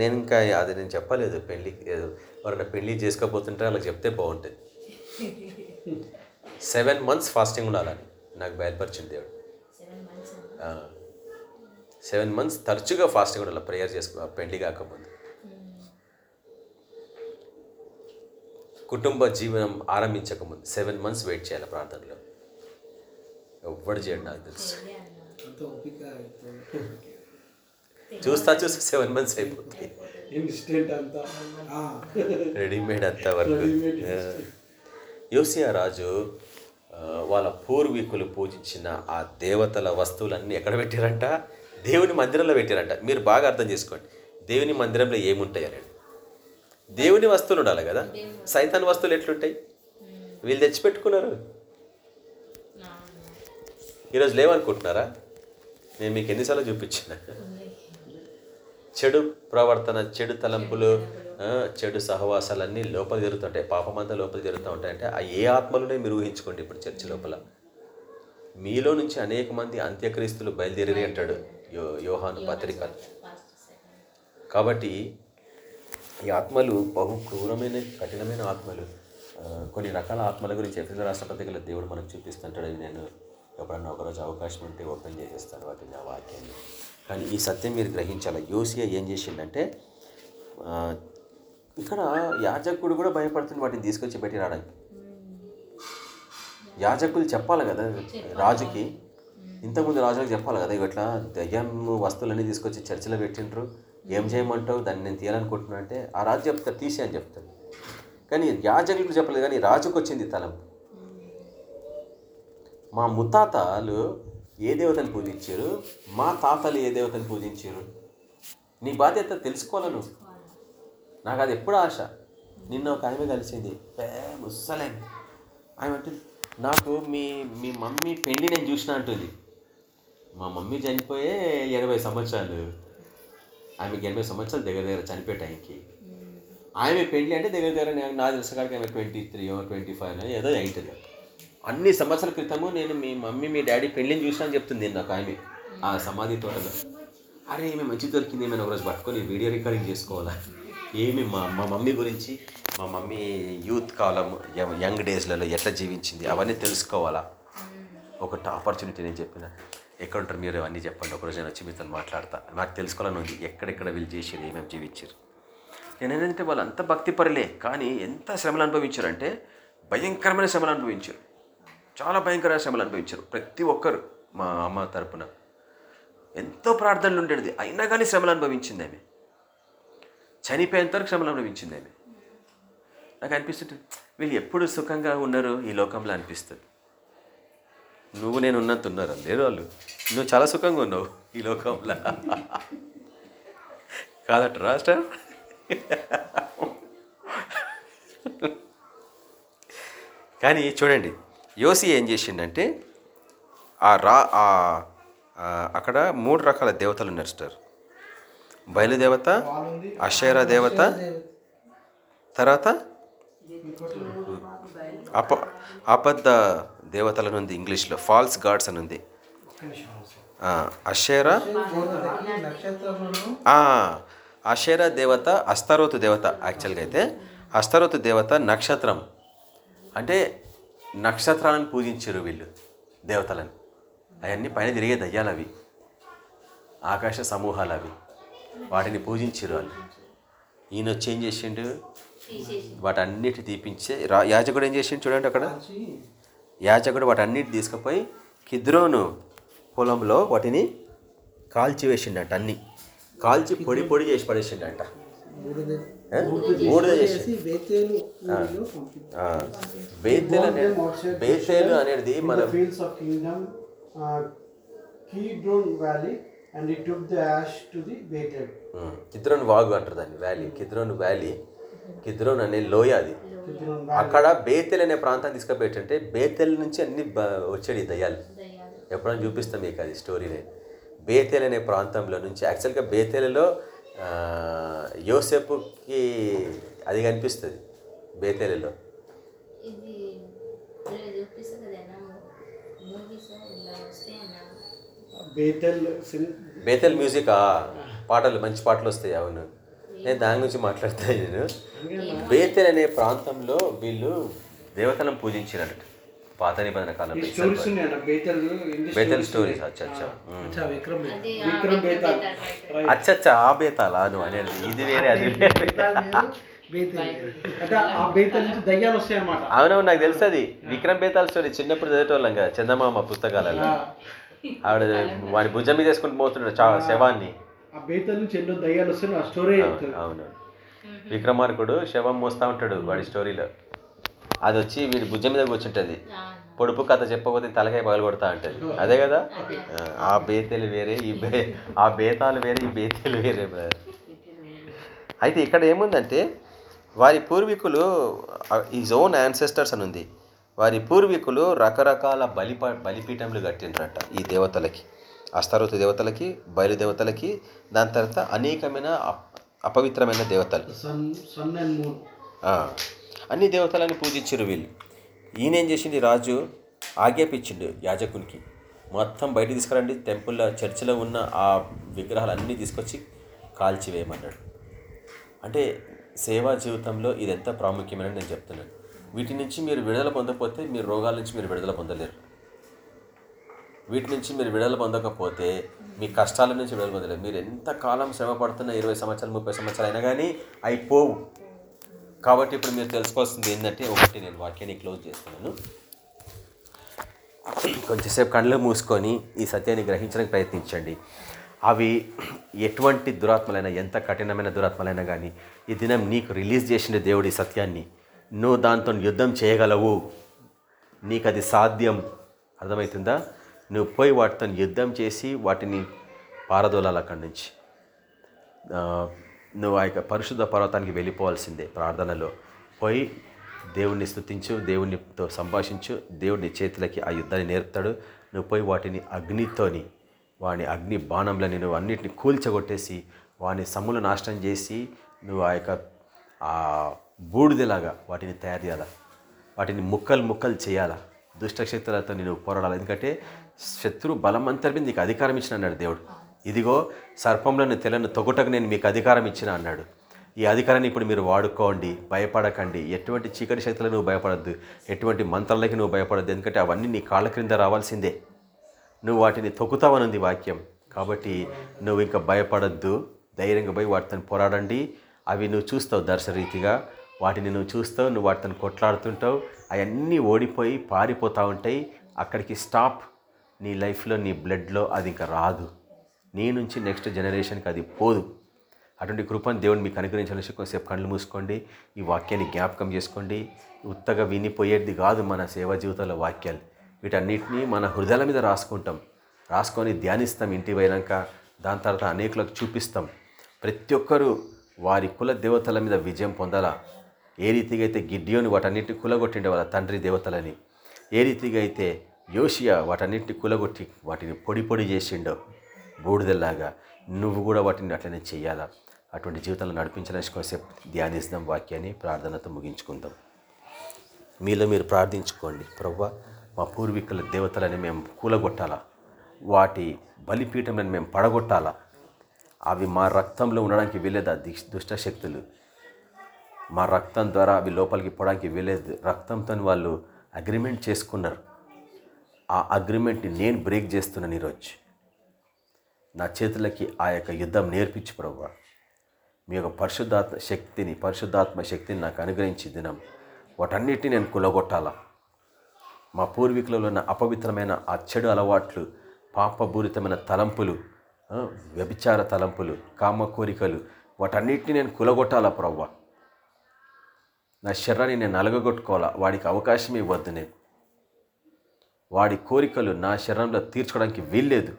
నేను ఇంకా అది నేను చెప్పలేదు పెళ్ళి ఎవరైనా పెళ్ళి చేసుకోబోతుంటే అలా చెప్తే బాగుంటుంది. సెవెన్ మంత్స్ ఫాస్టింగ్ ఉండాలని నాకు బయలుపరిచింది దేవుడు. సెవెన్ మంత్స్ తరచుగా ఫాస్టింగ్ ఉండాలి ప్రేయర్ చేసుకో పెళ్ళి కాకముందు. కుటుంబ జీవనం ఆరంభించకముందు సెవెన్ మంత్స్ వెయిట్ చేయాలి ప్రార్థనలో. ఎవ్వడు చేయడు నాకు తెలుసు. చూస్తా చూస్తే సెవెన్ మంత్స్ అయిపోతుంది. ఇన్స్టెంట్ అంతా. ఆ, రెడీమేడ్ అంతా వరకు. యోసియా రాజు వాళ్ళ పూర్వీకులు పూజించిన ఆ దేవతల వస్తువులన్నీ ఎక్కడ పెట్టారంట? దేవుని మందిరంలో పెట్టారంట. మీరు బాగా అర్థం చేసుకోండి. దేవుని మందిరంలో ఏముంటాయి అని దేవుని వస్తువులు ఉండాలి కదా? సైతాన్ వస్తువులు ఎట్లుంటాయి? వీళ్ళు తెచ్చిపెట్టుకున్నారు. ఈరోజు లేవనుకుంటున్నారా? నేను మీకు ఎన్నిసార్లు చూపించిన? చెడు ప్రవర్తన చెడు తలంపులు చెడు సహవాసాలన్నీ లోపల జరుగుతుంటాయి. పాపమంతా లోపల జరుగుతూ ఉంటాయంటే ఆ ఏ ఆత్మలోనే మీరు ఊహించుకోండి ఇప్పుడు చర్చి లోపల. మీలో నుంచి అనేక మంది అంత్యక్రీస్తులు బయలుదేరి అంటాడు యో యోహాను పత్రిక. కాబట్టి ఈ ఆత్మలు బహు క్రూరమైన కఠినమైన ఆత్మలు. కొన్ని రకాల ఆత్మల గురించి ఎఫ్ఎల్ రాష్ట్రపతి గల దేవుడు మనకు చూపిస్తుంటాడు. నేను ఎప్పుడన్నా ఒకరోజు అవకాశం ఉంటే ఓపెన్ చేసేస్తాను వాటిని ఆ వాక్యాన్ని. కానీ ఈ సత్యం మీరు గ్రహించాలి? యోసియా ఏం చేసిండంటే ఇక్కడ యాజకుడు కూడా భయపడుతుంది వాటిని తీసుకొచ్చి పెట్టి రావడానికి యాజకులు చెప్పాలి కదా రాజుకి. ఇంతకుముందు రాజులకు చెప్పాలి కదా ఇవి ఇట్లా దయ్యం వస్తువులన్నీ తీసుకొచ్చి చర్చిలో పెట్టిండ్రు. ఏం చేయమంటావు? దాన్ని నేను తీయాలనుకుంటున్నా అంటే ఆ రాజు చెప్తారు తీసి అని చెప్తారు కానీ యాజకులకు చెప్పలేదు కానీ రాజుకు వచ్చింది తలంపు. మా ముత్తాతలు ఏ దేవతను పూజించారు? మా తాతలు ఏ దేవతను పూజించారు? నీ బాధ్యత తెలుసుకోవాలను నాకు అది ఎప్పుడు ఆశ. నిన్న ఒక ఆమె కలిసింది. పే ముస్సలేం ఆమె అంటుంది నాకు మీ మీ మమ్మీ పెళ్ళి నేను చూసిన అంటుంది. మా మమ్మీ చనిపోయే ఎనభై సంవత్సరాలు. ఆమెకి ఎనభై సంవత్సరాలు దగ్గర దగ్గర చనిపోయే టైంకి. ఆమె పెళ్ళి అంటే దగ్గర దగ్గర నాకు నా తెలిసిన కాడికి ఆమె ట్వంటీ త్రీ ట్వంటీ ఫైవ్ ఏదో అవుతుంది అన్ని సంవత్సరాల క్రితము నేను మీ మమ్మీ మీ డాడీ పెళ్ళిని చూసినా అని చెప్తుంది నాకు ఆమె. ఆ సమాధి తోటలో. అరే ఏమి మంచి దొరికింది. ఏమైనా ఒకరోజు పట్టుకొని వీడియో రికార్డింగ్ చేసుకోవాలా? ఏమి మా మా మమ్మీ గురించి మా మమ్మీ యూత్ కాలం యంగ్ డేస్లలో ఎట్లా జీవించింది అవన్నీ తెలుసుకోవాలా? ఒకటి ఆపర్చునిటీ నేను చెప్పిన. ఎక్కడ ఉంటారు మీరు? అవన్నీ చెప్పండి. ఒకరోజు నేను వచ్చి మీతో మాట్లాడతా. నాకు తెలుసుకోవాలని ఉంది. ఎక్కడెక్కడ వీళ్ళు చేసారు ఏమేమి జీవించారు? నేను ఏంటంటే వాళ్ళు అంత భక్తిపరులే. కానీ ఎంత శ్రమలు అనుభవించారంటే భయంకరమైన శ్రమలు అనుభవించారు. చాలా భయంకరమైన శ్రమలు అనుభవించారు. ప్రతి ఒక్కరు మా అమ్మ తరపున. ఎంతో ప్రార్థనలు ఉండేది అయినా కానీ శ్రమలు అనుభవించింది ఆమె. చనిపోయేంతవరకు శ్రమలు అనుభవించింది ఆమె. నాకు అనిపిస్తుంటుంది వీళ్ళు ఎప్పుడు సుఖంగా ఉన్నారు ఈ లోకంలో అనిపిస్తుంది. నువ్వు నేను ఉన్నంత ఉన్నారు? లేరు వాళ్ళు. నువ్వు చాలా సుఖంగా ఉన్నావు ఈ లోకంలో. కాదట రాష్ట్ర. కానీ చూడండి యోసి ఏం చేసిండంటే ఆ రా అక్కడ మూడు రకాల దేవతలు ఉన్నారు సార్ బయలుదేవత అషేరా దేవత తర్వాత అప అబద్ధ దేవతలను ఉంది ఇంగ్లీష్లో ఫాల్స్ గాడ్స్ అని ఉంది. అషేరా అషేరా దేవత అస్తరోతు దేవత యాక్చువల్గా అయితే అస్తరోతు దేవత నక్షత్రం. అంటే నక్షత్రాలను పూజించారు వీళ్ళు దేవతలను. అవన్నీ పైన తిరిగే దయ్యాలు అవి ఆకాశ సమూహాలు అవి వాటిని పూజించారు వాళ్ళు. ఈయన వచ్చి ఏం చేసిండు? వాటన్నిటి తీపించే రా యాజకుడు ఏం చేసిండు చూడండి అక్కడ. యాజకుడు వాటన్నిటి తీసుకుపోయి కిద్రోను పొలంలో వాటిని కాల్చి వేసిండట అన్ని. కాల్చి పొడి పొడి చేసి పడేసిండట. బూడిద చేసి బేతేలు బేతేలు బేతేలు అనేది in మన the fields of kingdom, Kidron Valley, and he took the ash to the Bethel. ఉమ్, కిద్రోన్ వాగు అంటారు దాన్ని వ్యాలీ కిద్రోన్ వ్యాలీ కిద్రోన్ అనే లోయ అది. అక్కడ బేతెల్ అనే ప్రాంతాన్ని తీసుకుపోయేటంటే బేతెల్ నుంచి అన్ని బ- వచ్చాడు ఈ దయ్యాలు. ఎప్పుడైనా చూపిస్తాం మీకు అది స్టోరీనే బేతేల్ అనే ప్రాంతంలో నుంచి యాక్చువల్గా బేతేలలో యోసేపుకి అది కనిపిస్తుంది బేతేలలో. Bethel music? పాటలు మంచి పాటలు వస్తాయి అవును. నేను దాని గురించి మాట్లాడతాను నేను. బేతెల్ అనే ప్రాంతంలో వీళ్ళు దేవతలను పూజించినట్టు. పాత నిబంధన కాలంలో English బేతెల్ స్టోరీస్. అచ్చా అచ్చా. ఆ బేతాల్. అచ్చా ఆ నువ్వు అనేది ఇది వేరే అది అవునవును నాకు తెలుసు అది. విక్రమ్ బేతాల్ స్టోరీ చిన్నప్పుడు చదివేటోళ్ళం కదా చందమామ పుస్తకాలలో. ఆవిడ వాడి భుజం మీద వేసుకుని పోతున్నాడు చా శవాన్ని. అవును విక్రమార్కుడు శవం మోస్తా ఉంటాడు వాడి స్టోరీలో. అది వచ్చి వీడి భుజం మీద కూర్చుంటుంది. పొడుపు కథ చెప్పకపోతే తలకాయ పగలు కొడతా ఉంటుంది అదే కదా? ఆ, బేతెలు వేరే ఈ బే ఆ బేతాలు వేరే ఈ బేతెలు వేరే brother. అయితే ఇక్కడ ఏముందంటే వారి పూర్వీకులు ఈజ్ ఓన్ యాన్సెస్టర్స్ అని ఉంది. వారి పూర్వీకులు రకరకాల బలి బలిపీఠములు కట్టిండ్రట ఈ దేవతలకి. అస్తరోతు దేవతలకి బయలుదేవతలకి దాని తర్వాత అనేకమైన అప- అపవిత్రమైన దేవతలు. అన్ని దేవతలను పూజించారు వీళ్ళు. ఈయన ఏం చేసింది రాజు ఆజ్ఞాపించిండు యాజకునికి. మొత్తం బయట తీసుకురండి. టెంపుల్లో చర్చిలో ఉన్న ఆ విగ్రహాలు అన్నీ తీసుకొచ్చి కాల్చివేయమన్నాడు. అంటే సేవా జీవితంలో ఇది ఎంత ప్రాముఖ్యమైన నేను చెప్తున్నాను. వీటి నుంచి మీరు విడుదల పొందకపోతే మీరు రోగాల నుంచి మీరు విడుదల పొందలేరు. వీటి నుంచి మీరు విడుదల పొందకపోతే మీ కష్టాల నుంచి విడుదల పొందలేరు. మీరు ఎంత కాలం శ్రమ పడుతున్న ఇరవై సంవత్సరాలు ముప్పై సంవత్సరాలు అయినా కానీ అయిపోవు. కాబట్టి ఇప్పుడు మీరు తెలుసుకోవాల్సింది ఏంటంటే ఒకటి నేను వాక్యాన్ని క్లోజ్ చేస్తున్నాను. కొంచెంసేపు కళ్ళు మూసుకొని ఈ సత్యాన్ని గ్రహించడానికి ప్రయత్నించండి. అవి ఎటువంటి దురాత్మలైనా ఎంత కఠినమైన దురాత్మలైనా కానీ ఈ దినం నీకు రిలీజ్ చేసిన దేవుడి సత్యాన్ని. నువ్వు దాంతో యుద్ధం చేయగలవు. నీకు అది సాధ్యం. అర్థమవుతుందా? నువ్వు పోయి వాటితో యుద్ధం చేసి వాటిని పారదోలాలి అక్కడి నుంచి. నువ్వు ఆ యొక్క పరిశుద్ధ పర్వతానికి వెళ్ళిపోవాల్సిందే ప్రార్థనలో. పోయి దేవుణ్ణి స్తుతించు దేవునితో సంభాషించు దేవుడి చేతులకి ఆ యుద్ధాన్ని నేర్పుతాడు. నువ్వు పోయి వాటిని అగ్నితోని వాని అగ్ని బాణంలని నువ్వు అన్నిటిని కూల్చగొట్టేసి వాని సమ్ములు నాశనం చేసి నువ్వు ఆ యొక్క ఆ బూడిదలాగా వాటిని తయారు చేయాలా? వాటిని ముక్కలు ముక్కలు చేయాలా? దుష్టశక్తులతో నేను పోరాడాలి? ఎందుకంటే శత్రు బలమంతరి మీద నీకు అధికారం ఇచ్చిన అన్నాడు దేవుడు. ఇదిగో సర్పంలోని తెలను తొగుటకు నేను మీకు అధికారం ఇచ్చిన అన్నాడు. ఈ అధికారాన్ని ఇప్పుడు మీరు వాడుకోండి భయపడకండి. ఎటువంటి చీకటి శక్తులకు నువ్వు భయపడద్దు. ఎటువంటి మంత్రాలకి నువ్వు భయపడద్దు. ఎందుకంటే అవన్నీ నీ కాళ్ళ క్రింద రావాల్సిందే. నువ్వు వాటిని తొక్కుతావనుంది వాక్యం. కాబట్టి నువ్వు ఇంకా భయపడద్దు. ధైర్యంగా పోయి వాటితో పోరాడండి. అవి నువ్వు చూస్తావు దర్శరీతిగా వాటిని నువ్వు చూస్తావు నువ్వు వాటితో కొట్లాడుతుంటావు. అవన్నీ ఓడిపోయి పారిపోతూ ఉంటాయి. అక్కడికి స్టాప్. నీ లైఫ్లో నీ బ్లడ్లో అది ఇంకా రాదు. నీ నుంచి నెక్స్ట్ జనరేషన్కి అది పోదు. అటువంటి కృపను దేవుని మీకు అనుగ్రహించాలని కొంచెంసేపు కళ్ళు మూసుకోండి. ఈ వాక్యాన్ని జ్ఞాపకం చేసుకోండి. ఉత్తగా వినిపోయేది కాదు మన సేవా జీవితంలో వాక్యాలు. వీటన్నిటినీ మన హృదయాల మీద రాసుకుంటాం. రాసుకొని ధ్యానిస్తాం ఇంటి పోయినాక దాని తర్వాత అనేకులకు చూపిస్తాం. ప్రతి ఒక్కరూ వారి కుల దేవతల మీద విజయం పొందాలా? ఏ రీతిగా అయితే గిడ్డియోని వాటన్నిటిని కులగొట్టిండే వాళ్ళ తండ్రి దేవతలని? ఏ రీతిగా అయితే యోషియా వాటన్నిటిని కులగొట్టి వాటిని పొడి పొడి చేసిండో? బూడిదలాగా నువ్వు కూడా వాటిని అట్లనే చేయాలా అటువంటి జీవితంలో నడిపించాలని కొంచెంసేపు ధ్యానిస్తాం వాక్యాన్ని ప్రార్థనతో ముగించుకుందాం. మీలో మీరు ప్రార్థించుకోండి. ప్రవ్వ మా పూర్వీకుల దేవతలని మేము కూలగొట్టాలా? వాటి బలిపీఠంలను మేము పడగొట్టాలా? అవి మా రక్తంలో ఉండడానికి వీలేదు ఆ దుష్ట శక్తులు? మా రక్తం ద్వారా అవి లోపలికి పోవడానికి వీలేదు రక్తంతో వాళ్ళు అగ్రిమెంట్ చేసుకున్నారు. ఆ అగ్రిమెంట్ని నేను బ్రేక్ చేస్తున్నాను ఈరోజు నా చేతులకి ఆ యొక్క యుద్ధం నేర్పించు ప్రభు. మీ యొక్క పరిశుద్ధాత్మ శక్తిని పరిశుద్ధాత్మ శక్తిని నాకు అనుగ్రహించి దినం. వాటన్నిటిని నేను కులగొట్టాలా? మా పూర్వీకులలో ఉన్న అపవిత్రమైన ఆ చెడు అలవాట్లు పాపపూరితమైన తలంపులు వ్యభిచార తలంపులు కామ కోరికలు వాటన్నిటిని నేను కులగొట్టాలా ప్రవ్వ నా శరీరాన్ని నేను నలగగొట్టుకోవాలా? వాడికి అవకాశం ఇవ్వద్దు నేను. వాడి కోరికలు నా శరీరంలో తీర్చుకోవడానికి వీల్లేదు.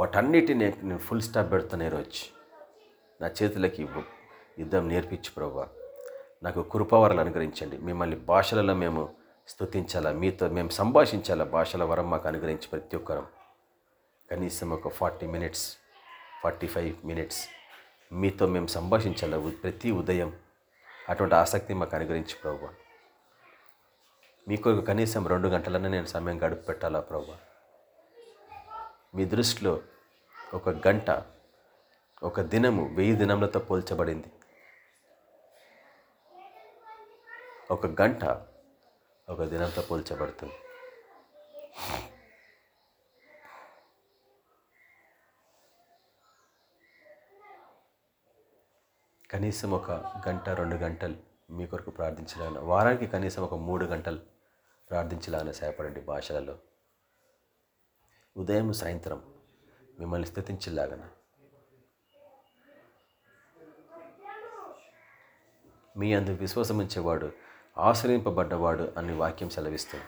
వాటన్నిటిని నేను ఫుల్ స్టాప్ పెడుతున్నా ఈరోజు నా చేతులకి ఇవ్వు. యుద్ధం నేర్పించు ప్రభా. నాకు కృపవరాలు అనుగ్రహించండి. మిమ్మల్ని భాషలలో మేము స్తుతించాలా? మీతో మేము సంభాషించాలా? భాషల వరం మాకు అనుగ్రహించి ప్రతి ఒక్కరం. కనీసం ఒక forty minutes forty five minutes మీతో మేము సంభాషించాలా? ఉ- ప్రతి ఉదయం అటువంటి ఆసక్తి మాకు అనుగ్రహించి ప్రభు. మీ కొరకు కనీసం రెండు గంటలన్నా నేను సమయం గడుపు పెట్టాలా ప్రభు? మీ దృష్టిలో ఒక గంట ఒక దినము వెయ్యి దినములతో పోల్చబడింది. ఒక గంట ఒక దినంతో పోల్చబడుతుంది. కనీసం ఒక గంట రెండు గంటలు మీ కొరకు ప్రార్థించాలన్న వారానికి కనీసం ఒక మూడు గంటలు ప్రార్థించాలని సహాయపడండి భాషలలో. ఉదయం సాయంత్రం మిమ్మల్ని స్థుతించేలాగన. మీ అందు విశ్వాసం ఉంచేవాడు ఆశ్రయింపబడ్డవాడు అని వాక్యం సెలవిస్తుంది.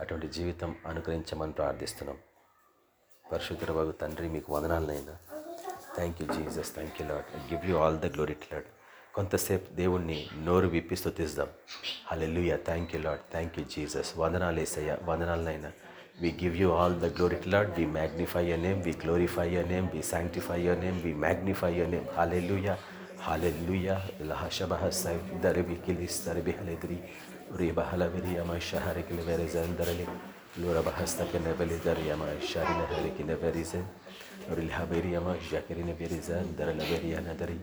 అటువంటి జీవితం అనుగ్రహించమని ప్రార్థిస్తున్నాం. పరశుద్ధరబాబు తండ్రి మీకు వందనాలనైనా. Thank you Jesus thank you Lord I give you all the glory Lord కొంతసేపు దేవుణ్ణి నోరు విప్పి స్తుతిద్దాం hallelujah thank you Lord thank you Jesus వందనాలు వేసయ్యా వందనాలనైనా. We give you all the glory, Lord. We magnify your name. We glorify your name. We sanctify your name. We magnify your name. Hallelujah. Hallelujah. Lahashabaha Saib Darebi Kilis Darebi Haledri Reba Halaveri Ama Shaharikil Verizan Darali Lura Bahasta Keneveli Dariama Sharina Harikina Verizan Rilhaberi Ama Jakarina Verizan Daralaveri Anadari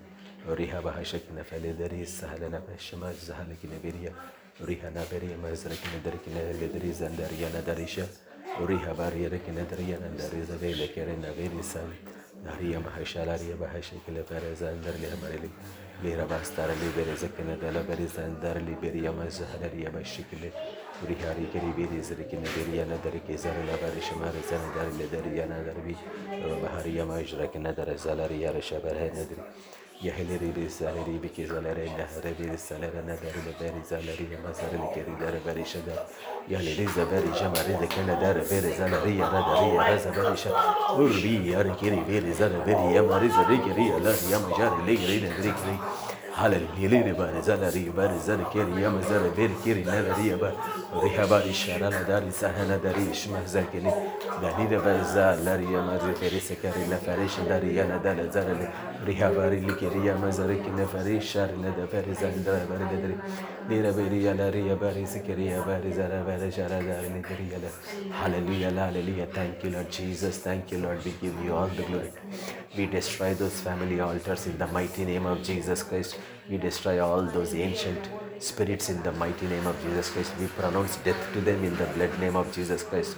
Riha Bahashakina Felidari Sahalana Peshama Zahalikina Veria Rihanna Veria Mazrakina Darikina Ledri Zandaria Nadarisha بيريا وريها نبري ما زركنا در كنا لدري زان داريا ندريشا وريها باريا ركنا دريا ندري زبيل كرنا بيريسان داريا ما حشالاريا بحشكنا باريزان در لها مريلي ليرا باستار لي بيريزكنا دلا بيريزان در لي بيريا ما زهلاريا بشكل وريهاري كري بيري زركي ندري أنا دري كيزار لا باري شمار زان دار لدري أنا دربي بهاري ما يجرك ندر زالاري يا يهلري رسالري بكي زلري نهري رسالري ندري لبري زلري مزري لكري دار بري شدا يهلي ريزا بري جمري ذا كان دار بري زلري ندري رزا بري شا وربي ياري كيري بري زلري بري يما ريزا ريكري لا يما جاري ليكري ندري كري حال الهليل بار زلري بار زلكير يا مزر بير كيري نذري با ريها بار الشارع داري سهنا داري شمه زاكني دليل بار زلري يا مزر كيري سكري نفريش داري انا دال زلري zari riha bari likiri yama zari kine fariş şari ne de fari zari dari bari ledri nira beri yala riya bari sekari ya bari zara bari şara dari ledri yala Hallelujah, hallelujah. Thank you, Lord Jesus. Thank you, Lord. We give you all the glory. We destroy those family altars in the mighty name of Jesus Christ. We destroy all those ancient spirits in the mighty name of Jesus Christ. We pronounce death to them in the blood name of Jesus Christ.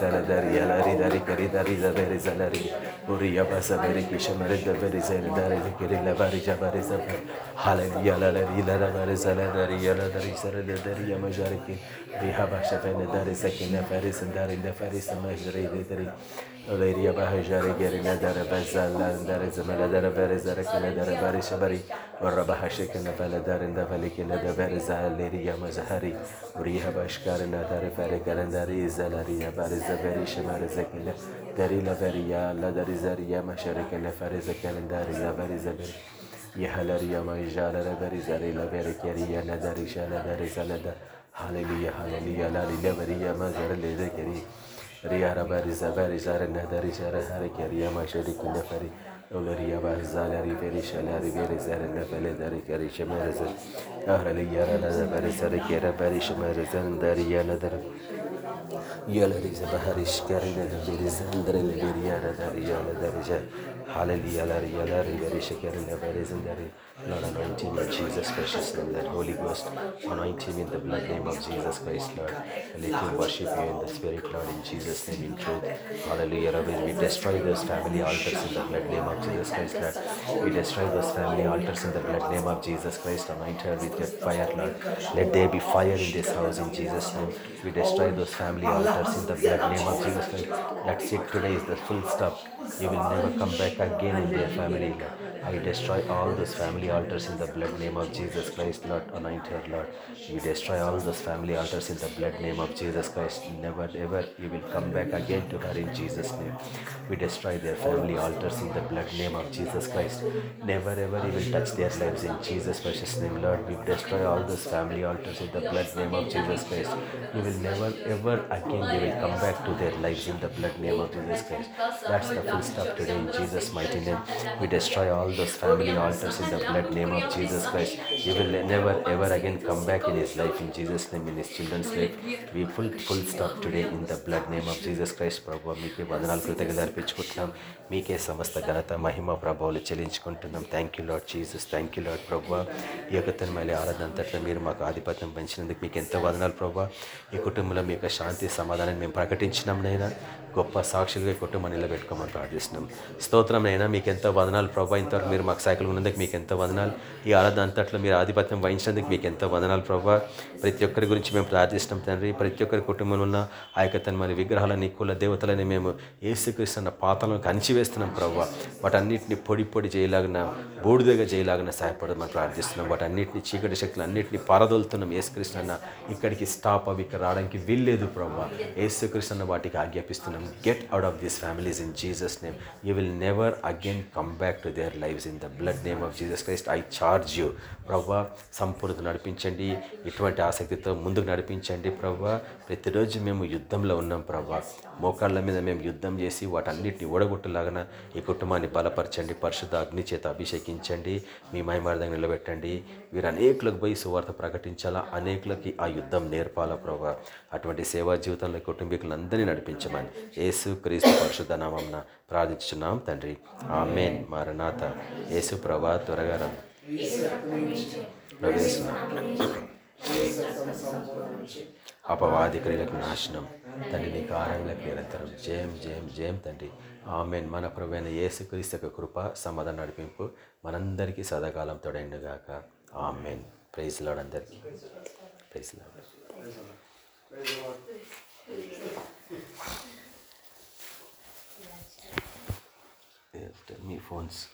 سر داری الاری داری کری داري زبری زلری بوری یا بس داري پیش مرد دبری زیر داری ذکری لبری جبری زبر حالی یا لری لر داري زل داری داري لری داري داری یا مجاری کی ریها بخش داري داری سکینه داري داری دفریس مجری داری غیریه به هجاره گری نداره به زلن داره زمه نداره بری زره که نداره بری شبری و را به که نفله داره نده ولی که نده بری زل لیریه مزهری و ریه به اشکار نداره فره گرن داره زل ریه بری زبری شمار زکنه داری لبریه لداری زریه مشاره که نفره زکنه داری لبری زبری یه هلری یا مجاله را بری زری لبری کریه نداری شنه داری سنه دار حالی لیه حالی لیه لالی لبری یا ريا رباري زباري جار النهداري جار هارك ريا ما شريك النفري أولى ريا باه زالاري بيري شلاري بيري زار النفلي داري كاري شمار زر أهلا لي يارا نذا باري سارك يارا باري شمار زر داري يا نذر يلري زبهري شكرين لبيري زندر لبيري يارا داري يا نذر جار حالي يلاري يلاري بيري شكرين لبيري زندري Lord, anoint him in Jesus' precious name, that Holy Ghost, anoint him in the blood name of Jesus Christ, Lord. Let him worship you in the Spirit, Lord, in Jesus' name, in truth. Hallelujah. Rabbi, we destroy those family altars in the blood name of Jesus Christ, Lord. We destroy those family altars in the blood name of Jesus Christ. Anoint her with your fire, Lord. Let there be fire in this house in Jesus' name. We destroy those family altars in the blood name of Jesus Christ. That's it. Today is the full stop. You will never come back again in their family, Lord. I destroy all those family altars in the blood name of Jesus Christ, Lord. Anoint her, Lord. We destroy all those family altars in the blood name of Jesus Christ. Never ever you will come back again to her in Jesus' name. We destroy their family altars in the blood name of Jesus Christ. Never ever you will touch their lives in Jesus' precious name, Lord. We destroy all those family altars in the blood name of Jesus Christ. You will never ever again you will come back to their lives in the blood name of Jesus Christ. That's the full stop today in Jesus' mighty name. We destroy all those family altars in the blood name of Jesus Christ. You will never ever again come back in his life in Jesus' name, in his children's life. We full full stop today in the blood name of Jesus Christ. ప్రభు మీకే వందనాలు కృతజ్ఞతలు అర్పించుకుంటున్నాం మీకే సమస్త ఘనత మహిమ ప్రభావాలు చెల్లించుకుంటున్నాం thank you Lord Jesus thank you Lord ప్రభు ఈ యొక్క తన్మలి ఆరాధన అంతట్లో మీరు మాకు ఆధిపత్యం పెంచినందుకు మీకు ఎంతో వందనాలు ప్రభు ఈ కుటుంబంలో మీ యొక్క శాంతి సమాధానం మేము ప్రకటించినాం నైనా గొప్ప సాక్షులుగా ఈ కుటుంబాన్ని నిలబెట్టుకోమని ప్రార్థిస్తున్నాం. స్తోత్రం అయినా మీకు ఎంతో వదనాలు. ప్రభా ఇంతవరకు మీరు మాకు సైకిల్ ఉన్నందుకు మీకు ఎంతో వదనాలు. ఈ ఆరాధన అంతట్లో మీరు ఆధిపత్యం వహించినందుకు మీకు ఎంతో వదనాలు ప్రభా. ప్రతి ఒక్కరి గురించి మేము ప్రార్థిస్తున్నాం తండ్రి. ప్రతి ఒక్కరి కుటుంబంలో ఉన్న ఆ యొక్క తన మరి విగ్రహాలని కుల దేవతలని మేము ఏసుక్రీస్తున్న పాతలను కంచివేస్తున్నాం ప్రభా. వాటన్నిటిని పొడి పొడి చేయలాగిన బూడిదగా చేయలాగిన సహాయపడమని ప్రార్థిస్తున్నాం. వాటన్నిటిని చీకటి శక్తులు అన్నింటినీ పారదోలుతున్నాం. ఏసుకృష్ణ ఇక్కడికి స్టాప్ అవి ఇక్కడ రావడానికి వీల్లేదు ప్రభా. ఏసుకృష్ణ వాటికి ఆజ్ఞాపిస్తున్నాం. get out of these families in Jesus' name. You will never again come back to their lives in the blood name of Jesus Christ. I charge you ప్రవ్వ సంపూర్ణత నడిపించండి. ఇటువంటి ఆసక్తితో ముందుకు నడిపించండి ప్రభా ప్రతిరోజు మేము యుద్ధంలో ఉన్నాం ప్రవ్వ. మోకాళ్ళ మీద మేము యుద్ధం చేసి వాటన్నిటిని ఓడగొట్టలాగన ఈ కుటుంబాన్ని బలపరచండి. పరిశుద్ధ అగ్ని చేత అభిషేకించండి. మీ మహిమార్థంగా నిలబెట్టండి. వీరు అనేకులకు పోయి సువార్త ప్రకటించాలా? అనేకులకి ఆ యుద్ధం నేర్పాలా ప్రభా అటువంటి సేవా జీవితంలో కుటుంబీకులందరినీ నడిపించమని యేసు క్రీస్తు పరిశుద్ధ నామంన ప్రార్థించున్నాం తండ్రి. ఆమెన్. మారనాథ. యేసు ప్రభా త్వరగా అపవాది క్రియలకు నాశనం. తండ్రి నీ కార్యములకు నిరంతరం జయం జయం జయం తండ్రి. ఆమెన్. మన ప్రభువైన యేసుక్రీస్తు యొక్క కృప సమాధానం నడిపింపు మనందరికీ సదాకాలం తొడైండుగాక. ఆమెన్. ప్రైజ్ లాడ్ అందరికీ. Praise Lord. మీ ఫోన్స్.